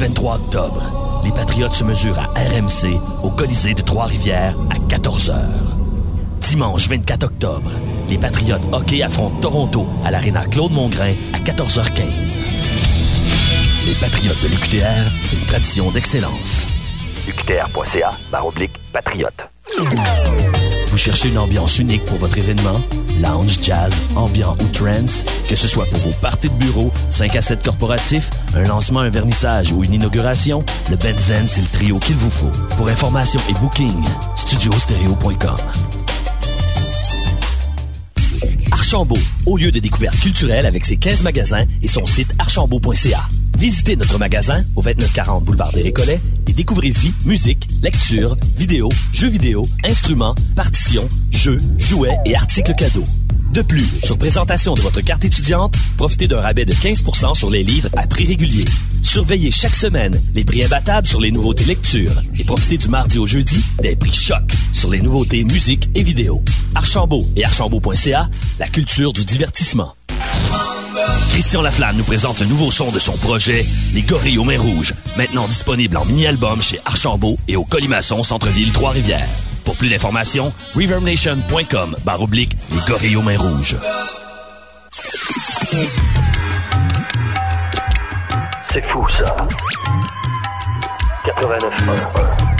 23 octobre, les Patriotes se mesurent à RMC au Colisée de Trois-Rivières à 14 h. Dimanche 24 octobre, les Patriotes hockey affrontent Toronto à l'Arena Claude Mongrain à 14h15. Les Patriotes de l'UQTR, une tradition d'excellence. UQTR.ca, baroblique, patriote. Vous cherchez une ambiance unique pour votre événement? Lounge, jazz, ambiant ou trance? Que ce soit pour vos parties de bureau, 5 à 7 corporatifs, un lancement, un vernissage ou une inauguration, le Benzen, c'est le trio qu'il vous faut. Pour information et booking, studiostereo.com. Archambault, au lieu de découverte culturelle avec ses 15 magasins et son site archambault.ca. Visitez notre magasin au 2940 boulevard des Récollets et découvrez-y musique, lecture, vidéo, jeux vidéo, instruments, partitions, jeux, jouets et articles cadeaux. De plus, sur présentation de votre carte étudiante, profitez d'un rabais de 15% sur les livres à prix régulier. Surveillez chaque semaine les prix imbattables sur les nouveautés lecture et profitez du mardi au jeudi des prix choc sur les nouveautés musique et vidéo. Archambault et archambault.ca, la culture du divertissement. Christian Laflamme nous présente le nouveau son de son projet, Les Gorilles aux Mains Rouges, maintenant disponible en mini-album chez Archambault et au Colimaçon Centre-Ville Trois-Rivières. Pour plus d'informations, reverbnation.com barre oblique Les Gorilles aux Mains Rouges. C'est fou ça. 89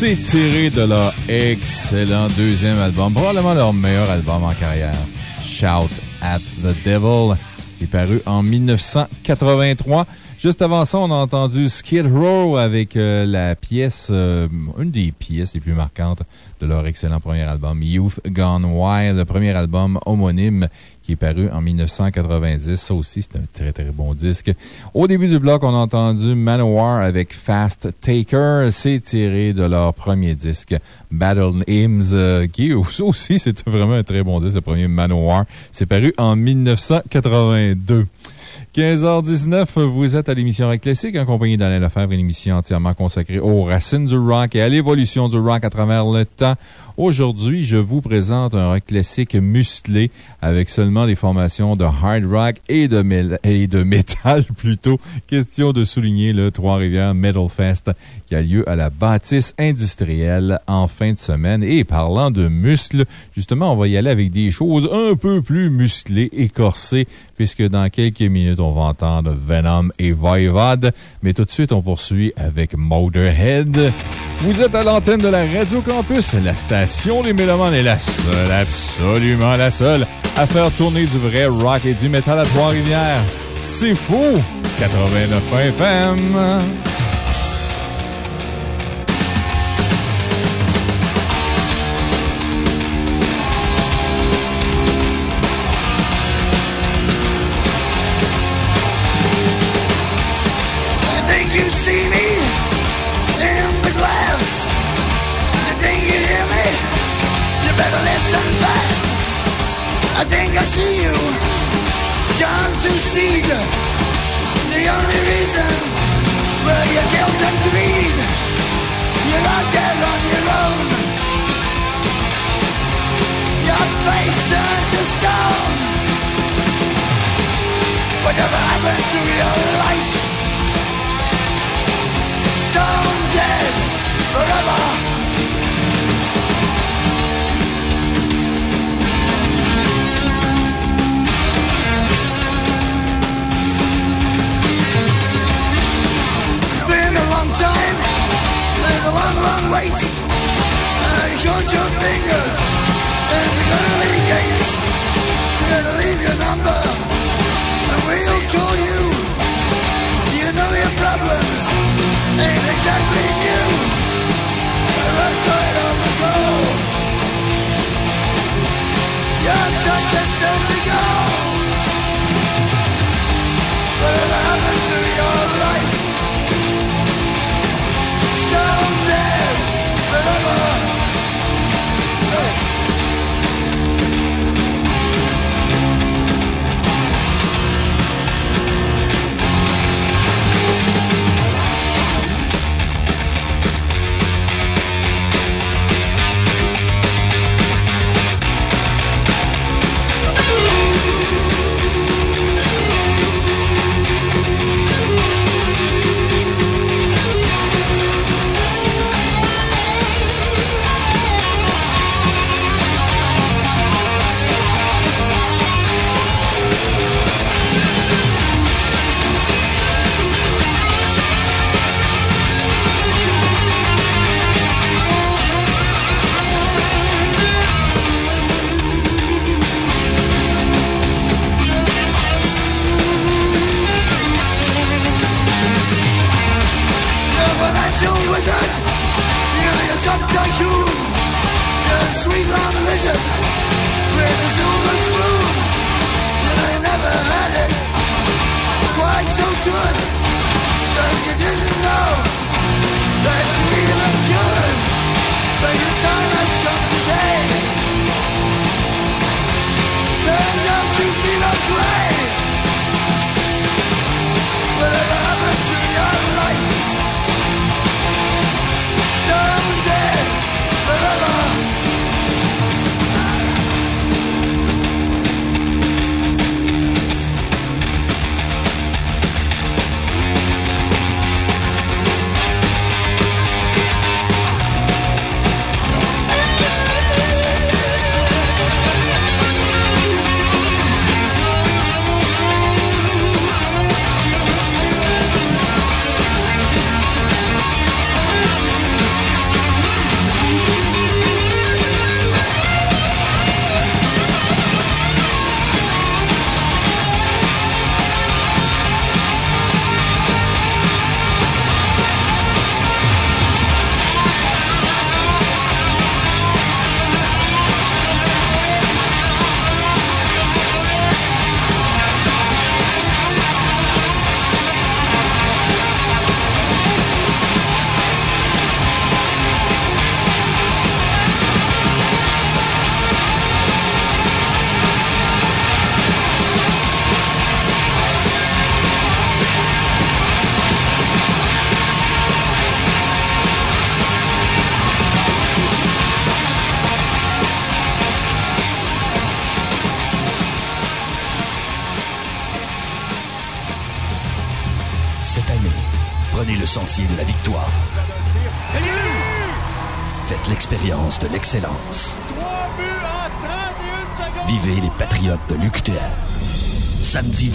C'est tiré de leur excellent deuxième album, probablement leur meilleur album en carrière, Shout at the Devil, qui est paru en 1983. Juste avant ça, on a entendu Skid Row avec euh, la pièce, euh, une des pièces les plus marquantes de leur excellent premier album, Youth Gone Wild, le premier album homonyme qui est paru en 1990. Ça aussi, c'est un très très bon disque. Au début du bloc, on a entendu Manowar avec Fast Taker. C'est tiré de leur premier disque, Battle Hymns, euh, qui aussi, (laughs) c'est vraiment un très bon disque, le premier Manowar. C'est paru en 1982. 15h19, vous êtes à l'émission Rock Classique en compagnie d'Alain Lefebvre, une émission entièrement consacrée aux racines du rock et à l'évolution du rock à travers le temps. Aujourd'hui, je vous présente un rock classique musclé avec seulement des formations de hard rock et de, et métal (laughs) plutôt. Question de souligner le Trois-Rivières Metal Fest qui a lieu à la bâtisse industrielle en fin de semaine. Et parlant de muscles, justement, on va y aller avec des choses un peu plus musclées et corsées puisque dans quelques minutes, on va entendre Venom et Voivod. Mais tout de suite, on poursuit avec Motorhead. Vous êtes à l'antenne de la Radio Campus. La station des Mélomanes est la seule, absolument la seule, à faire tourner du vrai rock et du métal à Trois-Rivières. C'est fou! 89 FM. Seed. The only reasons were your guilt and greed. You're out there on your own. Your face turned to stone. Whatever happened to your life? stone dead forever. Time, been a long, long wait. Uh, you count your fingers in the early gates. You're gonna leave your number, and we'll call you. You know your problems ain't exactly new. The left side of the road. Your touch has turned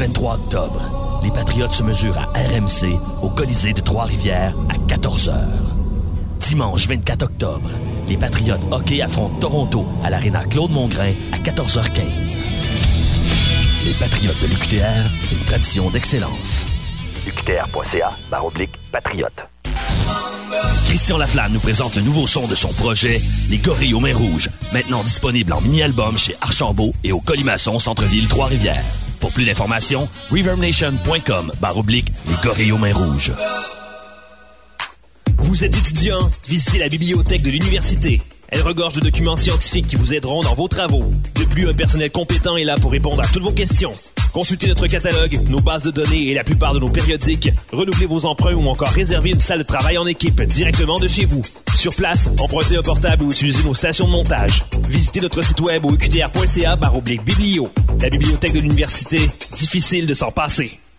23 octobre, les Patriotes se mesurent à RMC au Colisée de Trois-Rivières à 14h. Dimanche 24 octobre, les Patriotes hockey affrontent Toronto à l'Arena Claude Mongrain à 14h15. Les Patriotes de l'UQTR, une tradition d'excellence. UQTR.ca, oblique, patriote. Christian Laflamme nous présente le nouveau son de son projet, Les Gorilles aux Mains Rouges, maintenant disponible en mini-album chez Archambault et au Colimaçon Centre-Ville Trois-Rivières. Pour plus d'informations, reverbnation.com, barre oblique, Les Gorilles aux Mains Rouges. Vous êtes étudiant? Visitez la bibliothèque de l'université. Elle regorge de documents scientifiques qui vous aideront dans vos travaux. De plus, un personnel compétent est là pour répondre à toutes vos questions. Consultez notre catalogue, nos bases de données et la plupart de nos périodiques. Renouvelez vos emprunts ou encore réservez une salle de travail en équipe directement de chez vous. Sur place, empruntez un portable ou utilisez nos stations de montage. Visitez notre site web au oblique biblio. La bibliothèque de l'université, difficile de s'en passer.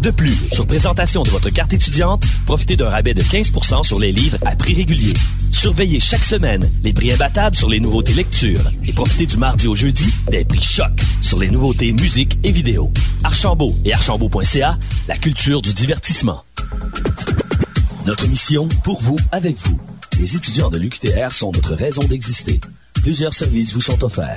De plus, sur présentation de votre carte étudiante, profitez d'un rabais de 15% sur les livres à prix régulier. Surveillez chaque semaine les prix imbattables sur les nouveautés lecture et profitez du mardi au jeudi des prix choc sur les nouveautés musique et vidéo. Archambault et archambault.ca, la culture du divertissement. Notre mission, pour vous, avec vous. Les étudiants de l'UQTR sont notre raison d'exister. Plusieurs services vous sont offerts.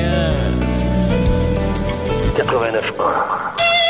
89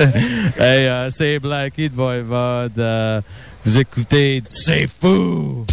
(laughs) hey, uh, c'est Blackie de Voivode. Euh, vous écoutez C'est fou!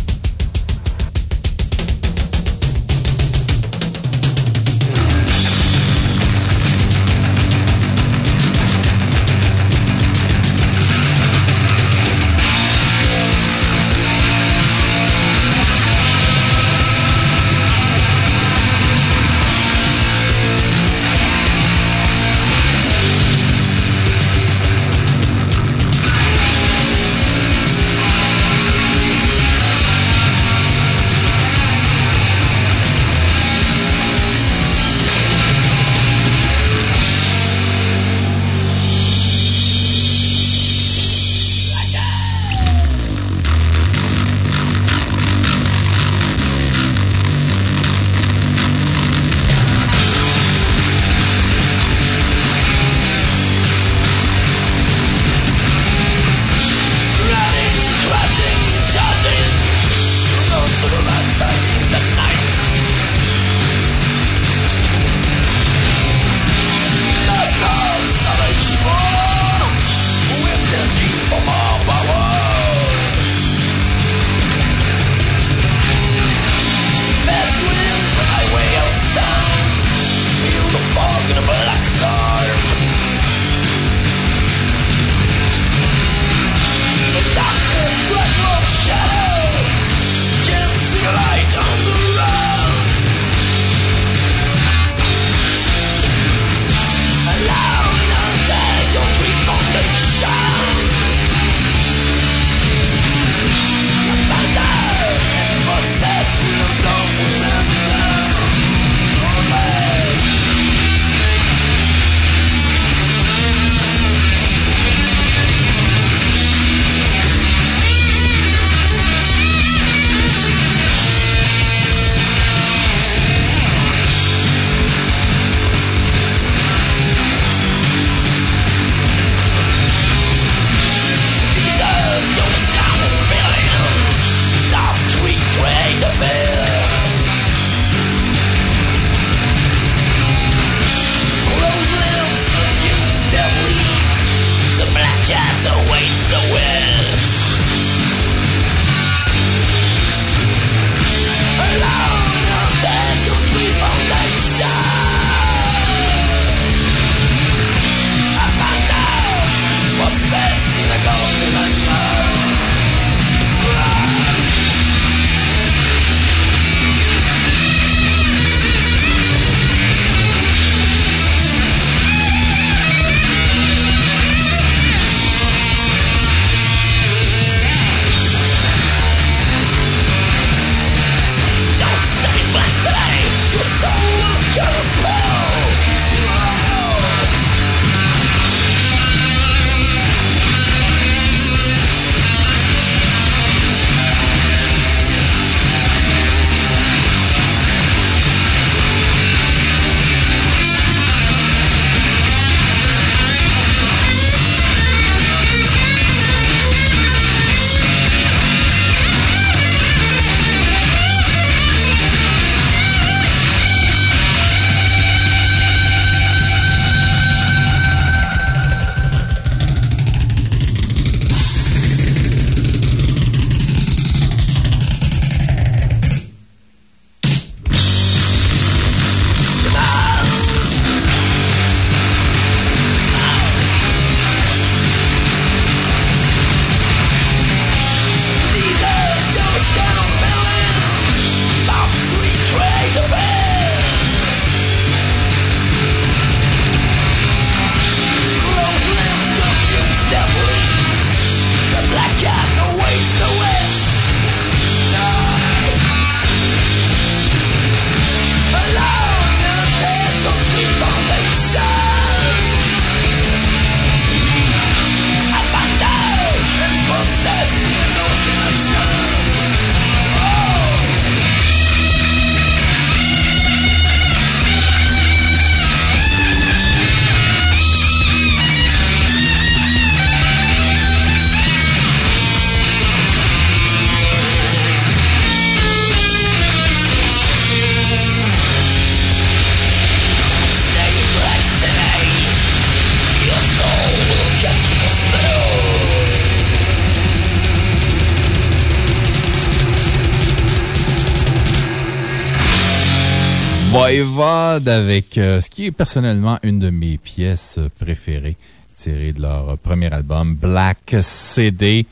Avec euh, ce qui est personnellement une de mes pièces préférées tirée de leur premier album Black CD.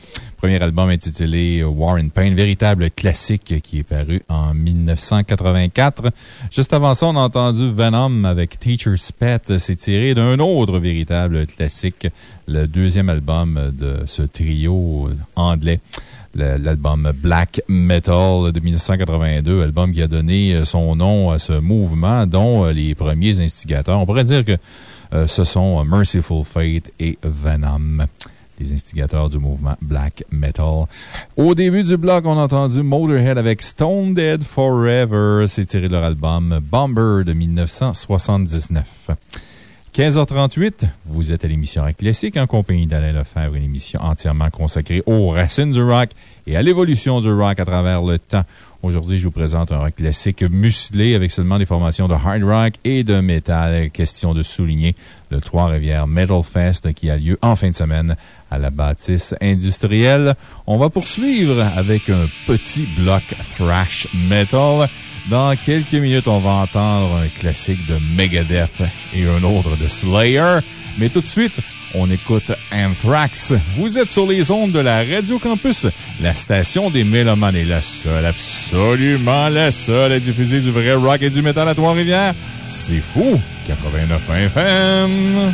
Premier album intitulé War and Pain, véritable classique qui est paru en 1984. Juste avant ça, on a entendu Venom avec Teacher's Pet. C'est tiré d'un autre véritable classique, le deuxième album de ce trio anglais l'album Black Metal de 1982, album qui a donné son nom à ce mouvement, dont les premiers instigateurs. On pourrait dire que euh, ce sont Merciful Fate et Venom les instigateurs du mouvement black metal. Au début du bloc, on a entendu Motorhead avec Stone Dead Forever. C'est tiré de leur album Bomber de 1979. 15h38, vous êtes à l'émission Rock Classique en compagnie d'Alain Lefebvre, une émission entièrement consacrée aux racines du rock et à l'évolution du rock à travers le temps. Aujourd'hui, je vous présente un rock classique musclé avec seulement des formations de hard rock et de metal. Question de souligner le Trois-Rivières Metal Fest qui a lieu en fin de semaine à la bâtisse industrielle. On va poursuivre avec un petit bloc thrash metal. Dans quelques minutes, on va entendre un classique de Megadeth et un autre de Slayer. Mais tout de suite, on écoute Anthrax. Vous êtes sur les ondes de la Radio Campus, la station des Mélomanes est la seule, absolument la seule à diffuser du vrai rock et du métal à Trois-Rivières. C'est fou! 89 FM.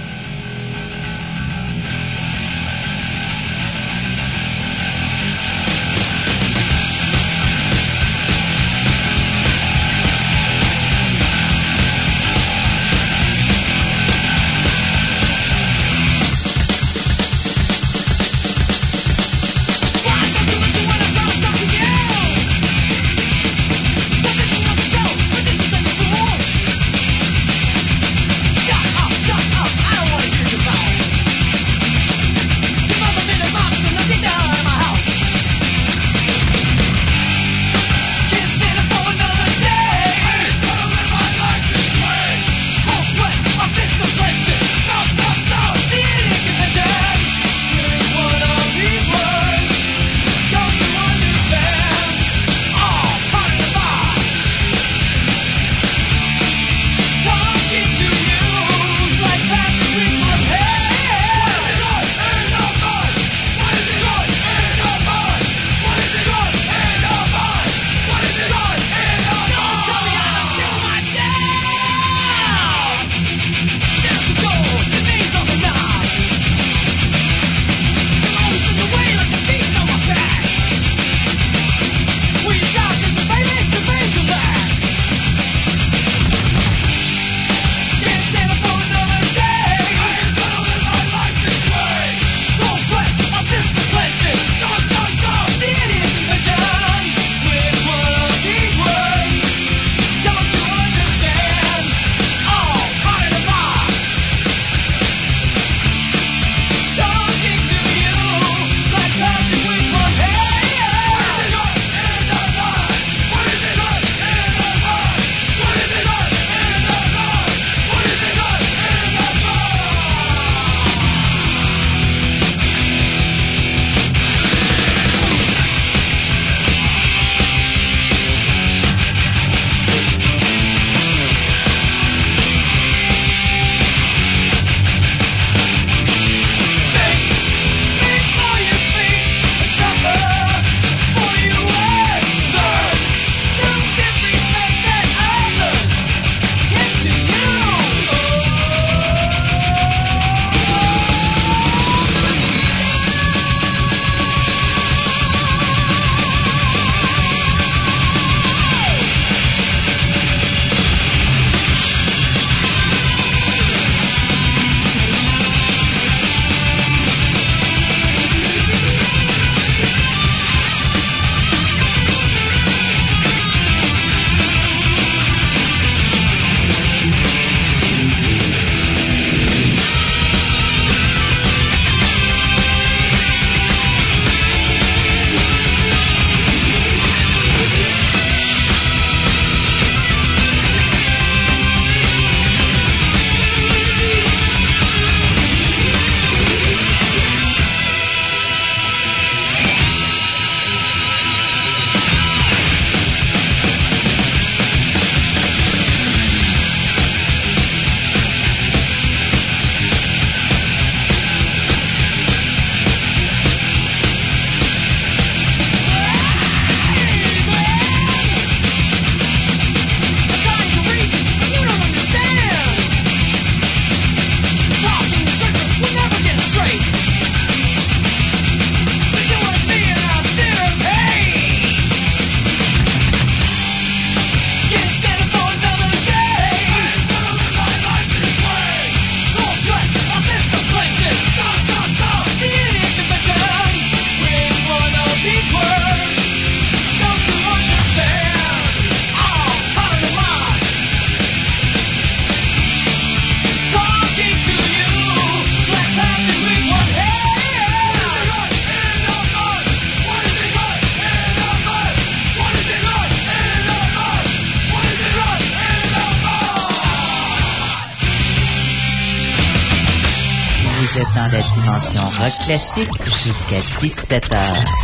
Jusqu'à 17h.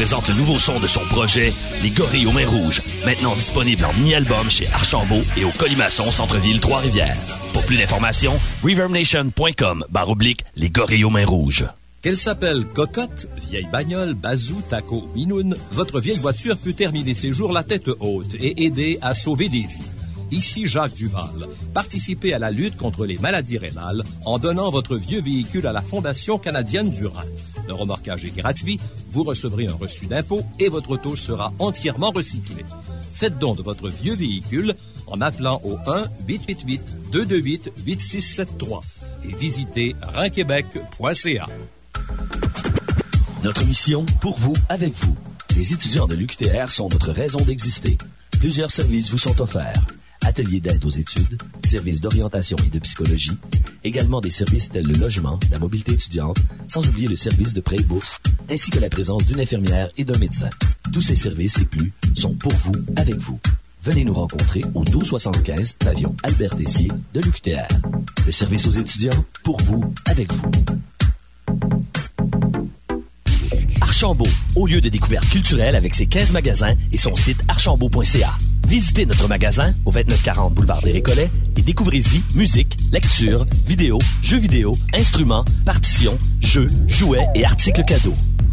Présente le nouveau son de son projet, Les Gorilles aux Mains Rouges, maintenant disponible en mini-album chez Archambault et au Colimaçon Centre-Ville Trois-Rivières. Pour plus d'informations, reverbnation.com barre oblique Les Gorilles aux Mains Rouges. Qu'elle s'appelle Cocotte, vieille bagnole, bazou, taco, minoune, votre vieille voiture peut terminer ses jours la tête haute et aider à sauver des vies. Ici Jacques Duval. Participez à la lutte contre les maladies rénales en donnant votre vieux véhicule à la Fondation canadienne du Rhin. Le remorquage est gratuit, vous recevrez un reçu d'impôt et votre auto sera entièrement recyclée. Faites don de votre vieux véhicule en appelant au 1-888-228-8673 et visitez rhinquebec.ca. Notre mission, pour vous, avec vous. Les étudiants de l'UQTR sont notre raison d'exister. Plusieurs services vous sont offerts. Ateliers d'aide aux études, services d'orientation et de psychologie, également des services tels le logement, la mobilité étudiante, sans oublier le service de prêt et bourse, ainsi que la présence d'une infirmière et d'un médecin. Tous ces services et plus sont pour vous, avec vous. Venez nous rencontrer au 1275 pavillon Albert Dessier de l'UQTR. Le service aux étudiants, pour vous, avec vous. Archambault, au lieu de découverte culturelle avec ses 15 magasins et son site archambault.ca. Visitez notre magasin au 2940 boulevard des Récollets et découvrez-y musique, lecture, vidéo, jeux vidéo, instruments, partitions, jeux, jouets et articles cadeaux.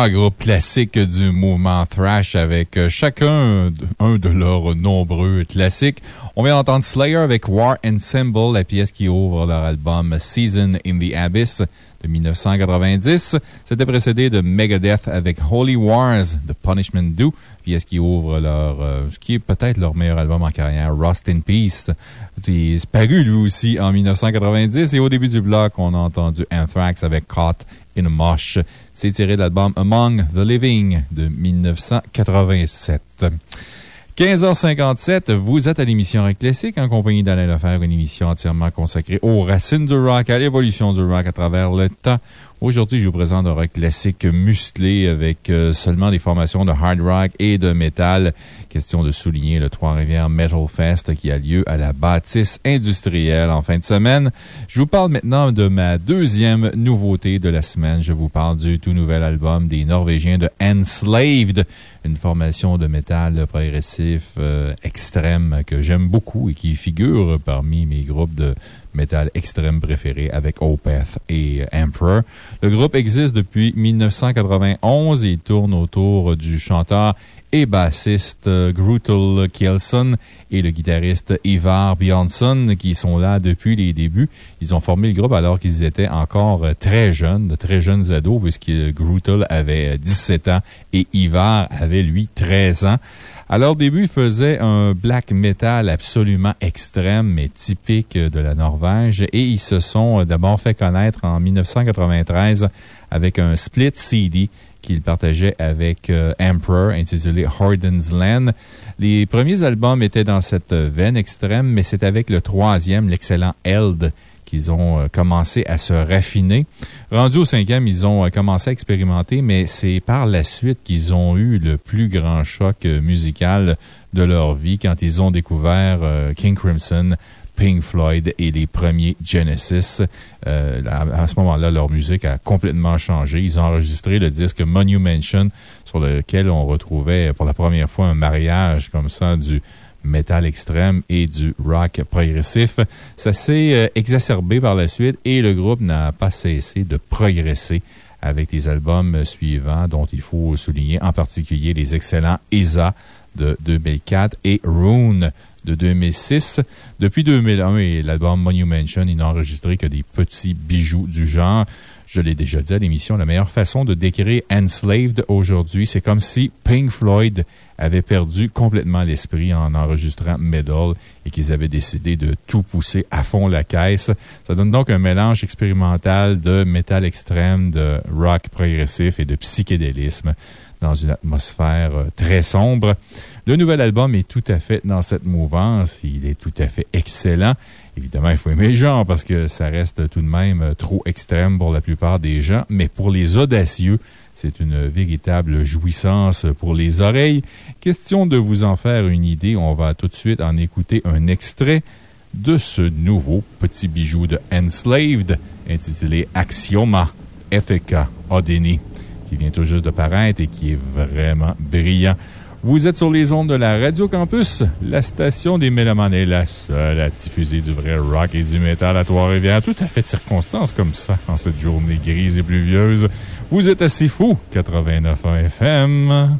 trois groupes classiques du mouvement thrash avec euh, chacun un de leurs nombreux classiques. On vient d'entendre Slayer avec War and Symbol, la pièce qui ouvre leur album Season in the Abyss de 1990. C'était précédé de Megadeth avec Holy Wars, The Punishment Due, pièce qui ouvre leur, euh, ce qui est peut-être leur meilleur album en carrière, Rust in Peace. Il est paru lui aussi en 1990 et au début du bloc, on a entendu Anthrax avec Caught in a Mosh. C'est tiré de l'album Among the Living de 1987. 15h57, vous êtes à l'émission Rock Classique en compagnie d'Alain Lefebvre, une émission entièrement consacrée aux racines du rock, à l'évolution du rock à travers le temps. Aujourd'hui, je vous présente un rock classique musclé avec euh, seulement des formations de hard rock et de métal. Question de souligner le Trois-Rivières Metal Fest qui a lieu à la bâtisse industrielle en fin de semaine. Je vous parle maintenant de ma deuxième nouveauté de la semaine. Je vous parle du tout nouvel album des Norvégiens de Enslaved, une formation de métal progressif euh, extrême que j'aime beaucoup et qui figure parmi mes groupes de métal extrême préféré avec Opeth et Emperor. Le groupe existe depuis 1991 et tourne autour du chanteur et bassiste Grutel Kjellson et le guitariste Ivar Bjornsson qui sont là depuis les débuts. Ils ont formé le groupe alors qu'ils étaient encore très jeunes, de très jeunes ados, puisque Grutel avait 17 ans et Ivar avait, lui, 13 ans. À leur début, ils faisaient un black metal absolument extrême, mais typique de la Norvège, et ils se sont d'abord fait connaître en 1993 avec un split CD qu'ils partageaient avec euh, Emperor, intitulé Harden's Land. Les premiers albums étaient dans cette veine extrême, mais c'est avec le troisième, l'excellent Eld, qu'ils ont euh, commencé à se raffiner. Rendu au cinquième, ils ont euh, commencé à expérimenter, mais c'est par la suite qu'ils ont eu le plus grand choc musical de leur vie quand ils ont découvert King Crimson, Pink Floyd et les premiers Genesis. Euh, à, ce moment-là, leur musique a complètement changé. Ils ont enregistré le disque Monumention, sur lequel on retrouvait pour la première fois un mariage comme ça du métal extrême et du rock progressif. Ça s'est euh, exacerbé par la suite et le groupe n'a pas cessé de progresser avec des albums suivants dont il faut souligner en particulier les excellents ESA de 2004 et Rune de 2006. Depuis 2001 et l'album Monumention, il n'a enregistré que des petits bijoux du genre. Je l'ai déjà dit à l'émission, la meilleure façon de décrire Enslaved aujourd'hui, c'est comme si Pink Floyd avait perdu complètement l'esprit en enregistrant Metal et qu'ils avaient décidé de tout pousser à fond la caisse. Ça donne donc un mélange expérimental de métal extrême, de rock progressif et de psychédélisme dans une atmosphère euh, très sombre. Le nouvel album est tout à fait dans cette mouvance. Il est tout à fait excellent. Évidemment, il faut aimer le genre parce que ça reste tout de même trop extrême pour la plupart des gens, mais pour les audacieux, c'est une véritable jouissance pour les oreilles. Question de vous en faire une idée, on va tout de suite en écouter un extrait de ce nouveau petit bijou de Enslaved intitulé Axioma Ethika Odeni qui vient tout juste de paraître et qui est vraiment brillant. Vous êtes sur les ondes de la Radio Campus, la station des Mélomanes est la seule à diffuser du vrai rock et du métal à Trois-Rivières, tout à fait de circonstances comme ça, en cette journée grise et pluvieuse. Vous êtes assez fou, 89 FM.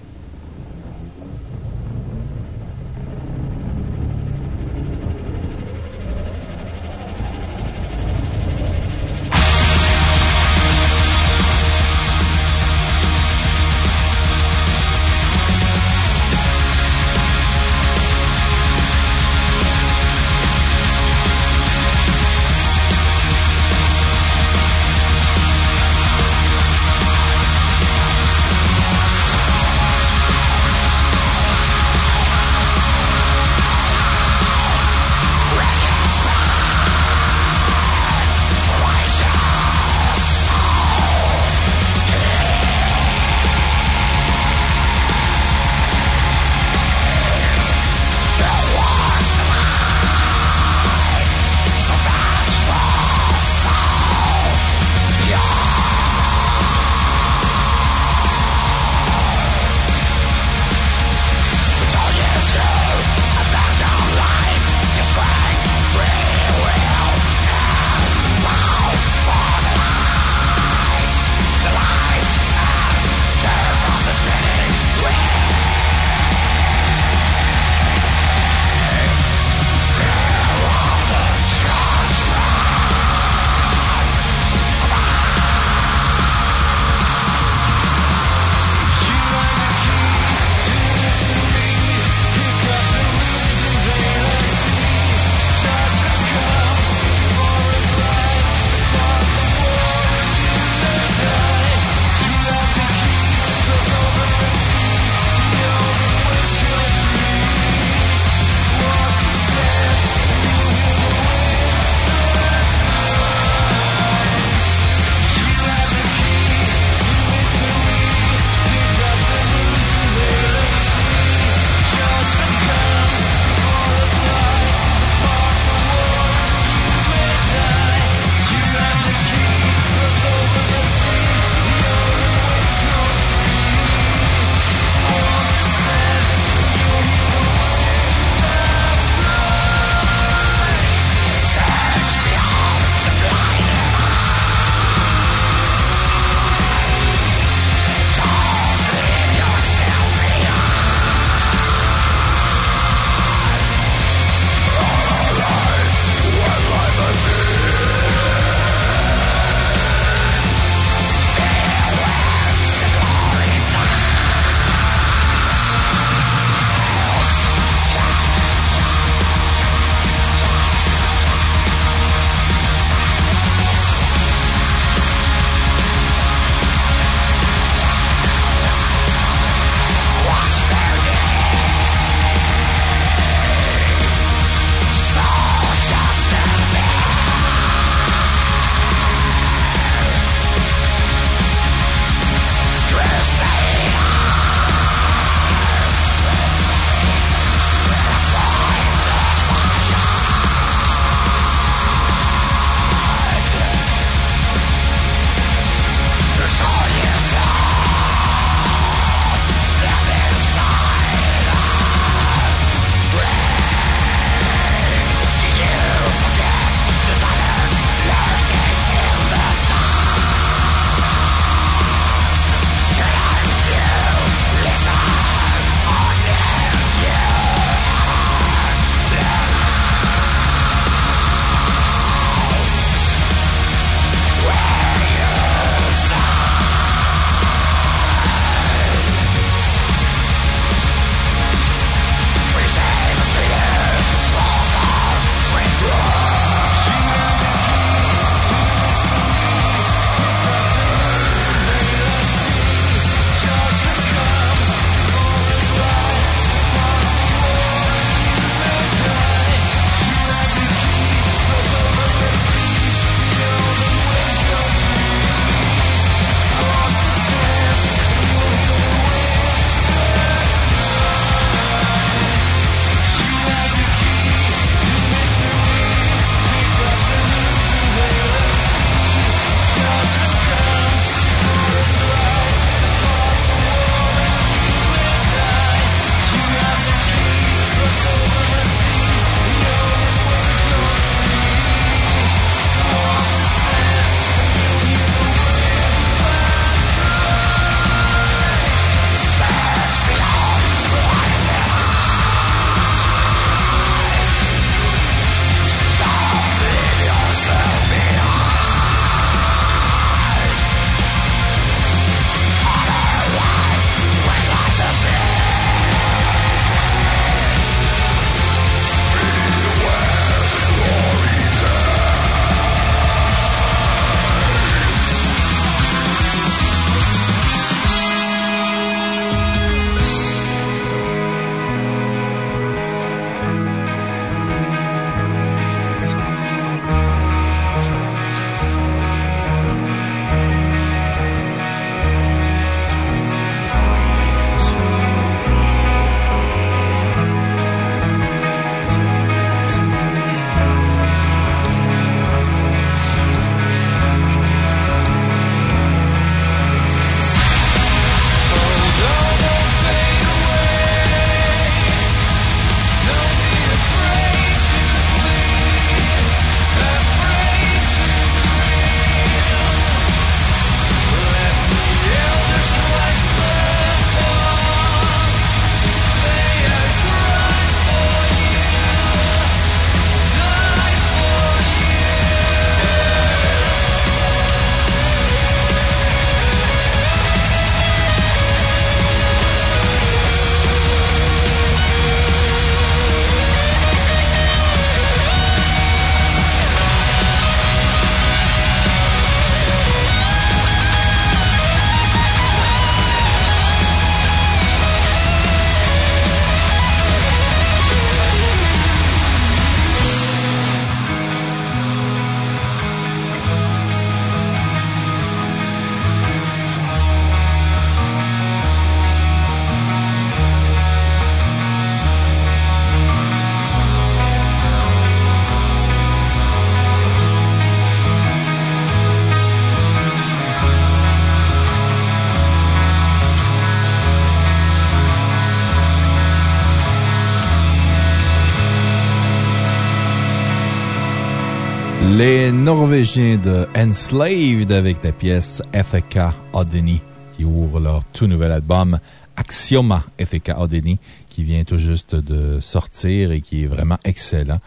Les Norvégiens de Enslaved avec la pièce Etheka Odeni qui ouvre leur tout nouvel album Axioma Etheka Odeni qui vient tout juste de sortir et qui est vraiment excellent.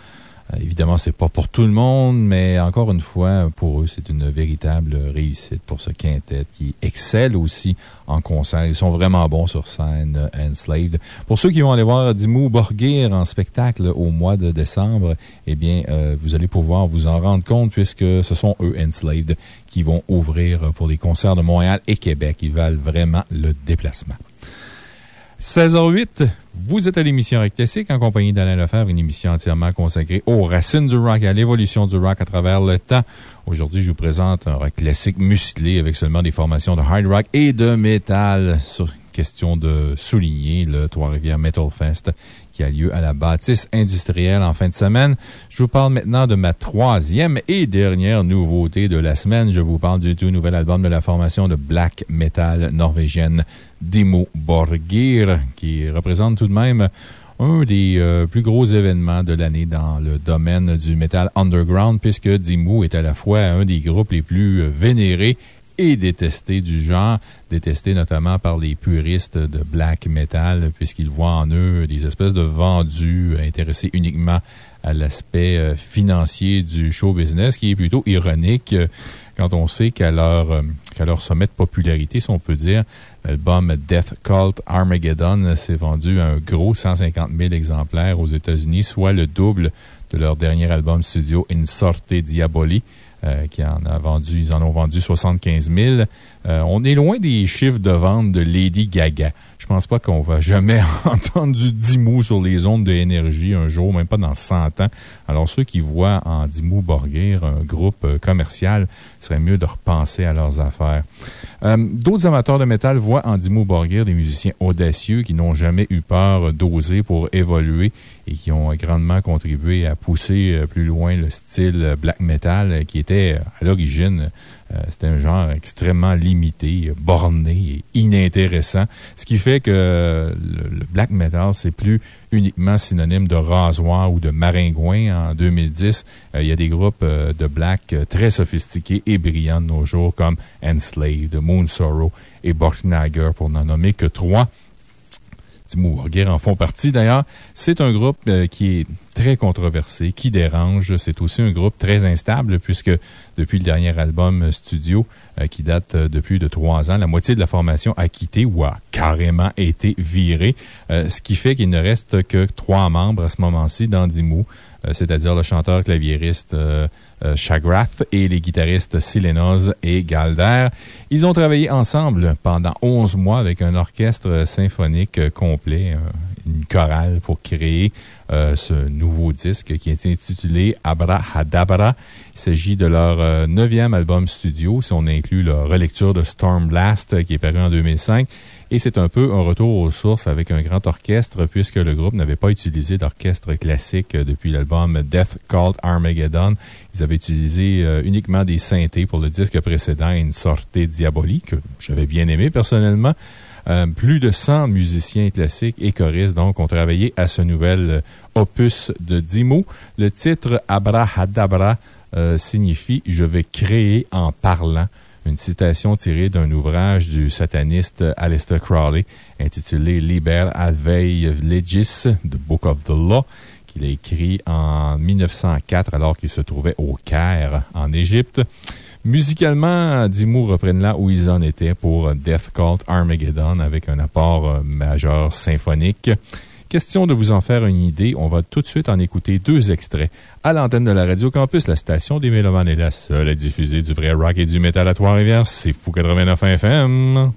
Euh, évidemment, c'est pas pour tout le monde, mais encore une fois, pour eux, c'est une véritable réussite pour ce quintet qui excelle aussi en concert. Ils sont vraiment bons sur scène, euh, Enslaved. Pour ceux qui vont aller voir Dimmu Borgir en spectacle au mois de décembre, eh bien, euh, vous allez pouvoir vous en rendre compte puisque ce sont eux, Enslaved, qui vont ouvrir pour les concerts de Montréal et Québec. Ils valent vraiment le déplacement. 16h08, vous êtes à l'émission Rock Classique en compagnie d'Alain Lefebvre, une émission entièrement consacrée aux racines du rock et à l'évolution du rock à travers le temps. Aujourd'hui, je vous présente un rock classique musclé avec seulement des formations de hard rock et de métal. Sur question de souligner le Trois-Rivières Metal Fest qui a lieu à la bâtisse industrielle en fin de semaine. Je vous parle maintenant de ma troisième et dernière nouveauté de la semaine. Je vous parle du tout nouvel album de la formation de black metal norvégienne Dimo Borgir, qui représente tout de même un des euh, plus gros événements de l'année dans le domaine du metal underground, puisque Dimmu est à la fois un des groupes les plus euh, vénérés et détestés du genre, détestés notamment par les puristes de black metal, puisqu'ils voient en eux des espèces de vendus intéressés uniquement à l'aspect euh, financier du show business, qui est plutôt ironique quand on sait qu'à leur, euh, qu'à leur sommet de popularité, si on peut dire, l'album Death Cult Armageddon s'est vendu à un gros 150 000 exemplaires aux États-Unis, soit le double de leur dernier album studio In Sorte Diaboli. Euh, qui en a vendu, ils en ont vendu 75 000. Euh, on est loin des chiffres de vente de Lady Gaga. Je pense pas qu'on va jamais (laughs) entendre du 10 mots sur les ondes de énergie un jour, même pas dans 100 ans. Alors, ceux qui voient en Dimmu Borgir un groupe euh, commercial, serait mieux de repenser à leurs affaires. D'autres amateurs de métal voient en Dimmu Borgir des musiciens audacieux qui n'ont jamais eu peur d'oser pour évoluer et qui ont grandement contribué à pousser euh, plus loin le style black metal euh, qui était à l'origine euh, c'était un genre extrêmement limité, borné et inintéressant. Ce qui fait que le, black metal, c'est plus uniquement synonyme de rasoir ou de maringouin en 2010. Euh, il y a des groupes euh, de black très sophistiqués et brillants de nos jours comme Enslaved, Moon Sorrow et Borknager, pour n'en nommer que trois. Dimmu Borgir en font partie d'ailleurs. C'est un groupe qui est très controversé, qui dérange. C'est aussi un groupe très instable puisque depuis le dernier album studio euh, qui date de plus de trois ans, la moitié de la formation a quitté ou a carrément été virée, euh, ce qui fait qu'il ne reste que trois membres à ce moment-ci dans Dimmu, euh, c'est-à-dire le chanteur claviériste Shagrath et les guitaristes Silenoz et Galder. Ils ont travaillé ensemble pendant 11 mois avec un orchestre symphonique complet, une chorale pour créer euh, ce nouveau disque qui est intitulé Abrahadabra. Il s'agit de leur euh, neuvième album studio, si on inclut la relecture de Storm Blast euh, qui est paru en 2005. Et c'est un peu un retour aux sources avec un grand orchestre puisque le groupe n'avait pas utilisé d'orchestre classique depuis l'album Death Called Armageddon. Ils avaient utilisé uniquement des synthés pour le disque précédent, une sorte diabolique que j'avais bien aimé personnellement. Euh, plus de 100 musiciens classiques et choristes, donc, ont travaillé à ce nouvel euh, opus de Dimmu. Le titre Abrahadabra euh, signifie Je vais créer en parlant. Une citation tirée d'un ouvrage du sataniste Aleister Crowley intitulé Liber Alvei Legis, The Book of the Law, qu'il a écrit en 1904 alors qu'il se trouvait au Caire, en Égypte. Musicalement, Dimmu reprennent là où ils en étaient pour Death Cult Armageddon avec un apport euh, majeur symphonique. Question de vous en faire une idée, on va tout de suite en écouter deux extraits. À l'antenne de la Radio Campus, la station des Mélomanes est la seule à diffuser du vrai rock et du métal à Trois-Rivières. C'est Fou 89 FM.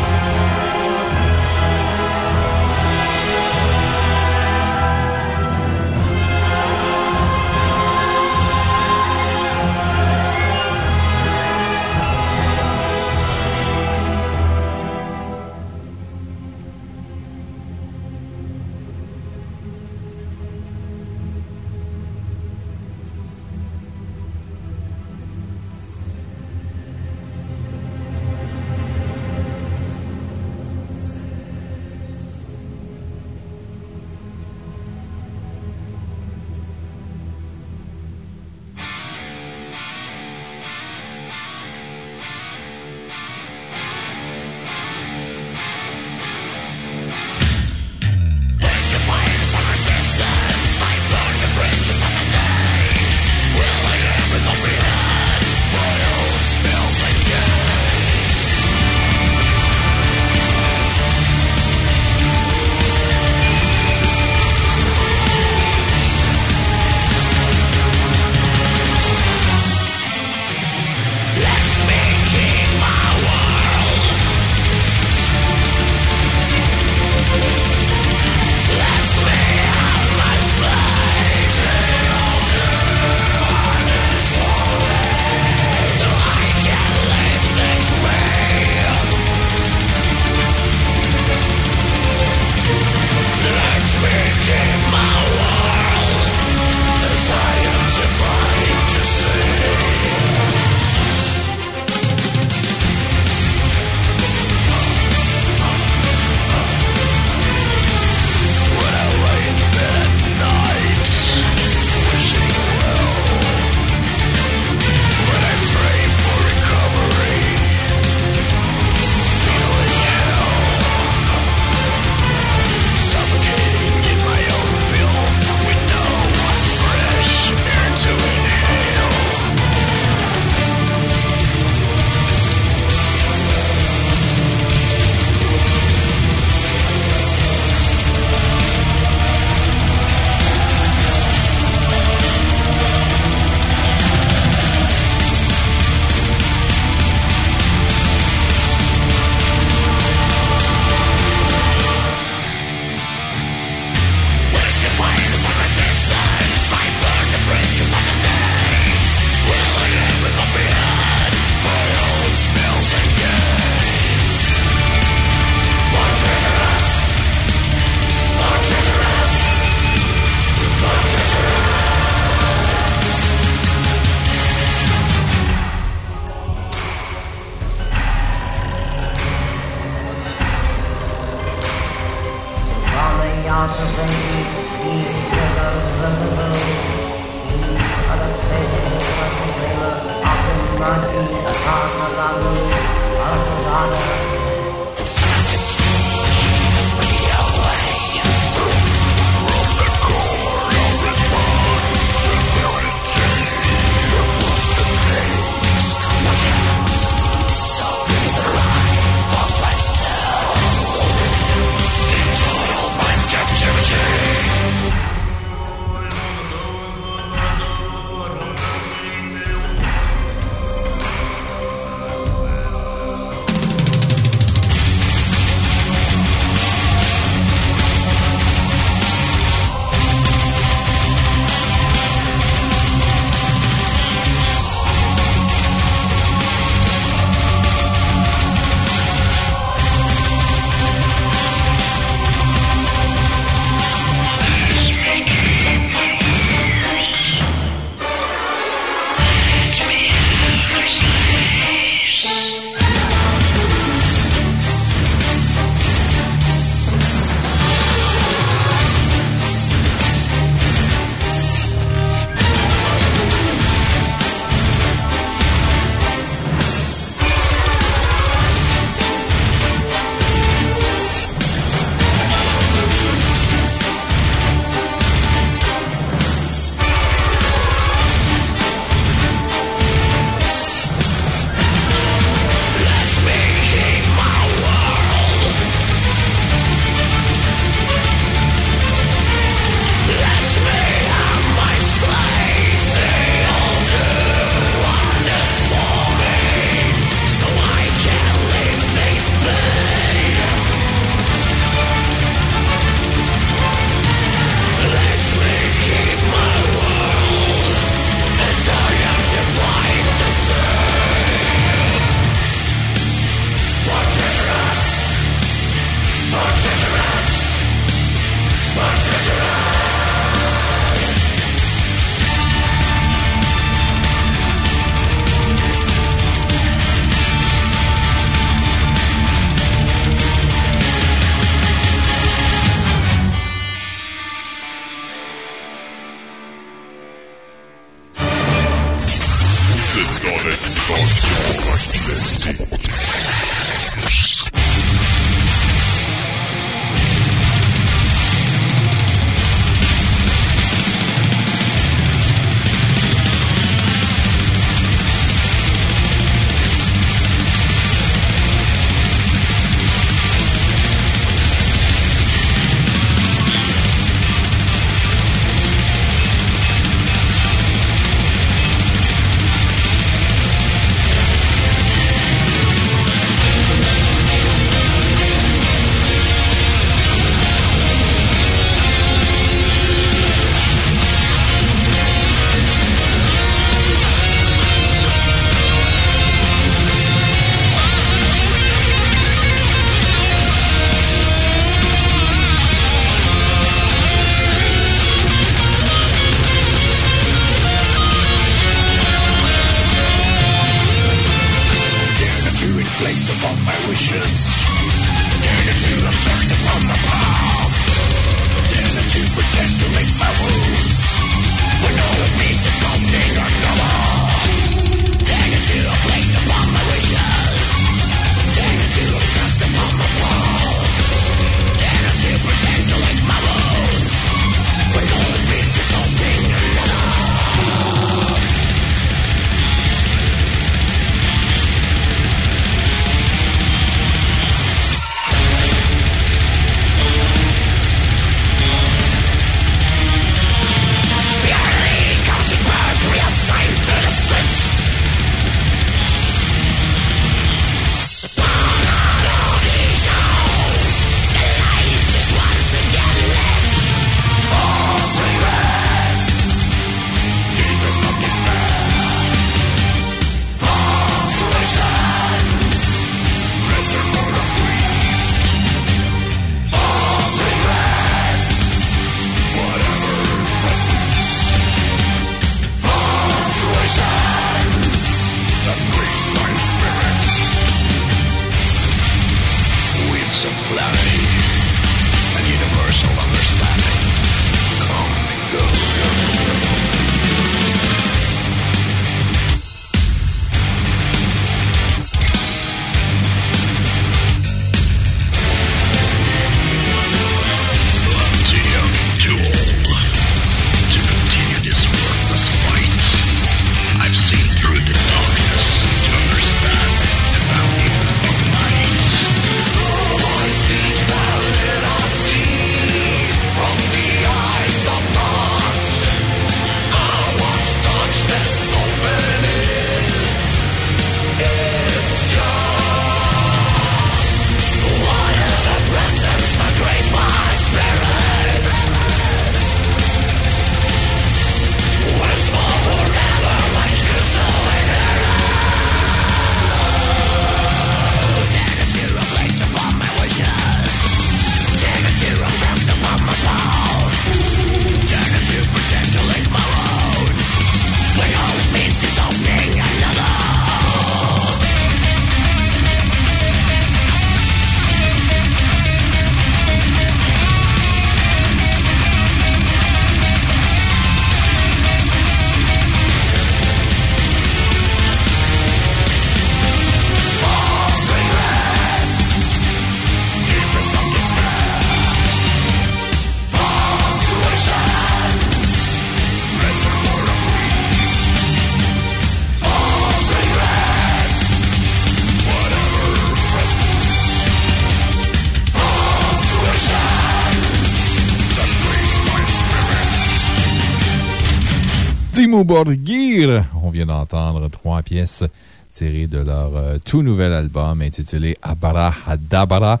On vient d'entendre trois pièces tirées de leur euh, tout nouvel album intitulé Abara Hadabara.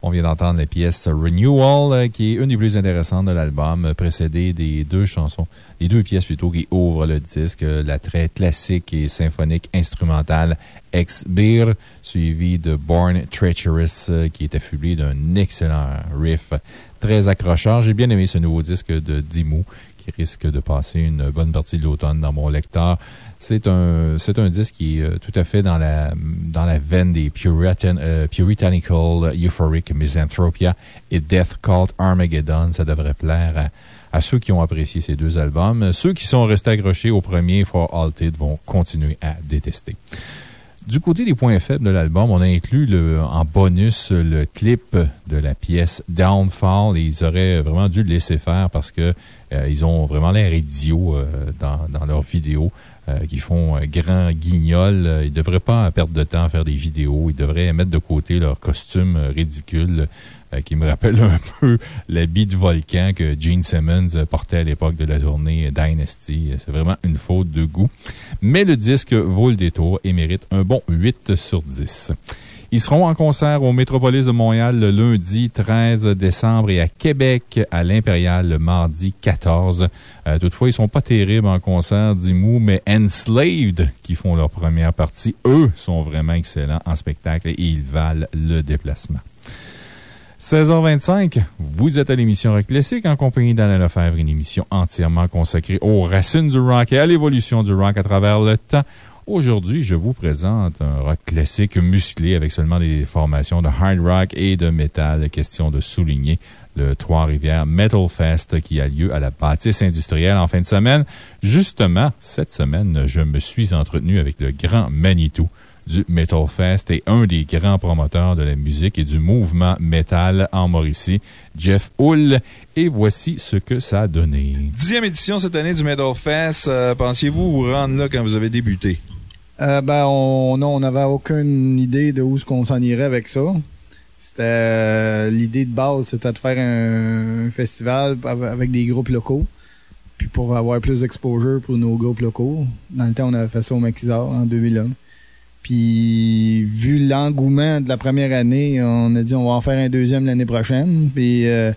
On vient d'entendre la pièce Renewal, euh, qui est une des plus intéressantes de l'album, euh, précédée des deux chansons, des deux pièces plutôt qui ouvrent le disque, la très classique et symphonique instrumentale Ex-Beer, suivie de Born Treacherous, qui est affublé d'un excellent riff très accrocheur. J'ai bien aimé ce nouveau disque de Dimmu, qui risque de passer une bonne partie de l'automne dans mon lecteur. C'est un, un disque qui est euh, tout à fait dans la, dans la veine des Puritan, euh, Puritanical Euphoric Misanthropia et Death Cult Armageddon. Ça devrait plaire à, à ceux qui ont apprécié ces deux albums. Ceux qui sont restés accrochés au premier For Altered vont continuer à détester. Du côté des points faibles de l'album, on a inclus le, en bonus le clip de la pièce Downfall. Et ils auraient vraiment dû le laisser faire parce que euh, ont vraiment l'air idiots euh, dans, dans leurs vidéos. Euh, qui font grand guignol. Euh, Ils ne devraient pas perdre de temps à faire des vidéos. Ils devraient mettre de côté leur costume euh, ridicule euh, qui me rappelle un (laughs) peu l'habit de volcan que Gene Simmons portait à l'époque de la tournée Dynasty. C'est vraiment une faute de goût. Mais le disque vaut le détour et mérite un bon 8 sur 10. Ils seront en concert au Métropolis de Montréal le lundi 13 décembre et à Québec à l'Impérial le mardi 14. Euh, toutefois, ils ne sont pas terribles en concert, dis-moi, mais Enslaved, qui font leur première partie, eux, sont vraiment excellents en spectacle et ils valent le déplacement. 16h25, vous êtes à l'émission Rock Classique en compagnie d'Alain Lefebvre, une émission entièrement consacrée aux racines du rock et à l'évolution du rock à travers le temps. Aujourd'hui, je vous présente un rock classique musclé avec seulement des formations de hard rock et de métal. Question de souligner le Trois-Rivières Metal Fest qui a lieu à la bâtisse industrielle en fin de semaine. Justement, cette semaine, je me suis entretenu avec le grand Manitou du Metal Fest et un des grands promoteurs de la musique et du mouvement metal en Mauricie, Jeff Hull. Et voici ce que ça a donné. Dixième édition cette année du Metal Fest. Euh, Pensiez-vous vous rendre là quand vous avez débuté? Euh, ben, on on n'avait aucune idée de où ce qu'on s'en irait avec ça. C'était euh, l'idée de base, c'était de faire un, un festival av- avec des groupes locaux. Puis pour avoir plus d'exposure pour nos groupes locaux. Dans le temps, on avait fait ça au Maquisard en 2001. Puis vu l'engouement de la première année, on a dit on va en faire un deuxième l'année prochaine. Puis euh,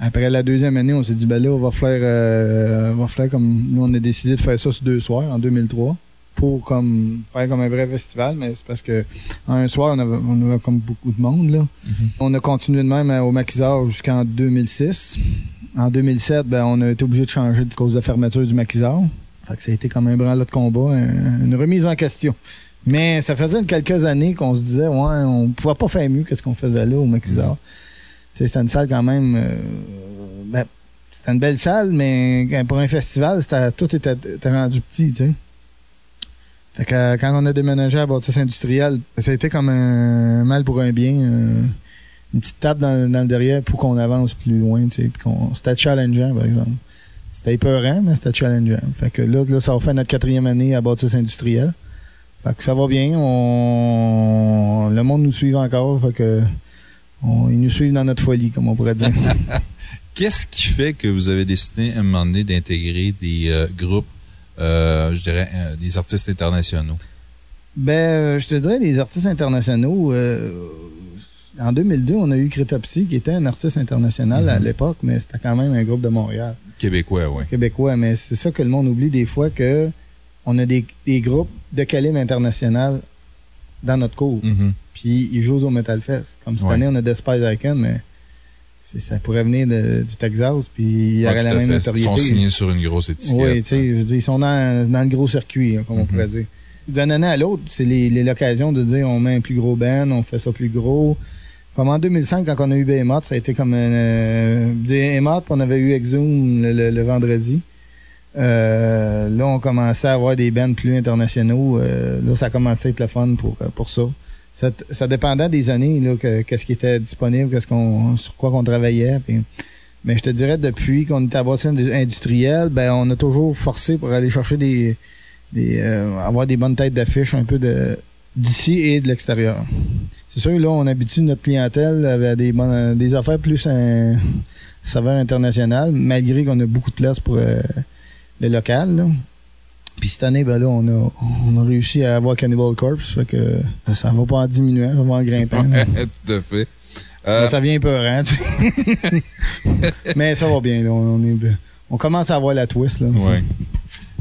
après la deuxième année, on s'est dit ben là, on va faire, euh, on va faire comme nous on a décidé de faire ça sur deux soirs en 2003 pour comme faire comme un vrai festival, mais c'est parce que un soir, on avait, on avait comme beaucoup de monde. Là. On a continué de même euh, au Maquisard jusqu'en 2006. En 2007, ben, on a été obligé de changer de cause de la fermeture du Maquisard. Fait que ça a été comme un branle de combat, un- une remise en question. Mais ça faisait quelques années qu'on se disait, ouais, on pouvait pas faire mieux que ce qu'on faisait là au Maquisard. C'était une salle quand même. euh, ben, c'était une belle salle, mais pour un festival, tout était, était rendu petit, tu sais. Fait que euh, quand on a déménagé à bâtisse industrielle, ça a été comme un mal pour un bien. euh, une petite tape dans, le derrière pour qu'on avance plus loin, tu qu'on- C'était challengeant, par exemple. C'était épeurant, mais c'était challengeant. Fait que là, là, ça va faire notre quatrième année à bâtisse industrielle. Fait que ça va bien. On... Le monde nous suit encore. Fait que ils nous suivent dans notre folie, comme on pourrait dire. (laughs) Qu'est-ce qui fait que vous avez décidé à un moment donné d'intégrer des euh, groupes, je dirais, euh, des artistes internationaux? Ben, euh, je te dirais, les artistes internationaux, euh, en 2002, on a eu Crétopsy, qui était un artiste international à l'époque, mais c'était quand même un groupe de Montréal. Québécois, oui. Québécois, mais c'est ça que le monde oublie des fois, que on a des, des groupes de calibre international dans notre cours. Puis ils jouent au Metal Fest. Comme cette Ouais. année, on a Despise Icon, mais ça pourrait venir de- du Texas, puis il y aurait la même fait. notoriété. Ils sont signés sur une grosse étiquette. Oui, tu sais, je veux dire, ils sont dans, dans le gros circuit, hein, comme on Mhm. pourrait dire. D'une année à l'autre, c'est les- les- l'occasion de dire on met un plus gros band, on fait ça plus gros. Comme en 2005, quand on a eu Behemoth, ça a été comme un. Euh, Behemoth, puis on avait eu le, le- le vendredi. Euh, là, on commençait à avoir des bands plus internationaux. Euh, là, ça a commencé à être le fun pour, euh, pour ça. Ça, dépendait des années, là, que- qu'est-ce qui était disponible, qu'est-ce qu'on, sur quoi qu'on travaillait. mais je te dirais, depuis qu'on était à indu- industrielle, ben, on a toujours forcé pour aller chercher des, euh, avoir des bonnes têtes d'affiche un peu de, d'ici et de l'extérieur. C'est sûr, là, on habitue notre clientèle avec des, affaires plus un saveur internationale, malgré qu'on a beaucoup de place pour, euh, le local. Puis cette année, ben là, on a, on a réussi à avoir Cannibal Corpse. Fait que ça va pas en diminuant, ça va en grimpant. (laughs) Tout à fait. Euh, ça vient tu sais. (laughs) Mais ça va bien, là. On, est, on commence à avoir la twist, là. Ouais.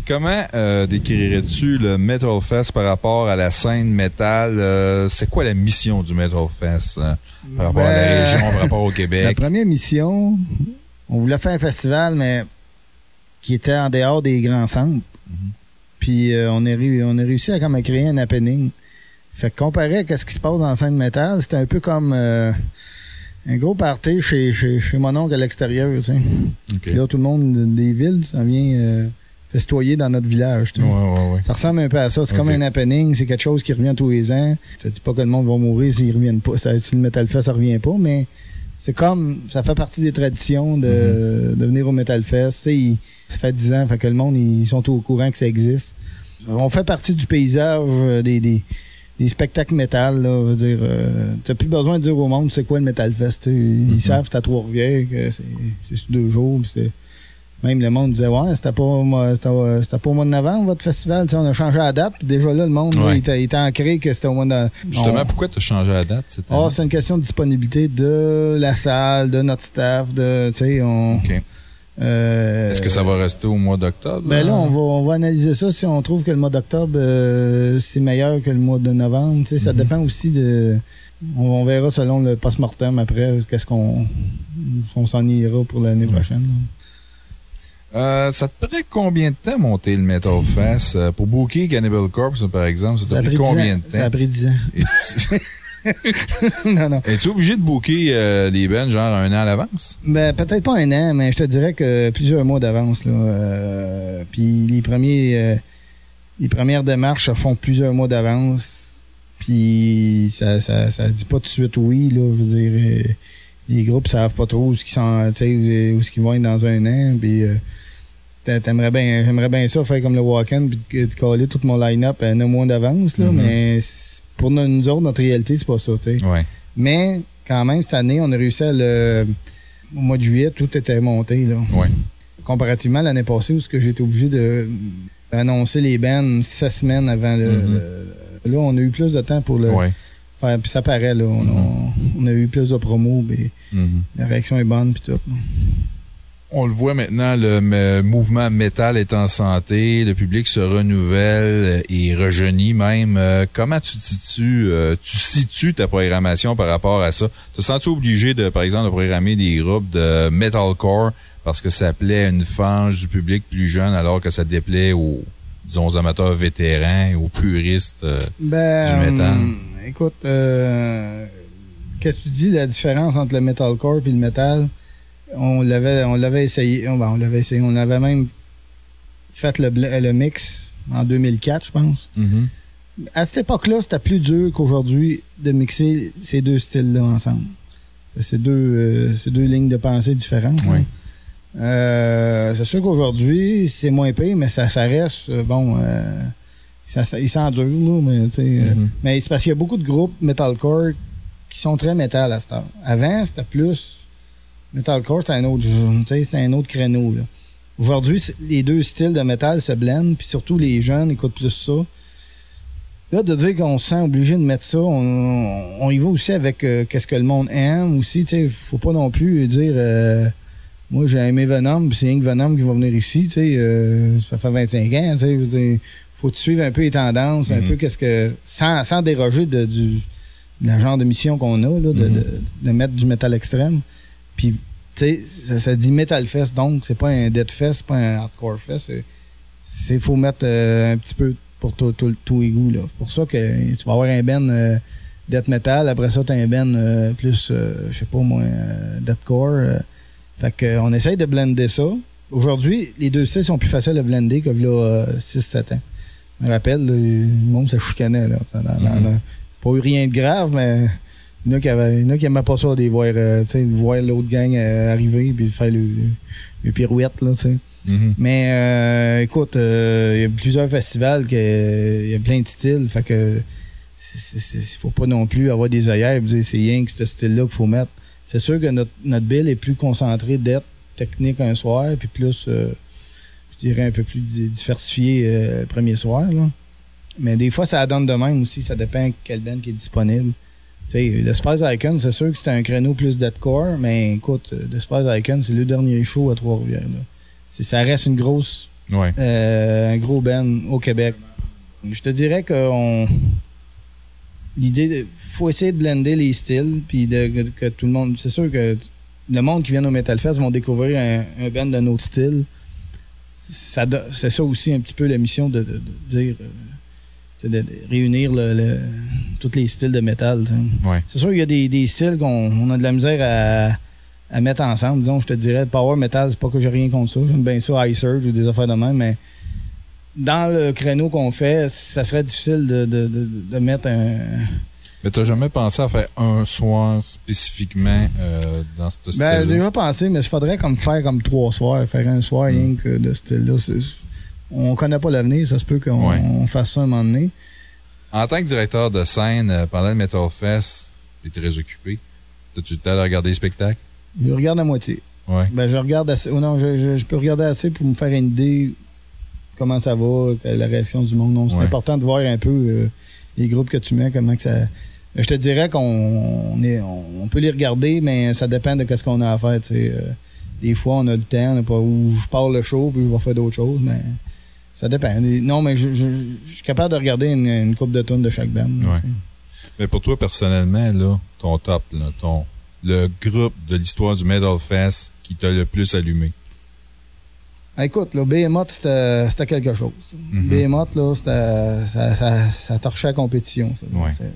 Comment euh, décrirais-tu le Metal Fest par rapport à la scène métal? Euh, c'est quoi la mission du Metal Fest euh, par rapport à la Ben, région, par rapport au (laughs) La Québec? première mission, on voulait faire un festival, mais qui était en dehors des grands centres. Puis euh, on, on a réussi à, comme, à créer un happening. Fait que comparé à ce qui se passe dans la scène métal, c'était un peu comme euh, un gros party chez, chez, chez mon oncle à l'extérieur. tu sais. Puis là, tout le monde des villes, ça vient euh, festoyer dans notre village. tu sais. Ça ressemble un peu à ça. C'est comme un happening. C'est quelque chose qui revient tous les ans. Je te dis pas que le monde va mourir s'ils reviennent pas. Ça- si le Metal Fest, ça revient pas, mais c'est comme, ça fait partie des traditions de, Mm-hmm. de venir au Metal Fest. Tu sais, il- ça fait 10 ans, fait que le monde, ils sont au courant que ça existe. On fait partie du paysage euh, des, des, des spectacles métal, là. Veux dire, euh, t'as plus besoin de dire au monde c'est quoi le Metal Fest. Ils savent, c'est à Trois-Rivières, que c'est c'est sur deux jours. Même le monde disait, ouais, c'était pas, au mois- c'était pas au mois de novembre, votre festival. On a changé la date, puis déjà là, le monde, Ouais. était, il était ancré que c'était au mois de Justement, on- pourquoi tu as changé la date? ah, année? c'est une question de disponibilité de la salle, de notre staff, de, tu sais, on... euh, Est-ce que ça va rester au mois d'octobre? Ben là, on va, on va analyser ça si on trouve que le mois d'octobre, euh, c'est meilleur que le mois de novembre. Tu sais, Ça Mhm. dépend aussi de... On, on verra selon le post-mortem après, qu'est-ce qu'on on s'en ira pour l'année prochaine. Euh, ça te prend combien de temps monter le Metal Fest? Pour booker Cannibal Corpse, par exemple, ça t'a pris pris 10 combien ans. de temps? Ça a pris 10 ans. (laughs) Es-tu (laughs) non, non. Es-tu obligé de booker euh, les bands genre un an à l'avance? Ben, peut-être pas un an, mais je te dirais que plusieurs mois d'avance. Euh, puis les premiers euh, les premières démarches se font plusieurs mois d'avance. Puis ça, ça, ça dit pas tout de suite oui, là. Je veux dire, euh, les groupes savent pas trop où ce qu'ils sont, tu sais, où ce qu'ils vont être dans un an. Puis t'a- t'aimerais bien, j'aimerais bien ça, faire comme le walk-in, puis de- coller tout mon line-up un mois d'avance, là. Mhm. Mais pour nous- autres, notre réalité, c'est pas ça, tu sais. Ouais. Mais quand même, cette année, on a réussi à le. Au mois de juillet, tout était monté. Là. Comparativement à l'année passée, où ce que j'étais obligé de annoncer les bands sept semaines avant le, le- Là, on a eu plus de temps pour le. Ouais. faire- puis ça paraît, là. On, a, on a eu plus de promos, puis Mhm. la réaction est bonne, puis tout. On le voit maintenant, le mouvement métal est en santé, le public se renouvelle et rejeunit même. Euh, comment tu situes, euh, tu situes ta programmation par rapport à ça? Te sens-tu obligé de, par exemple, de programmer des groupes de metalcore parce que ça plaît à une fange du public plus jeune alors que ça déplaît aux, disons, aux amateurs vétérans et aux puristes euh, Ben, du métal? hum, écoute, euh, qu'est-ce que tu dis, la différence entre le metalcore et le metal? On l'avait, on l'avait essayé, on, ben, on l'avait essayé, on avait même fait le, mix en 2004, je pense. Mhm. À cette époque-là, c'était plus dur qu'aujourd'hui de mixer ces deux styles-là ensemble. C'est deux, euh, c'est deux lignes de pensée différentes. hein. Euh, c'est sûr qu'aujourd'hui, c'est moins pire, mais ça, ça reste, euh, bon, euh, ça, ça- il s'endure, là, mais tu sais. euh, Mhm. mais c'est parce qu'il y a beaucoup de groupes metalcore qui sont très métal à cette heure. Avant, c'était plus. Metalcore, c'était un autre, c'était un autre créneau, là. Aujourd'hui, c'est- les deux styles de métal se blendent, puis surtout les jeunes écoutent plus ça. Là, de dire qu'on se sent obligé de mettre ça, on, on y va aussi avec euh, qu'est-ce que le monde aime aussi, tu sais. Faut pas non plus dire. euh, moi, j'ai aimé Venom, puis c'est rien que Venom qui va venir ici, tu sais. euh, ça fait 25 ans, tu sais. dire, Faut suivre un peu les tendances, un Mhm. peu qu'est-ce que. Sans, sans déroger de, du de la genre de mission qu'on a, là, de, Mhm. de, de mettre du métal extrême. Puis, tu sais, ça, ça dit Metal Fest, donc c'est pas un Death Fest, c'est pas un Hardcore Fest. c'est- C'est faut mettre euh, un petit peu pour tout- tout- tous les goûts. là. C'est pour ça que tu vas avoir un ben euh, Death Metal, après ça, t'as un ben euh, plus, euh, je sais pas moi, euh, Deathcore. euh. fait que, on essaye de blender ça. Aujourd'hui, les deux styles sont plus faciles à blender que là 6-7 ans. Je me rappelle, le monde se chicanait. Là, dans- dans- Mhm. dans- pas eu rien de grave, mais il y en a qui, avaient, il y en a qui aimaient pas ça, de voir, euh, voir l'autre gang euh, arriver puis faire le, le pirouette. Là, tu sais. Mhm. Mais euh, écoute, il y a plusieurs festivals, il y a plein de styles. Fait que c'est- faut pas non plus avoir des œillères et dire c'est rien que ce style-là qu'il faut mettre. C'est sûr que notre, notre bill est plus concentrée d'être technique un soir, puis plus. je dirais, un peu plus di- diversifié le premier soir. Là. Mais des fois, ça donne de même aussi. Ça dépend quel band qui est disponible. Tu sais, le Spice Icon, c'est sûr que c'est un créneau plus deathcore, mais écoute, euh, le Spice Icon, c'est le dernier show à Trois-Rivières. Ça reste une grosse, Ouais. euh, un gros band au Québec. Je te dirais qu'on l'idée de faut essayer de blender les styles puis de, que, que tout le monde c'est sûr que le monde qui vient au Metal Fest vont découvrir un, un band d'un autre style ça c'est ça aussi un petit peu la mission de, dire euh, de, réunir le, le- tous les styles de métal. Ouais. c'est sûr qu'il y a des, des styles qu'on on a de la misère à, à mettre ensemble disons je te dirais le power metal c'est pas que j'ai rien contre ça j'aime bien ça High Surge ou des affaires de même mais dans le créneau qu'on fait, ça serait difficile de, de, de, de mettre un. Mais t'as jamais pensé à faire un soir spécifiquement euh, dans ce Ben, style-là? j'ai déjà pensé, mais il faudrait comme faire comme trois soirs, faire un soir Mm. rien que de ce style-là. On connaît pas l'avenir, ça se peut qu'on Ouais. fasse ça un moment donné. En tant que directeur de scène, euh, pendant le Metal Fest, t'es très occupé. T'as-tu le temps de regarder les spectacles? Je regarde à moitié. Ouais. Ben, je regarde assez. non, je, je- je peux regarder assez pour me faire une idée comment ça va, la réaction du monde. Non, c'est Ouais. important de voir un peu euh, les groupes que tu mets, comment que ça. Je te dirais qu'on on est, on, on peut les regarder, mais ça dépend de ce qu'on a à faire. tu sais. Euh, des fois, on a le temps, on n'a pas où je pars le show, puis je vais faire d'autres choses, mais ça dépend. Non, mais je, je- je suis capable de regarder une, une coupe de tonnes de chaque band. Ouais. Mais pour toi, personnellement, là, ton top, là, ton, le groupe de l'histoire du Metal Fest qui t'a le plus allumé? Ah, Écoute, là, Behemoth, c'était quelque chose. Mhm. Behemoth, là, ça, ça, ça torchait la compétition. Ça, Ouais. C'est-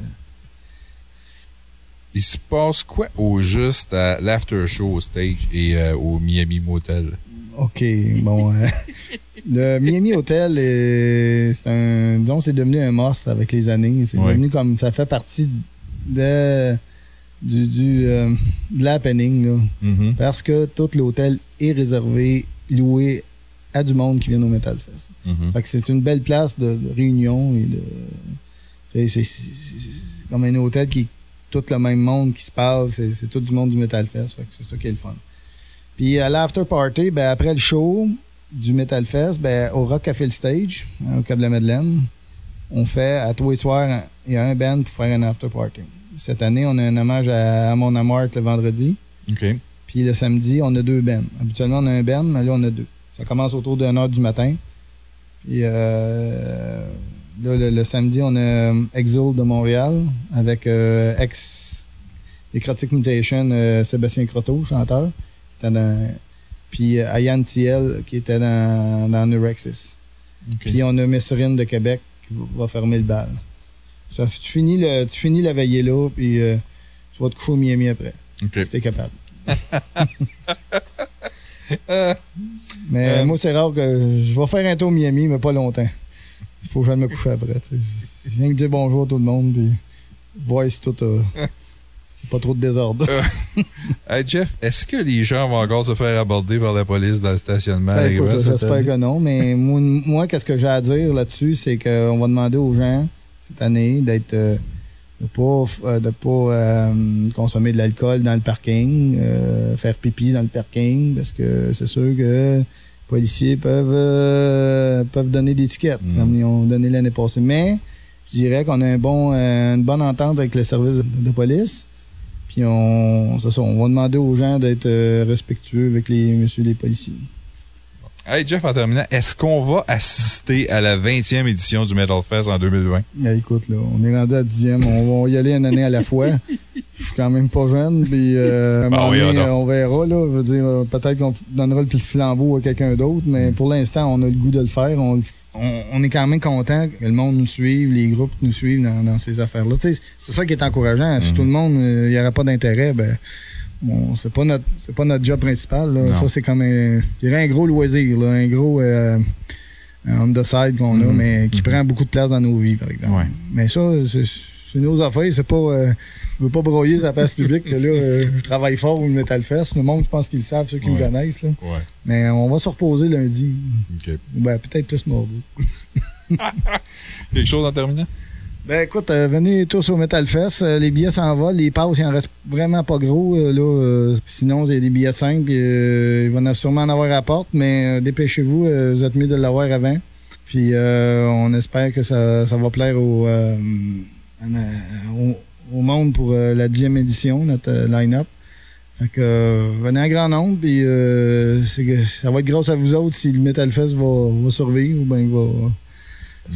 Il se passe quoi au juste à l'after show au stage et euh, au Miami Motel? OK, bon. (laughs) le (laughs) Miami Hotel, est- c'est un. Disons, c'est devenu un must avec les années. C'est Ouais. devenu comme. Ça fait partie de. Du, du, euh, de l'happening, là. Mhm. Parce que tout l'hôtel est réservé, loué à du monde qui vient au Metal Fest. Mhm. Fait que c'est une belle place de, de réunion et de. C'est comme un hôtel qui est tout le même monde qui se parle, c'est c'est tout du monde du Metal Fest. Fait que c'est ça qui est le fun. Puis à l'after party, ben, après le show du Metal Fest, ben, au Rock Café le Stage, hein, au Cap de la Madeleine, on fait à tous les soirs, il y a un band pour faire un after party. Cette année, on a un hommage à, à Mon Amour le vendredi. OK. Puis le samedi, on a deux bands. Habituellement, on a un band, mais là, on a deux. Ça commence autour de 1h du matin. Puis euh, là, le, le samedi, on a euh, Exile de Montréal avec euh, ex Necrotic Mutation, euh, Sébastien Croteau, chanteur. qui était dans- puis euh, Ayan Thiel, qui était dans, dans Neurexis. Puis on a Messerine de Québec qui va- fermer le bal. Ça, tu, finis le, tu finis la veillée là, puis euh, tu vas te coucher au Miami après. Si t'es capable. (laughs) mais Euh, moi, c'est rare que je vais faire un tour au Miami, mais pas longtemps. Il faut que j'aille me coucher après. Je viens que dire bonjour à tout le monde, puis voir si tout (laughs) pas trop de désordre. Euh, (laughs) Hey Jeff, est-ce que les gens vont encore se faire aborder par la police dans le stationnement? Ben, J'espère que non, mais (laughs) moi, moi, qu'est-ce que j'ai à dire là-dessus, c'est qu'on va demander aux gens cette année d'être euh, de pas euh, de pas euh, consommer de l'alcool dans le parking, euh, faire pipi dans le parking, parce que c'est sûr que les policiers peuvent peuvent donner des tickets, comme ils ont donné l'année passée. Mais je dirais qu'on a un bon une bonne entente avec le service de police. Puis on, ça, on va demander aux gens d'être euh, respectueux avec les messieurs les policiers. Hey Jeff, en terminant, est-ce qu'on va assister à la 20e édition du Metal Fest en 2020? Ah, écoute, là, on est rendu à dixième. On va y aller une année à la fois. (laughs) Je suis quand même pas jeune. Puis, euh, Ben, oui, donné, donc. on verra. Là, je veux dire, euh, peut-être qu'on donnera le flambeau à quelqu'un d'autre, mais pour l'instant, on a le goût de le faire. On, on- on est quand même content que le monde nous suive, les groupes nous suivent dans, dans ces affaires-là. C'est ça qui est encourageant. Si tout le monde, euh, il n'y aurait pas d'intérêt, ben, bon, c'est pas notre c'est pas notre job principal. là. Ça, c'est comme un, un gros loisir, là, un gros euh, on the side qu'on a, Mhm. mais qui prend beaucoup de place dans nos vies, par exemple. Mais ça, c'est c'est nos affaires, c'est pas. euh, je veux pas broyer sa place publique, que là, euh, je travaille fort au Metal Fest. Le monde, je pense qu'ils le savent, ceux qui me connaissent. Là. Ouais. Mais on va se reposer lundi. OK. Ben, peut-être plus mardi. (laughs) Quelque chose en terminant? Ben écoute, euh, venez tous au Metal Fest. Euh, les billets s'envolent. Les passes, il en reste vraiment pas gros. euh, là, sinon, il y a des billets simples. puis, il va sûrement en avoir à porte, mais dépêchez-vous. vous êtes mieux de l'avoir avant. Puis on espère que ça, ça va plaire au, euh, au, monde pour euh, la dixième édition, notre euh, line-up. Fait que euh, venez en grand nombre, puis euh, ça va être grâce à vous autres si le Metal Fest va, va survivre ou bien il va.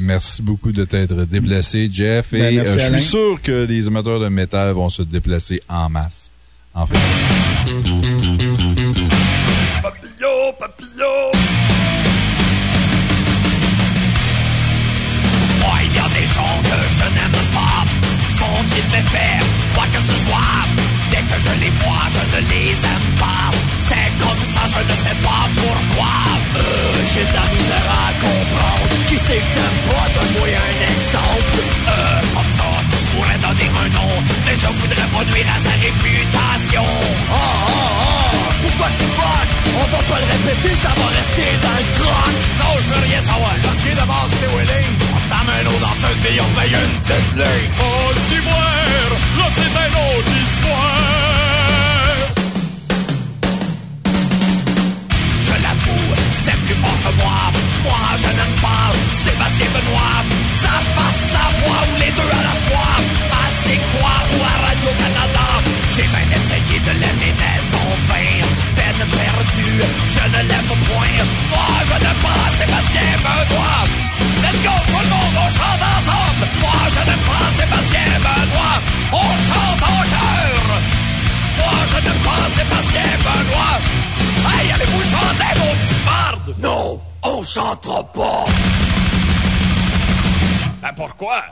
Merci beaucoup de t'être déplacé, Jeff. Ben, et euh, je suis sûr que les amateurs de métal vont se déplacer en masse. En fait. Je ne sais pas pourquoi. Euh, J'ai de la misère à comprendre. Qui c'est que t'aimes pas? Donne-moi un exemple. Euh, comme ça, je pourrais donner un nom, mais je voudrais pas nuire à sa réputation. Oh, oh, oh. Pourquoi tu votes On va pas le répéter, ça va rester dans le troc. Non, je veux rien savoir. Ok, d'abord, c'était Willing. On t'amène aux danseuses, mais on paye une petite ligne. Oh, si moi, là c'est une autre histoire. C'est plus fort que moi. Moi, je n'aime pas Sébastien Benoît. Sa face, sa voix ou les deux à la fois. À C'est quoi ou à Radio-Canada. J'ai bien essayé de l'aimer, mais en vain. Peine perdue, je ne l'aime point. Moi, je n'aime pas Sébastien Benoît. Let's go, tout le monde, on chante ensemble. Moi, je n'aime pas Sébastien Benoît. On chante en chœur. Moi, je n'aime pas Sébastien Benoît. Hey, allez-vous chanter, mon petit marde? Non, on chantera pas. Ben pourquoi?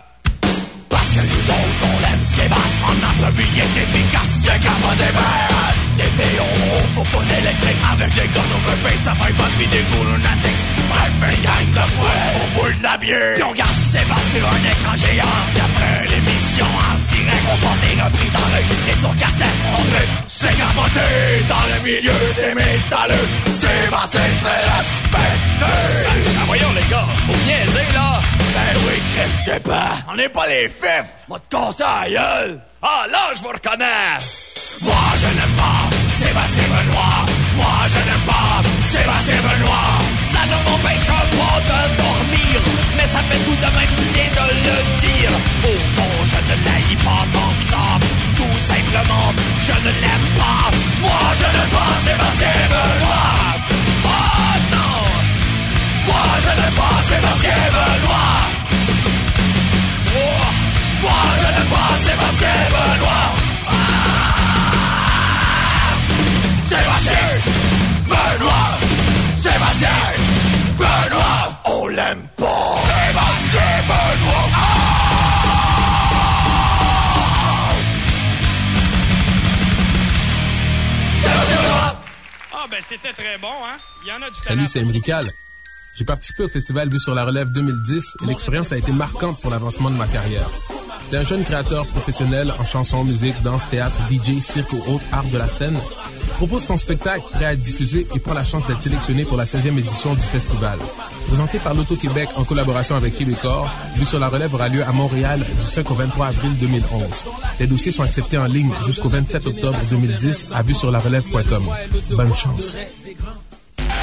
Parce que nous autres, on l'aime, Sébastien. En entrevue, il est efficace, il gamme des verres. L'été, on faut pas d'électrique. Avec les gars, on paye, ça fait pas de vidéo, un latex. Bref, une gang de fouet, on boit de la bière. Puis on garde Sébastien sur un écran géant. Puis après l'émission, en direct, on passe des reprises enregistrées sur cassette. On fait, c'est capoté dans le milieu des métalleux. Sébastien très respecté. Ben voyons, les gars, vous niaisez, là? Ben oui, Chris Dépend. On n'est pas des fifs. Moi, la gueule. Ah, là, je vous reconnais. Moi, je n'aime pas Sébastien Benoît. Moi, je n'aime pas Sébastien Benoît. Ça ne m'empêche pas de dormir, mais ça fait tout de même du bien de le dire. Au fond, je ne l'haïs pas tant que ça. Tout simplement, je ne l'aime pas. Moi, je n'aime pas Sébastien Benoît. Oh non! Moi, je n'aime pas Sébastien Benoît. Oh, Moi, je n'aime pas Sébastien Benoît. Sébastien Benoît. Sébastien Benoît. On l'aime pas. Sébastien Benoît. Sébastien Benoît. Ah, ben c'était très bon, hein? Il y en a du. Salut, c'est Emrical. J'ai participé au festival Vue sur la Relève 2010 et l'expérience a été marquante pour l'avancement de ma carrière. T'es un jeune créateur professionnel en chanson, musique, danse, théâtre, DJ, cirque ou autres arts de la scène. Propose ton spectacle prêt à être diffusé et prends la chance d'être sélectionné pour la 16e édition du festival. Présenté par l'Auto-Québec en collaboration avec Québecor, Vue sur la Relève aura lieu à Montréal du 5 au 23 avril 2011. Les dossiers sont acceptés en ligne jusqu'au 27 octobre 2010 à vue sur la relève.com. Bonne chance.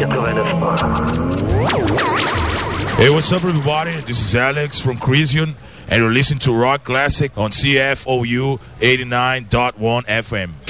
89.1. Hey, what's up, everybody? This is Alex from Crisian, and you're listening to Rock Classic on CFOU 89.1 FM.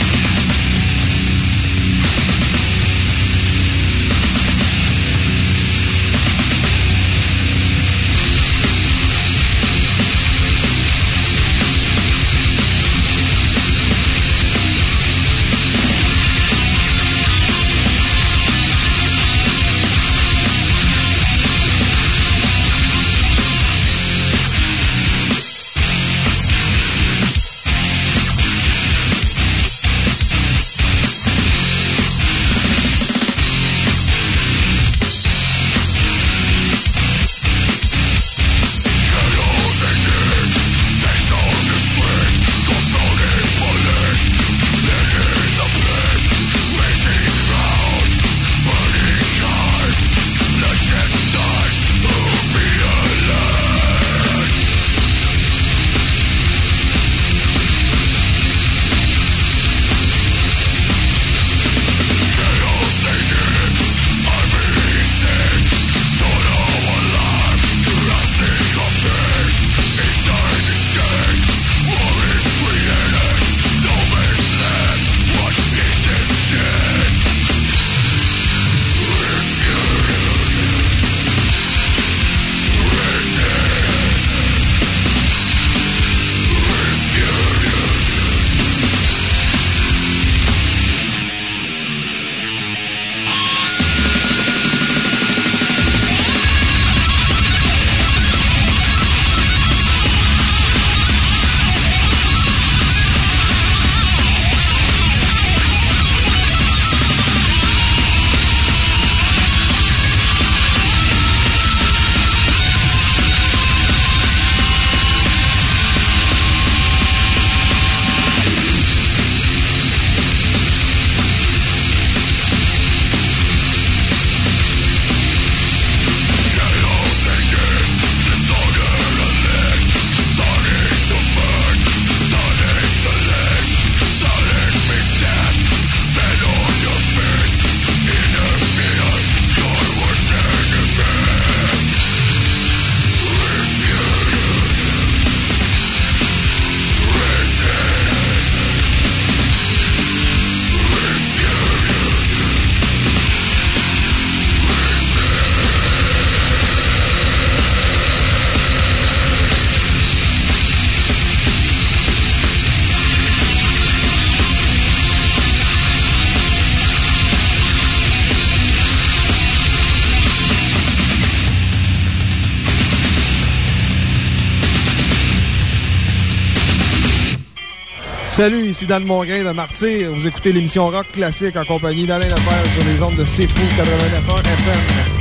Salut, ici Dan Mongrain de Martyr. Vous écoutez l'émission Rock Classique en compagnie d'Alain Lefebvre sur les ondes de C'est Fou 89.1 FM.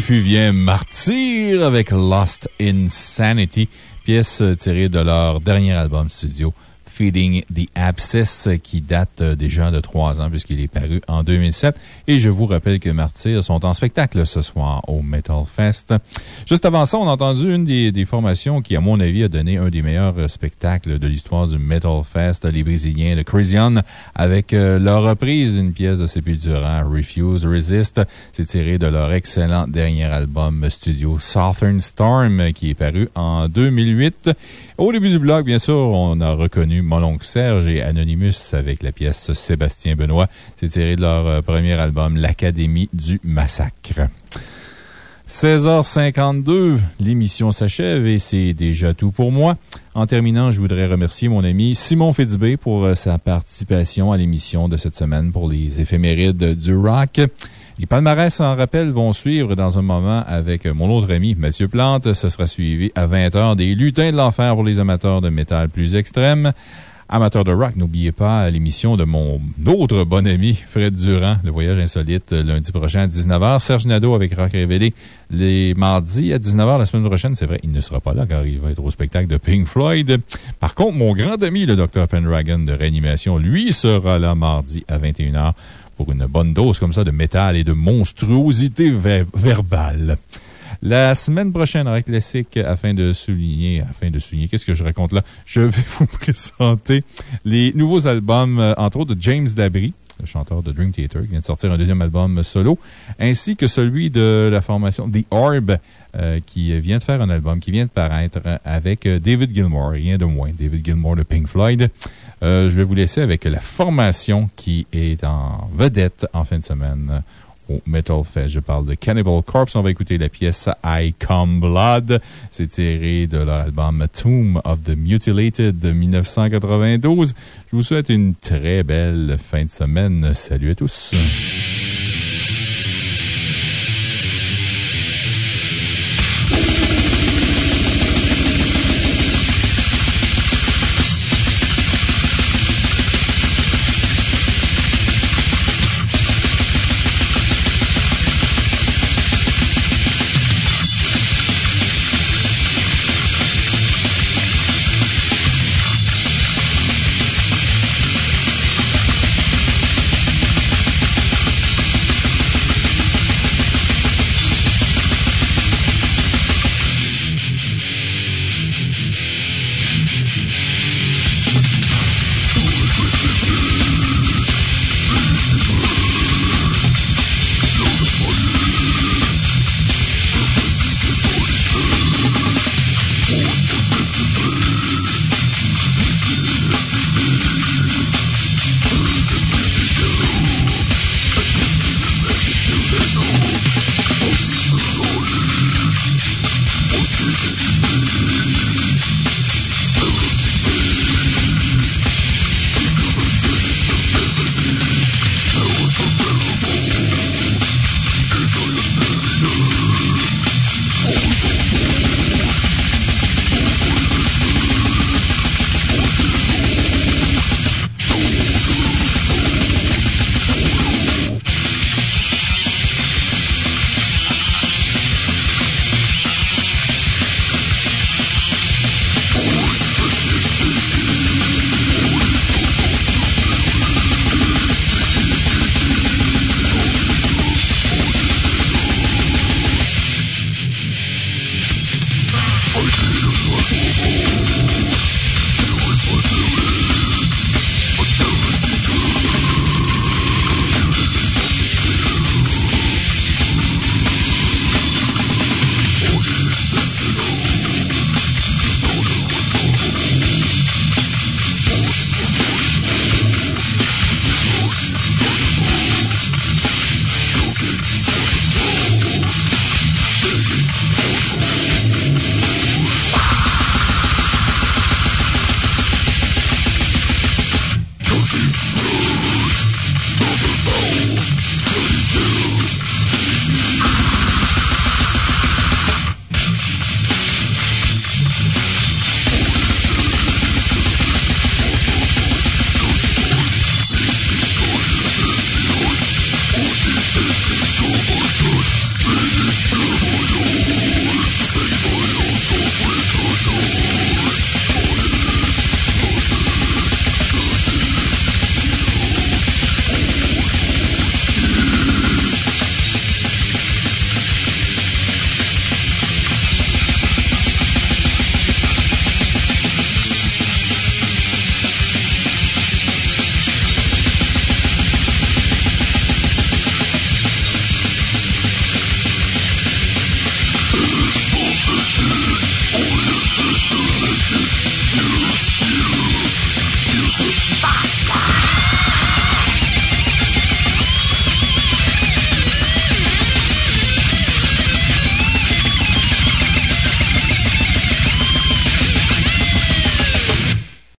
Les Trifuviens Martyrs avec Lost Insanity, pièce tirée de leur dernier album studio. Feeding the Abscess, qui date euh, déjà de trois ans puisqu'il est paru en 2007. Et je vous rappelle que Martyrs sont en spectacle ce soir au Metal Fest. Juste avant ça, on a entendu une des, formations qui, à mon avis, a donné un des meilleurs euh, spectacles de l'histoire du Metal Fest, les Brésiliens de Crisian, avec euh, leur reprise d'une pièce de Sepultura, Refuse, Resist. C'est tiré de leur excellent dernier album studio Southern Storm, qui est paru en 2008. Au début du blog, bien sûr, on a reconnu mon oncle Serge et Anonymous avec la pièce Sébastien Benoît. C'est tiré de leur euh, premier album, L'Académie du Massacre. 16h52, l'émission s'achève et c'est déjà tout pour moi. En terminant, je voudrais remercier mon ami Simon Fitzbé pour euh, sa participation à l'émission de cette semaine pour les éphémérides du rock. Les palmarès en rappel vont suivre dans un moment avec mon autre ami, Mathieu Plante. Ce sera suivi à 20h des lutins de l'enfer pour les amateurs de métal plus extrêmes. Amateurs de rock, n'oubliez pas l'émission de mon autre bon ami, Fred Durand, Le Voyage Insolite, lundi prochain à 19h. Serge Nadeau avec Rock Révélé les mardis à 19h la semaine prochaine. C'est vrai, il ne sera pas là car il va être au spectacle de Pink Floyd. Par contre, mon grand ami, le Dr. Pendragon de Réanimation, lui sera là mardi à 21h pour une bonne dose comme ça de métal et de monstruosité ver- verbale. La semaine prochaine, Classique, afin de souligner, afin de souligner, qu'est-ce que je raconte là? (laughs) Je vais vous présenter les nouveaux albums, euh, entre autres de James Dabry, le chanteur de Dream Theater, qui vient de sortir un deuxième album solo, ainsi que celui de la formation The Orb, euh, qui vient de faire un album, qui vient de paraître avec euh, David Gilmour, rien de moins, David Gilmour de Pink Floyd. Je vais vous laisser avec la formation qui est en vedette en fin de semaine Metal Fest. Je parle de Cannibal Corpse. On va écouter la pièce I Come Blood. C'est tiré de leur album Tomb of the Mutilated de 1992. Je vous souhaite une très belle fin de semaine. Salut à tous.